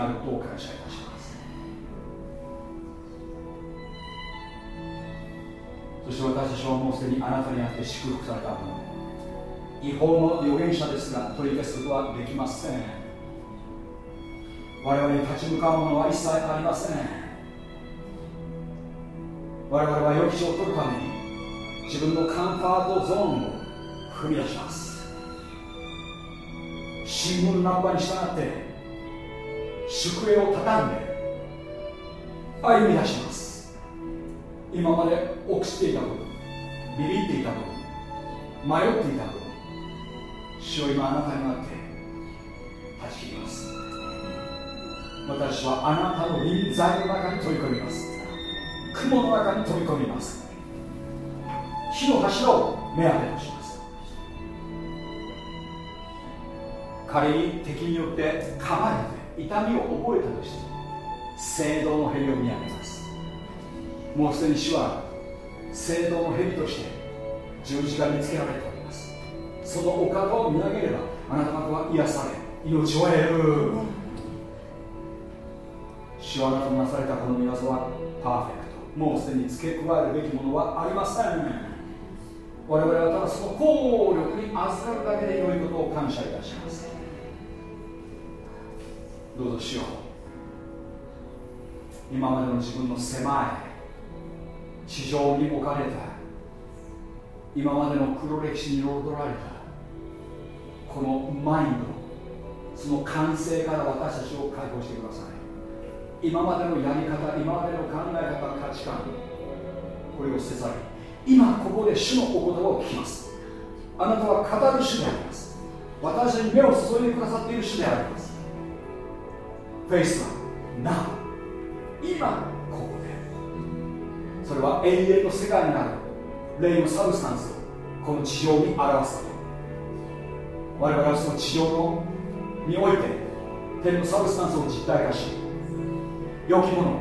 があることを感謝いたします。そして私たちはもうすでにあなたにあって祝福されたもの。違法の預言者ですが取り消すことはできません。我々に立ち向かうものは一切ありません。我々は予期を取るために自分のカンファートゾーンを踏み出します。新聞ナンバーに従って宿営を畳んで歩み出します。今まで臆していたことビビっていたこと迷っていたこと主を今あなたになって断ち切ります。私はあなたの臨在の中に飛び込みます。雲の中に飛び込みます。火の柱を目当てとします。仮に敵によって噛まれて痛みを覚えたとして聖堂の蛇を見上げます。もうすでに主は聖堂の蛇として十字架につけられております。そのお方を見上げればあなた方は癒され命を得る。主はあなたなされたこの御業はパーフェクト。もうすでに付け加えるべきものはありません。我々はただその効力に預かるだけで良いことを感謝いたします。どうぞしよう。今までの自分の狭い地上に置かれた今までの黒歴史に彩られたこのマインドその完成から私たちを解放してください。今までのやり方今までの考え方価値観これを捨て去り今ここで主のお言葉を聞きます。あなたは語る主であります。私に目を注いでくださっている主であります。フェイスはな今ここで。それは永遠の世界にある霊のサブスタンスをこの地上に表すこと我々はその地上のにおいて天のサブスタンスを実体化し良きもの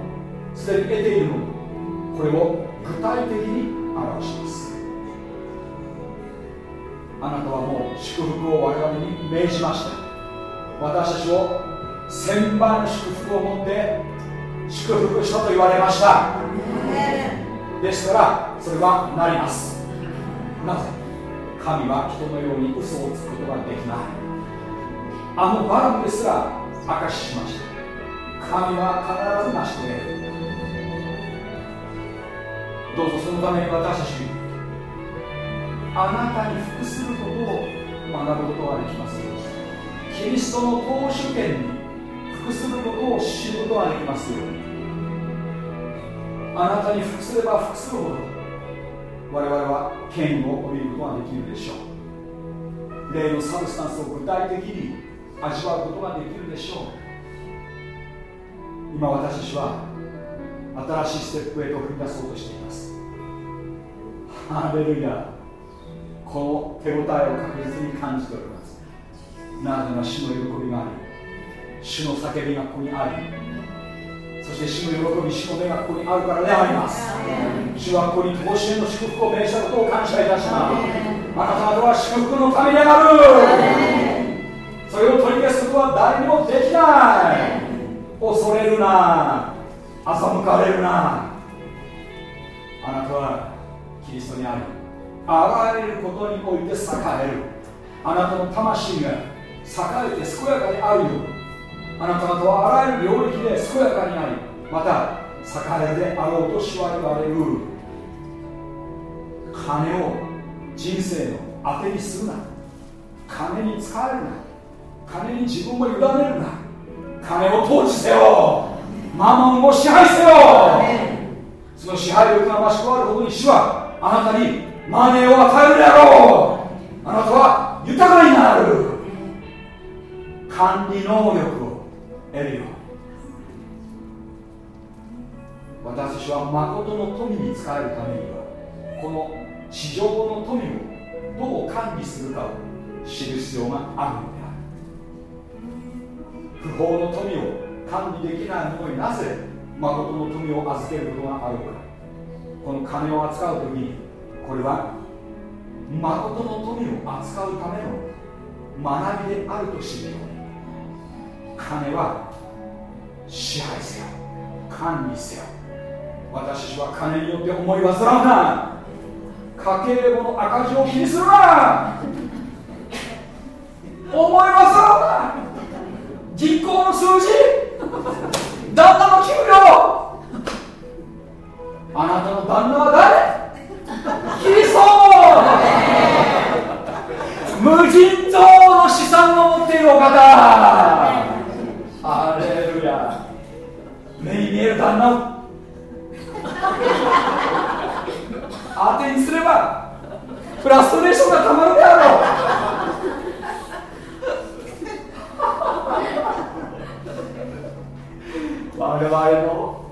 すでに得ているものこれを具体的に表します。あなたはもう祝福を我々に命じました。私たちを千倍の祝福を持って祝福したと言われました。ですからそれはなります。なぜ？神は人のように嘘をつくことができない。あのバラムですら証ししました。神は必ず成し遂げる。どうぞそのために私たちあなたに服することを学ぶことができますよキリストの投手権にすることを知ることができます。あなたに服すれば服するほど我々は権威を帯びることができるでしょう。霊のサブスタンスを具体的に味わうことができるでしょう。今私たちは新しいステップへと踏み出そうとしています。ハレルヤこの手応えを確実に感じております。なぜなら主の喜びがあり主の叫びがここにありそして主の喜び主の目がここにあるからであります。主はここに甲子園の祝福を命じたことを感謝いたします。あなた方は祝福のためにある。それを取り消すことは誰にもできない。恐れるな。欺かれるな。あなたはキリストにありあらゆることにおいて栄える。あなたの魂が栄えて健やかであるようあなた方はあらゆる領域で健やかになりまた栄えであろうと主は言われる。金を人生の当てにするな。金に使えるな。金に自分を委ねるな。金を統治せよ。マモンを支配せよ。その支配力が増し加わるほどに主はあなたにマネーを与えるであろう。あなたは豊かになる。管理能力を得るよ。私たちは誠の富に使えるためにはこの地上の富をどう管理するかを知る必要があるのである不法の富を管理できないものになぜ誠の富を預けることがあるかこの金を扱う時にこれは誠の富を扱うための学びであると知るように。金は支配せよ。管理せよ。私たちは金によって思い煩うな。家計簿の赤字を気にするな。思い煩うな。銀行の数字。旦那の給料。あなたの旦那は誰？キリスト。無尽蔵の資産を持っているお方。目に見える旦那を当てにすればフラストレーションがたまるであろう。我々の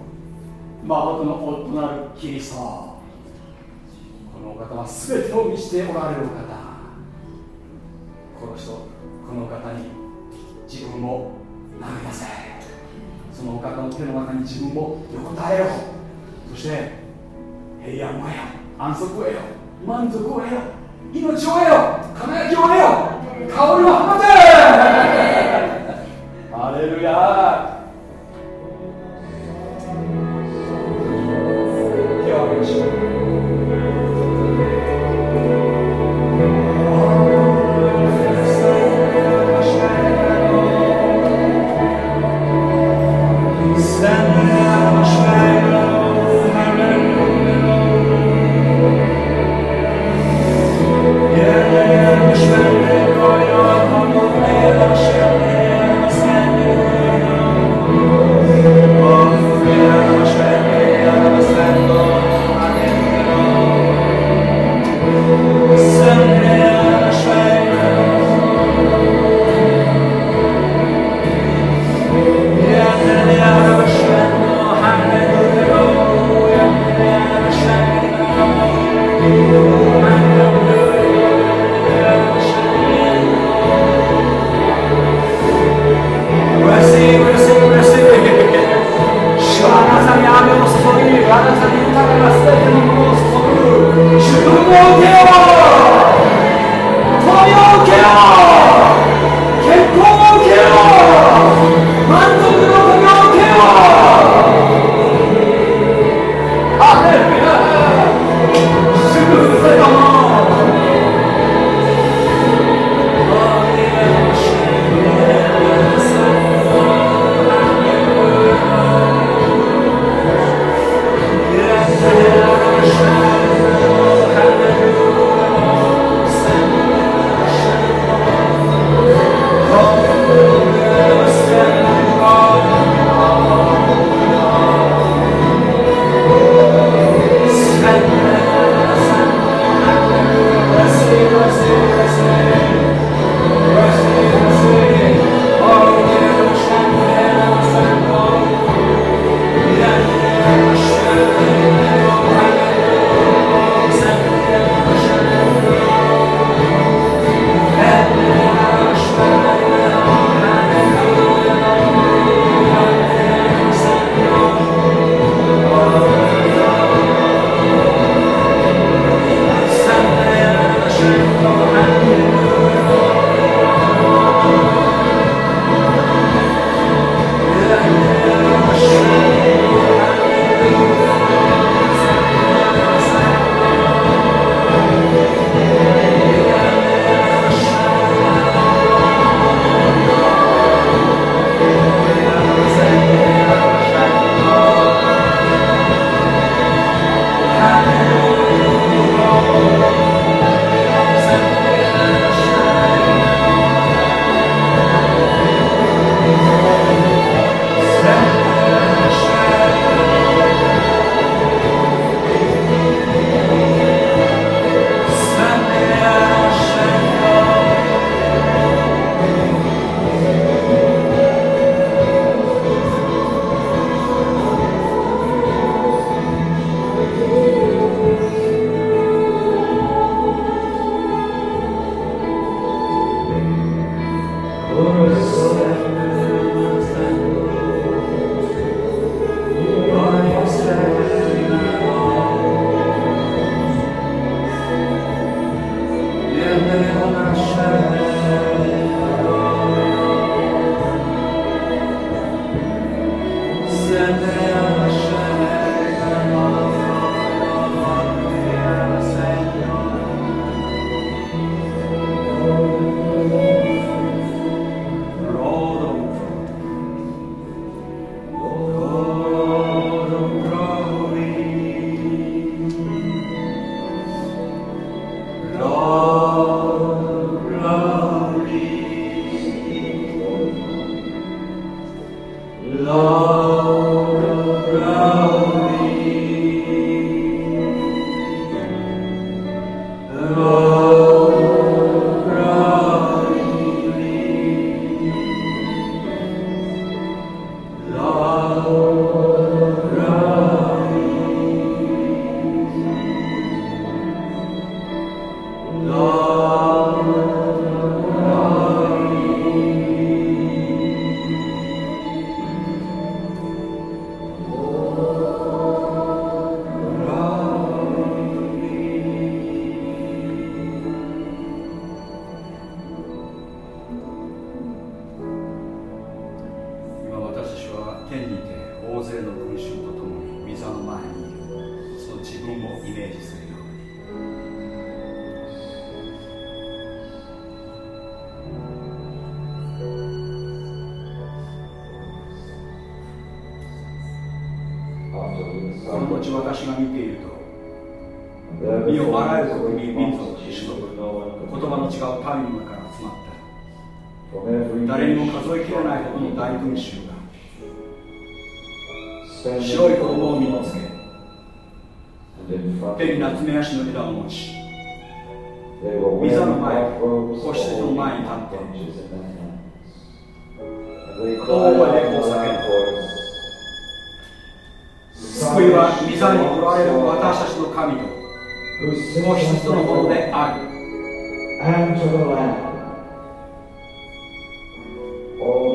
誠の夫なるキリストこのお方は全てを見せておられるお方。この人この方に自分を投げ出せ。そのお方の手の中に自分を横たえようそして平安を得よ安息を得よ。満足を得よ。命を得よ。輝きを得よ。香りを放て。アレルヤ。手を挙げましょう「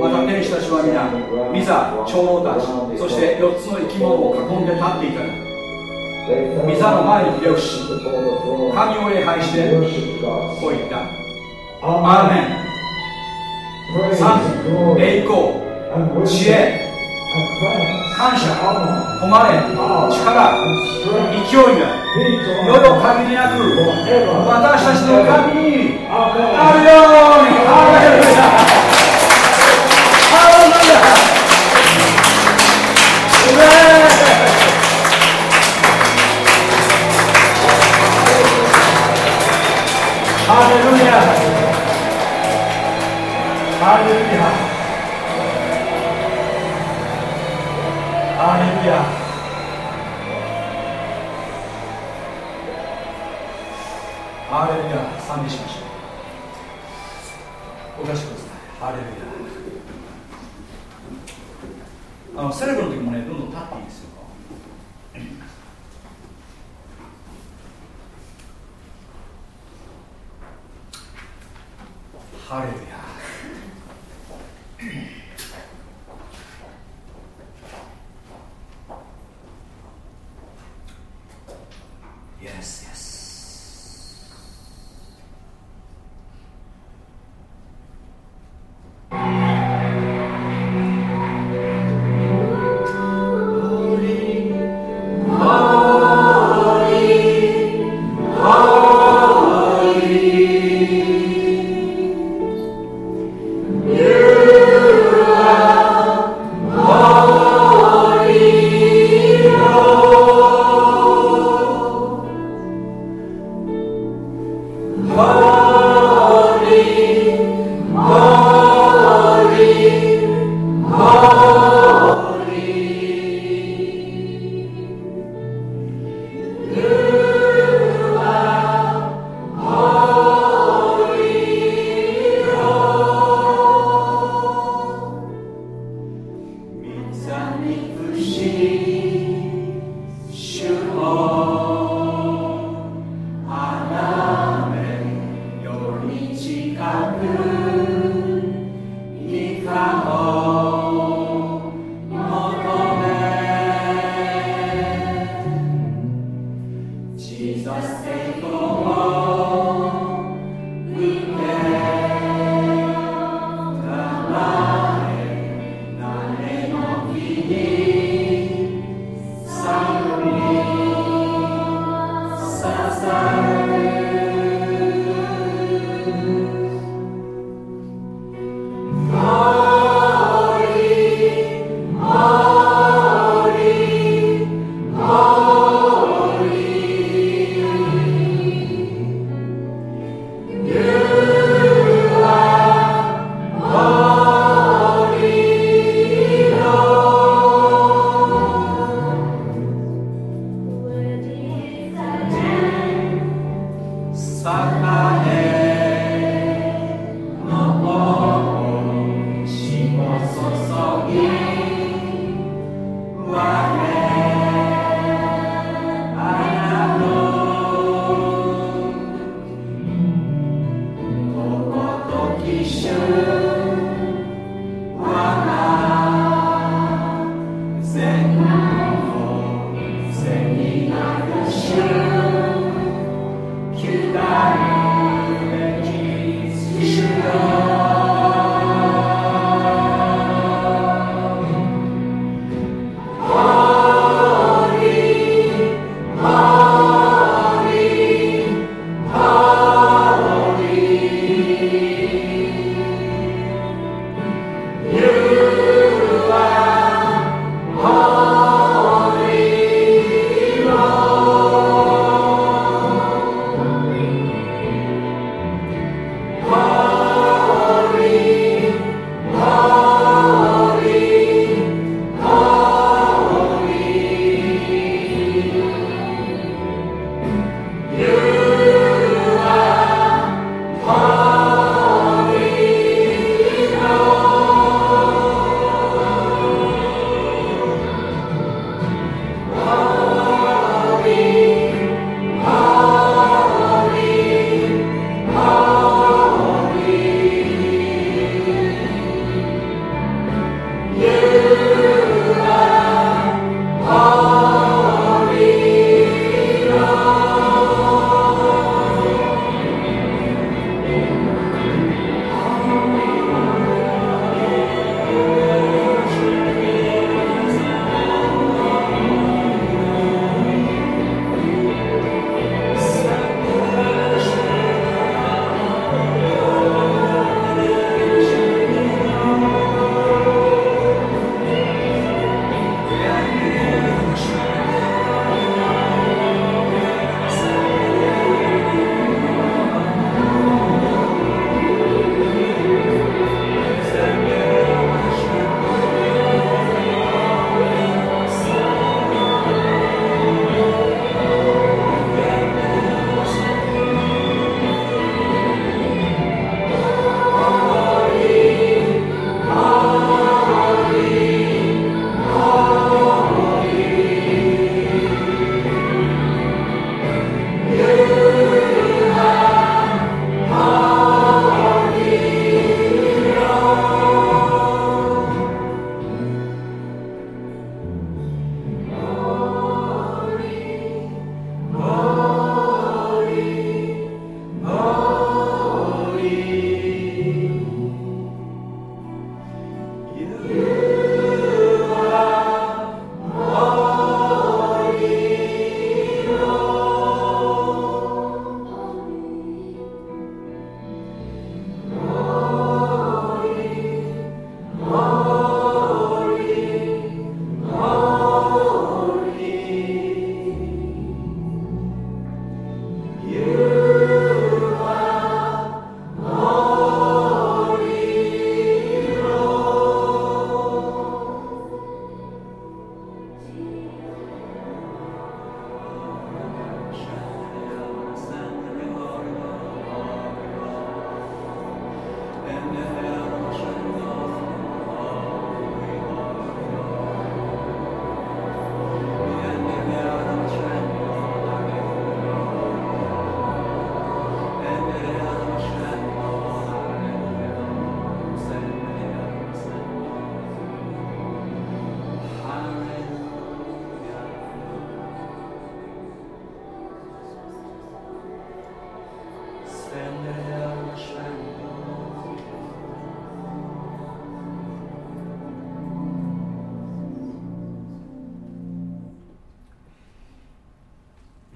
また天使たちは皆、ミザ、長老たち、そして4つの生き物を囲んで立っていた、ミザの前にひれをし、神を礼拝して、こう言った。アーメン3、栄光、知恵、感謝誉れ力勢いが世の限りなく私たちの神にあるようにハレルヤハルハレルヤハレルヤハレルヤハレルヤ賛美しましょうおかしください。ハレルヤあのセレブの時もねどんどん立っていいですよ。ハレルヤ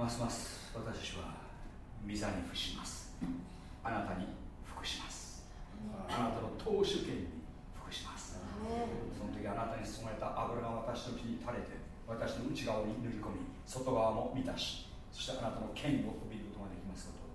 ますます私たちは御座に伏します。あなたに服します。あなたの投手権に服します。その時あなたに注がれた油が私のうちに垂れて私の内側に塗り込み外側も満たしそしてあなたの権威を帯びることができますこと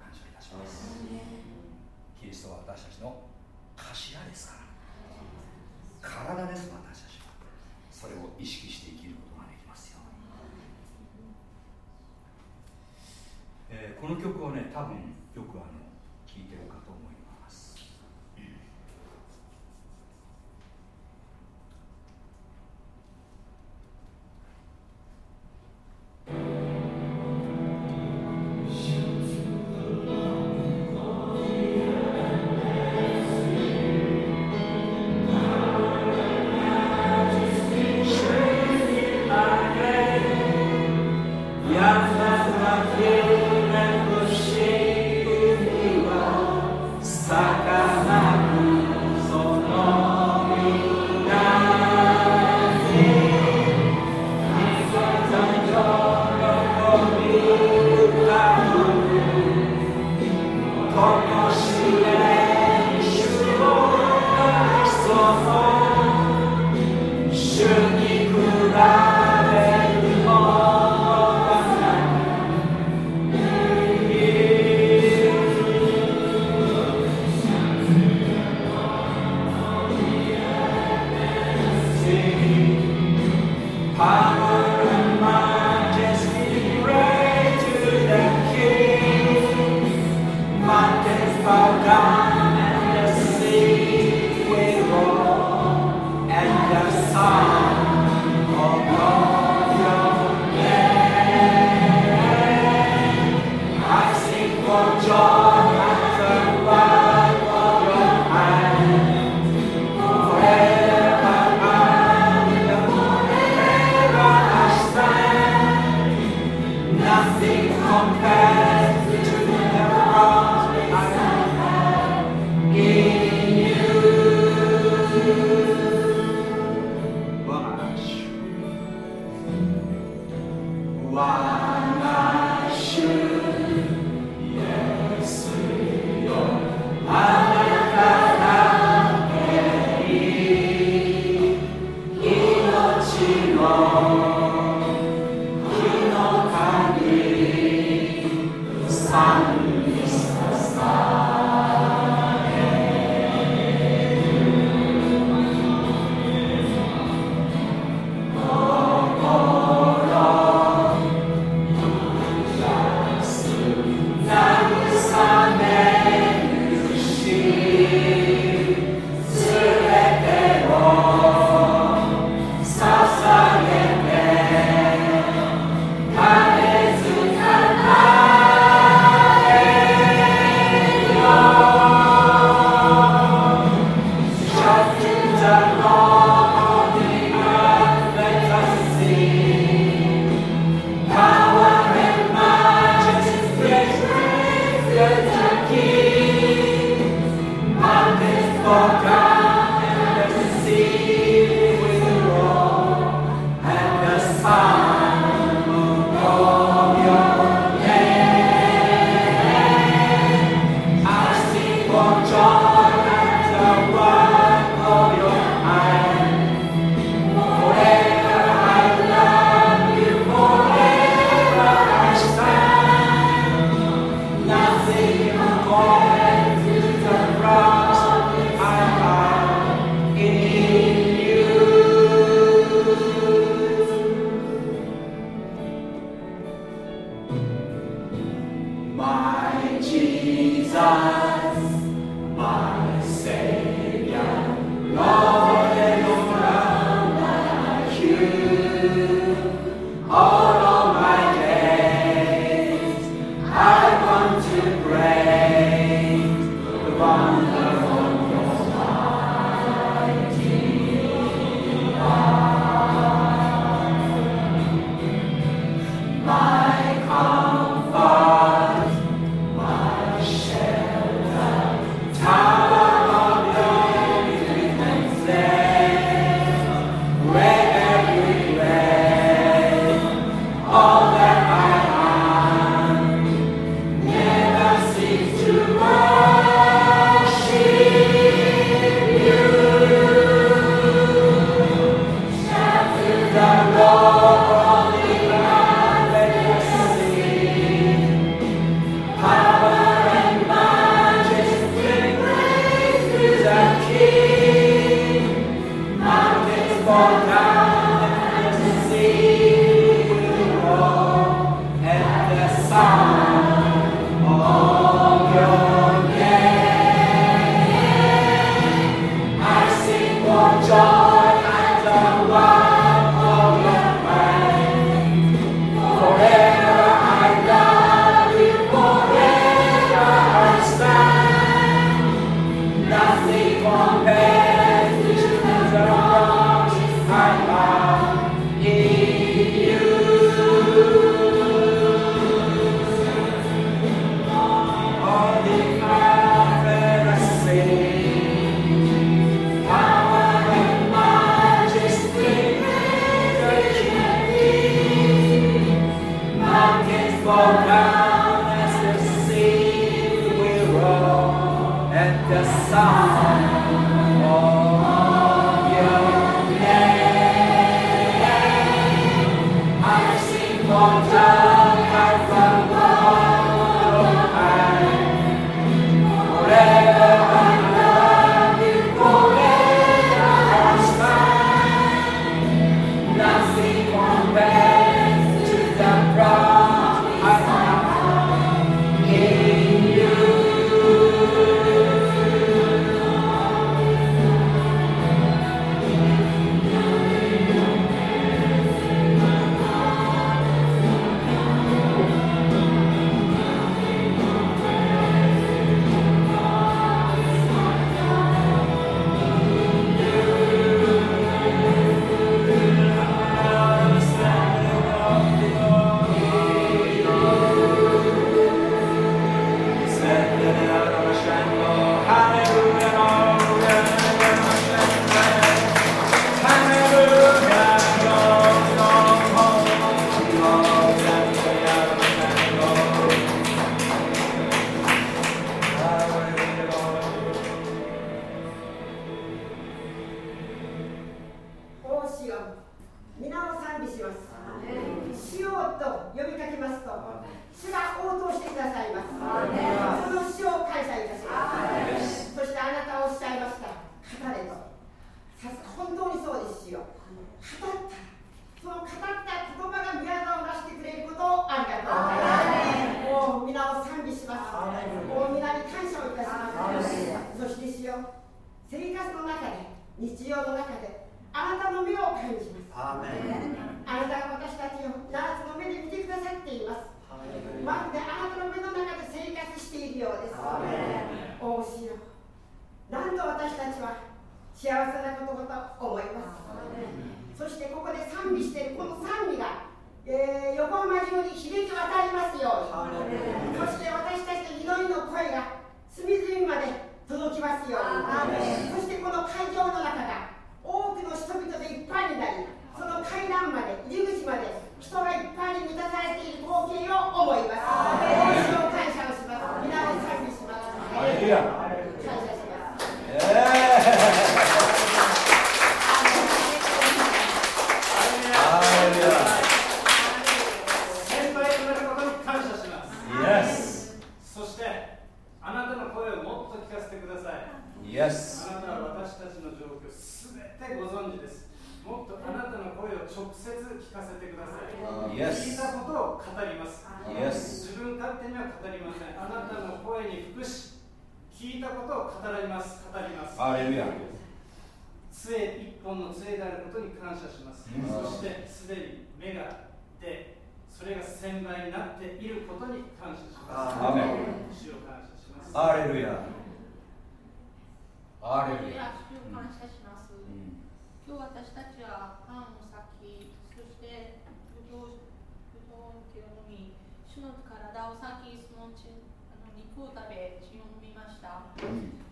見ました。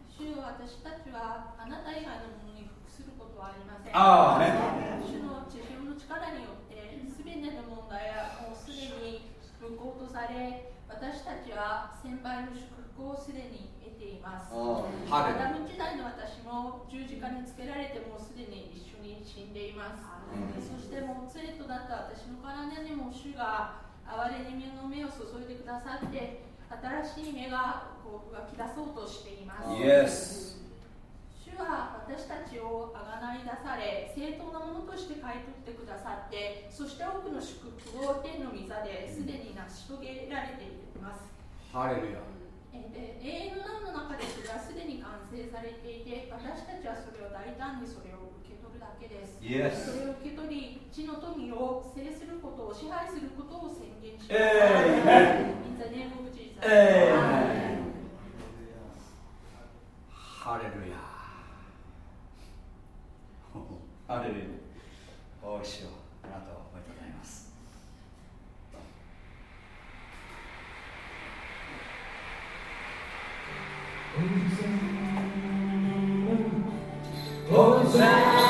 主よ私たちはあなた以外のものに服することはありません。ああ、ね。主の地上の力によって、すべての問題はもうすでに復興とされ、私たちは先輩の祝福をすでに得ています。アダム時代の私も十字架につけられてもうすでに一緒に死んでいます。そしてもう生とだった私の体にも主が哀れに身の目を注いでくださって、新しい目がこう湧き出そうとしています。主は私たちをあがない出され、正当なものとして買い取ってくださって、そして多くの祝福を天の御座ですでに成し遂げられています。ハレルヤ。で永遠の難の中でそれはすでに完成されていて、私たちはそれを大胆にそれを受け取るだけです。Yes. それを受け取り、地の富を制することを支配することを宣言します。エーハレルヤ。ハレルヤ。おいしよ。ありがおめでとうございます。おいし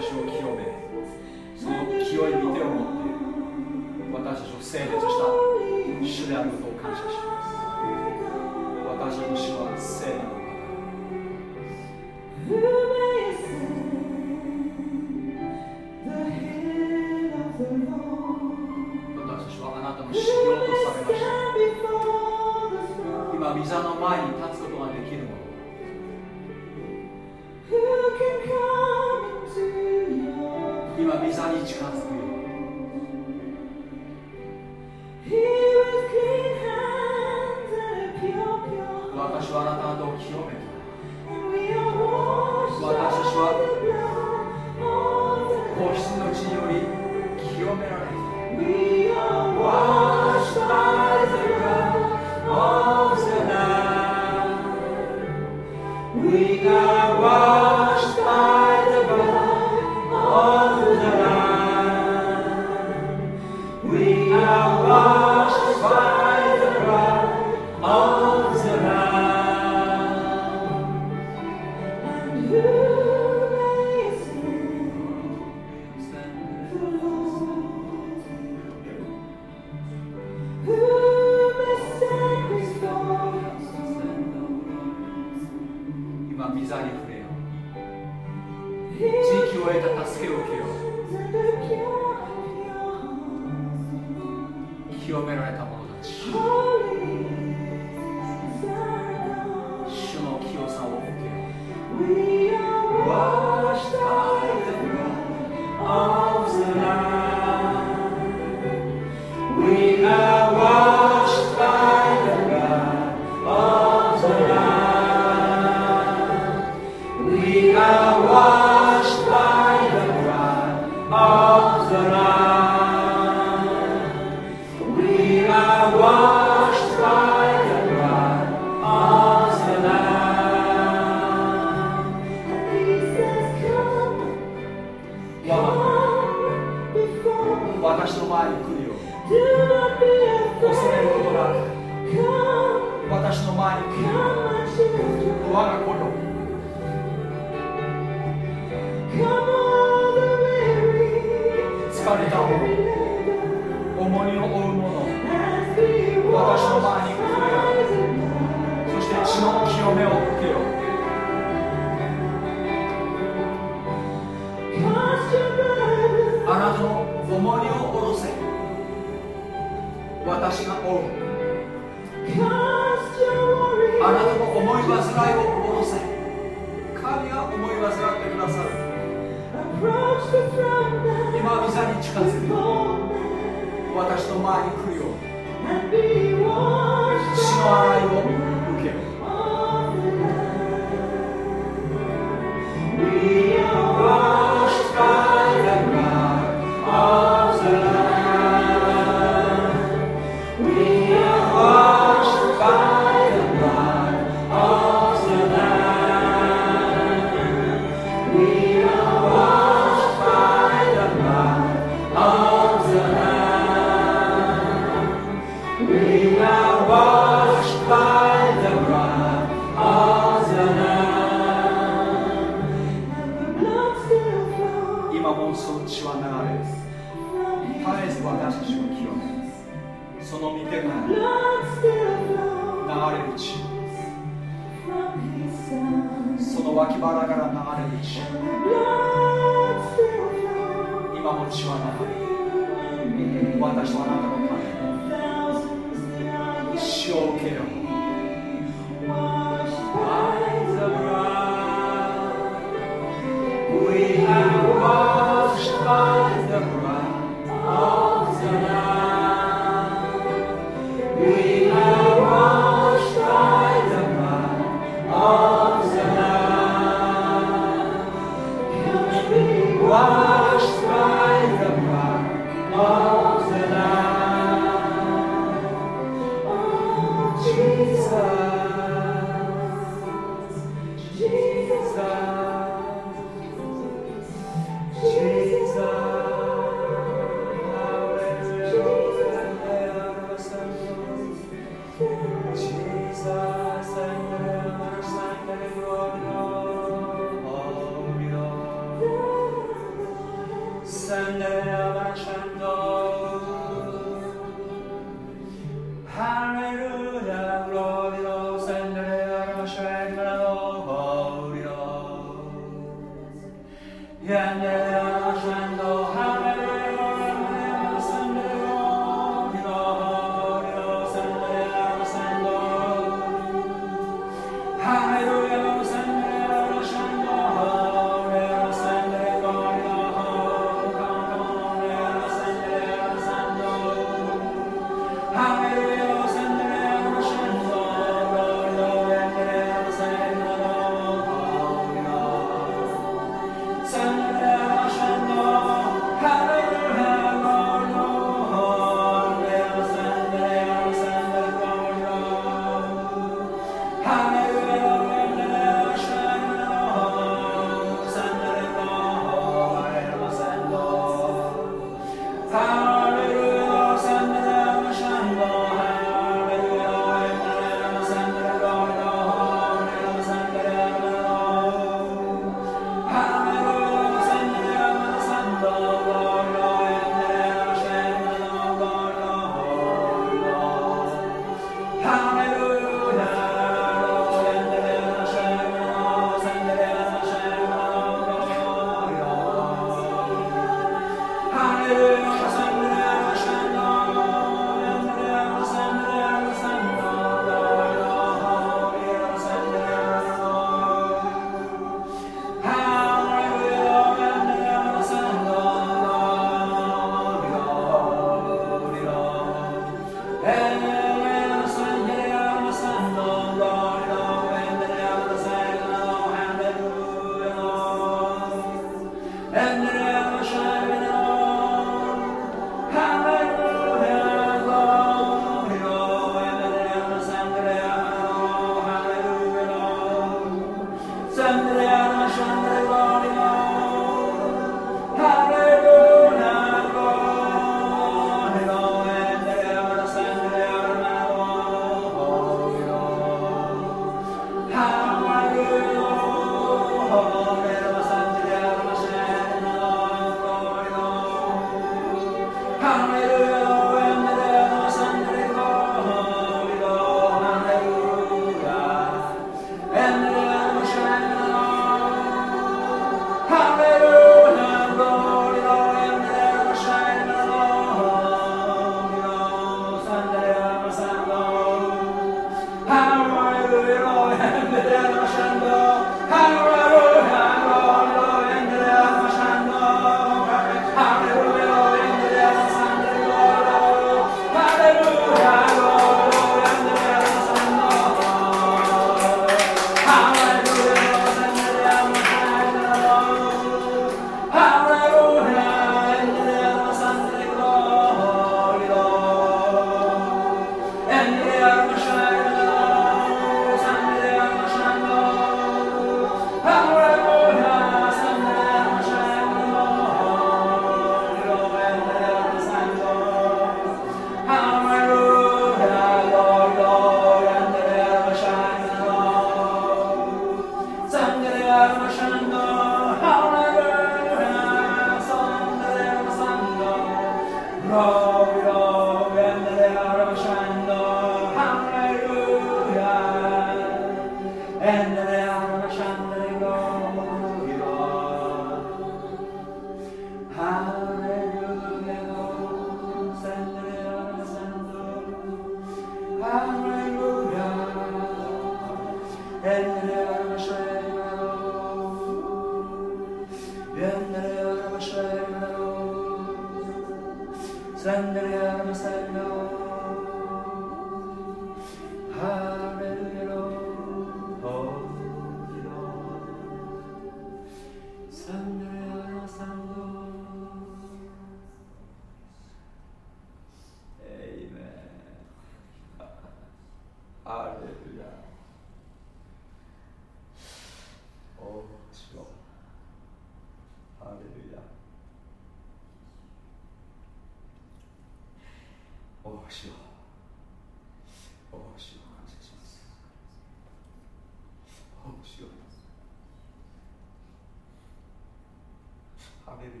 レル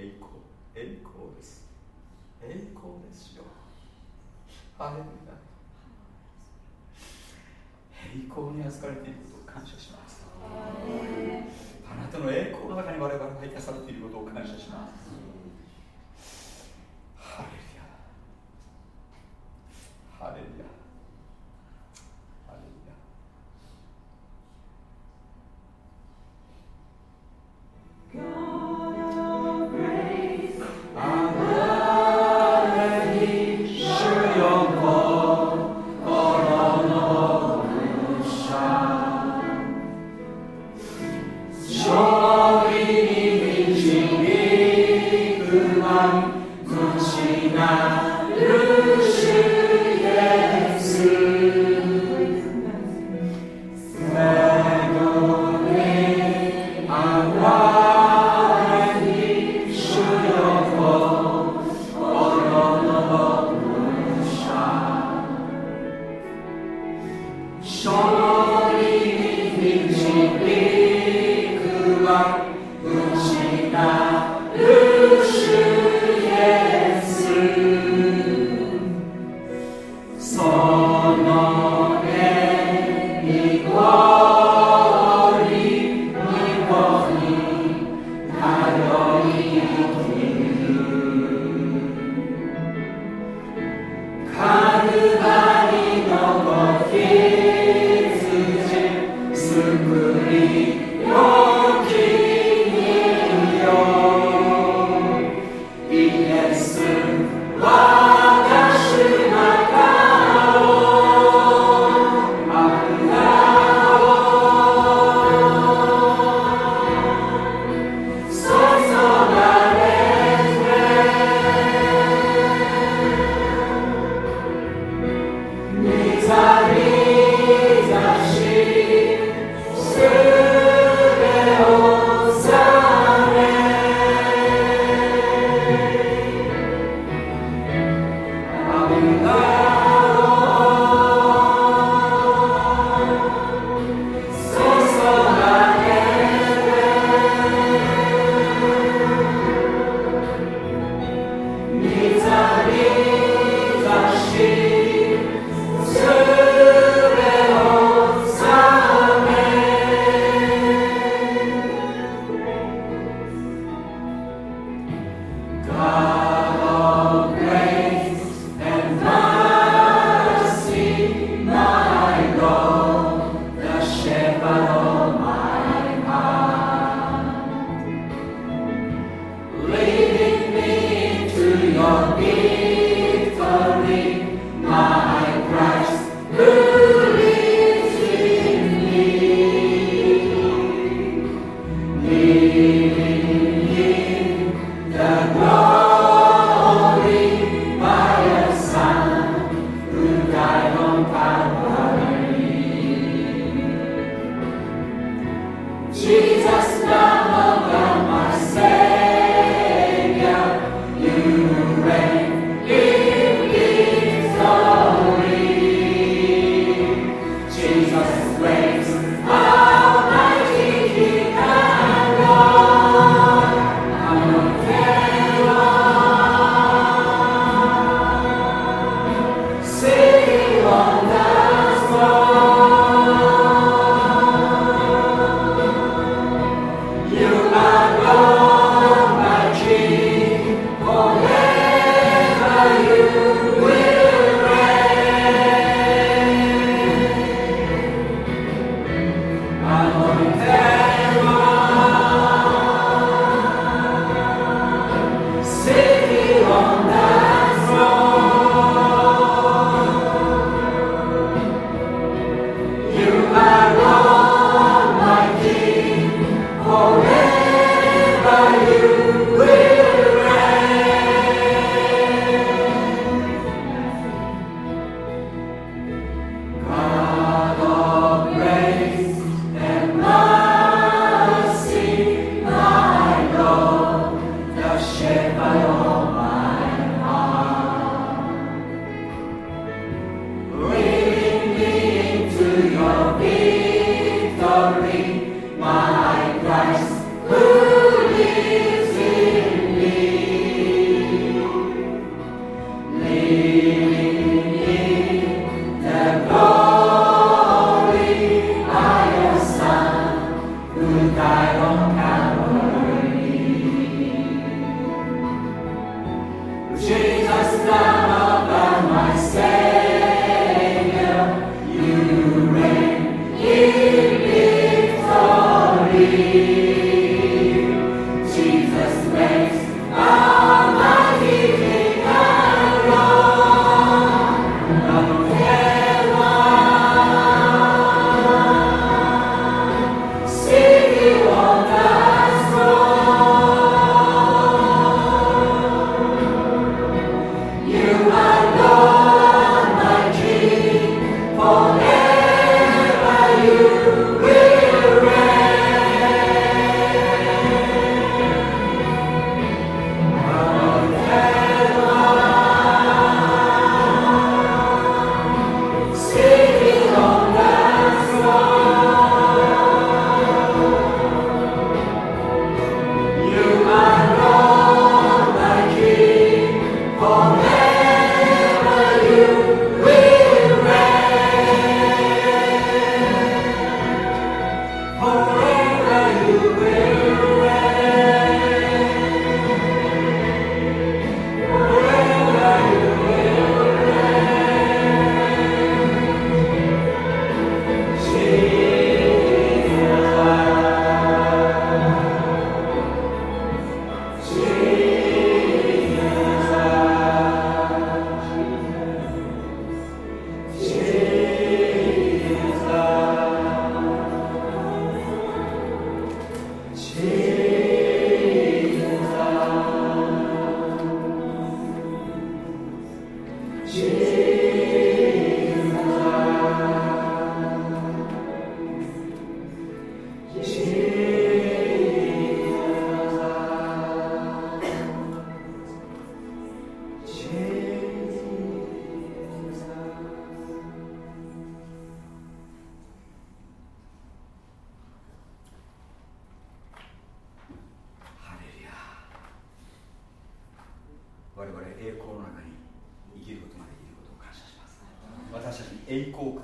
ヤ栄光。栄光です。栄光ですよ。ハレルヤ。栄光に預かれていることを感謝します。あなたの栄光の中に我々が生かされていることを感謝します。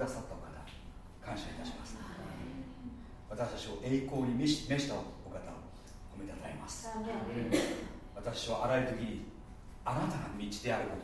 くださったお方感謝いたします。私たちを栄光に召したお方を褒めたたえます。私はあらゆる時にあなたが道であること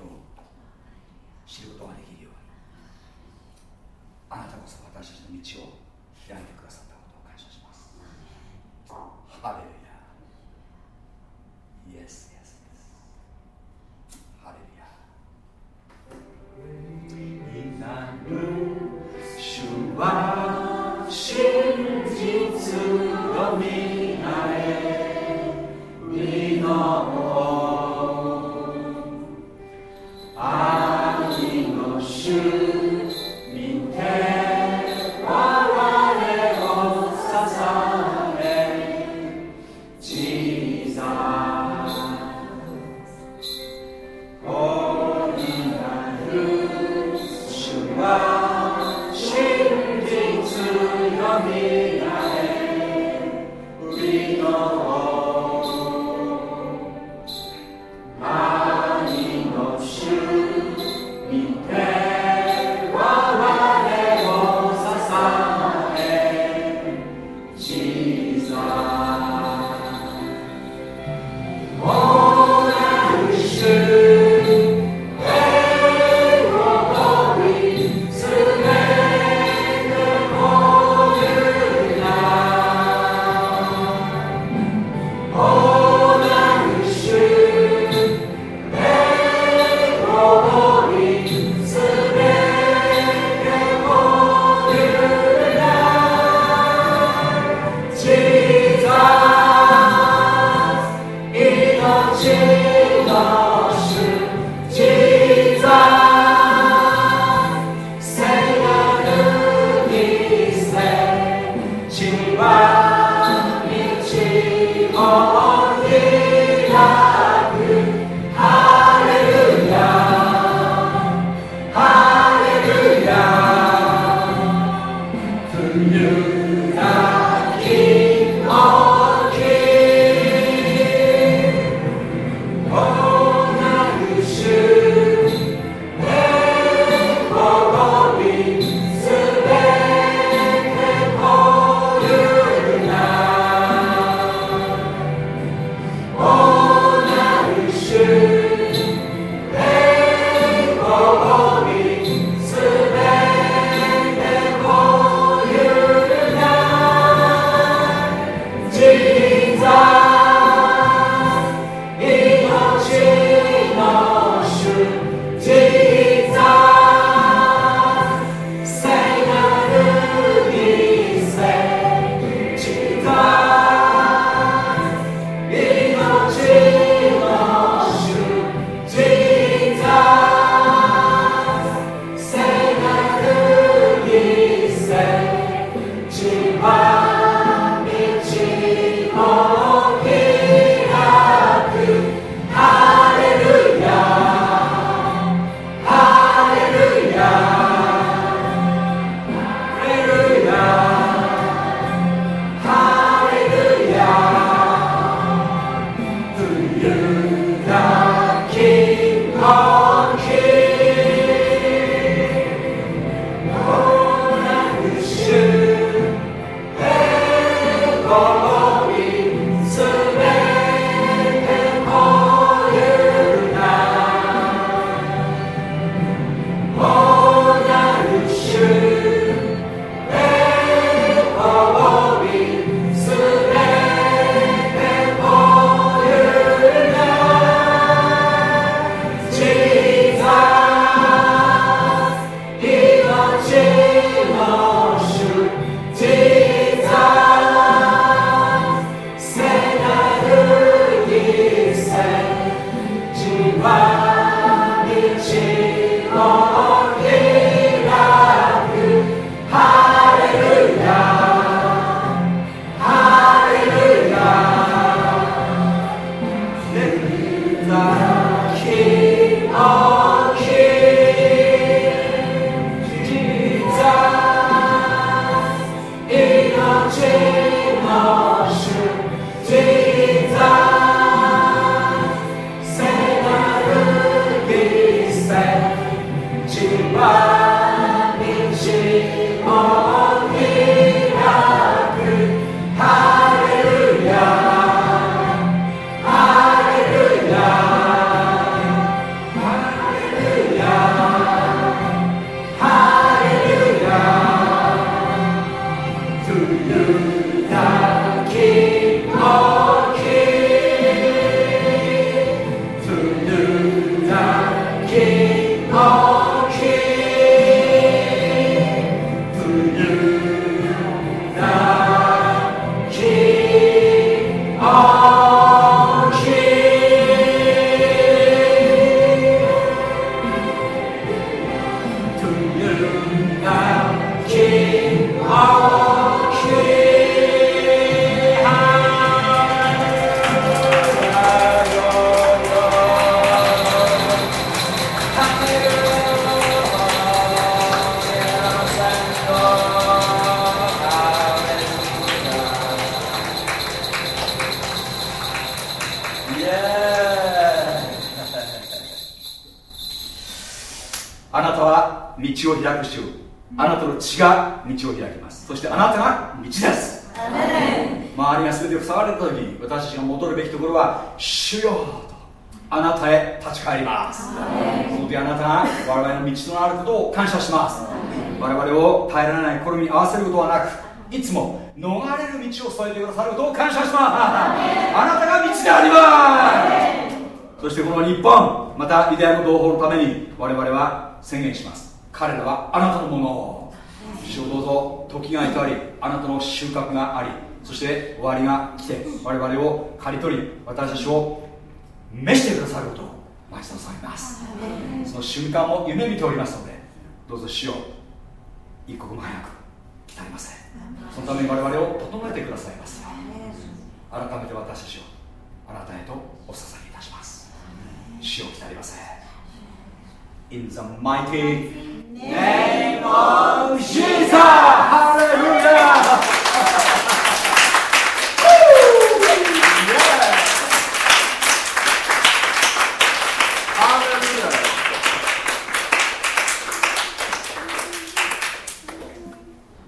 瞬間を夢見ております。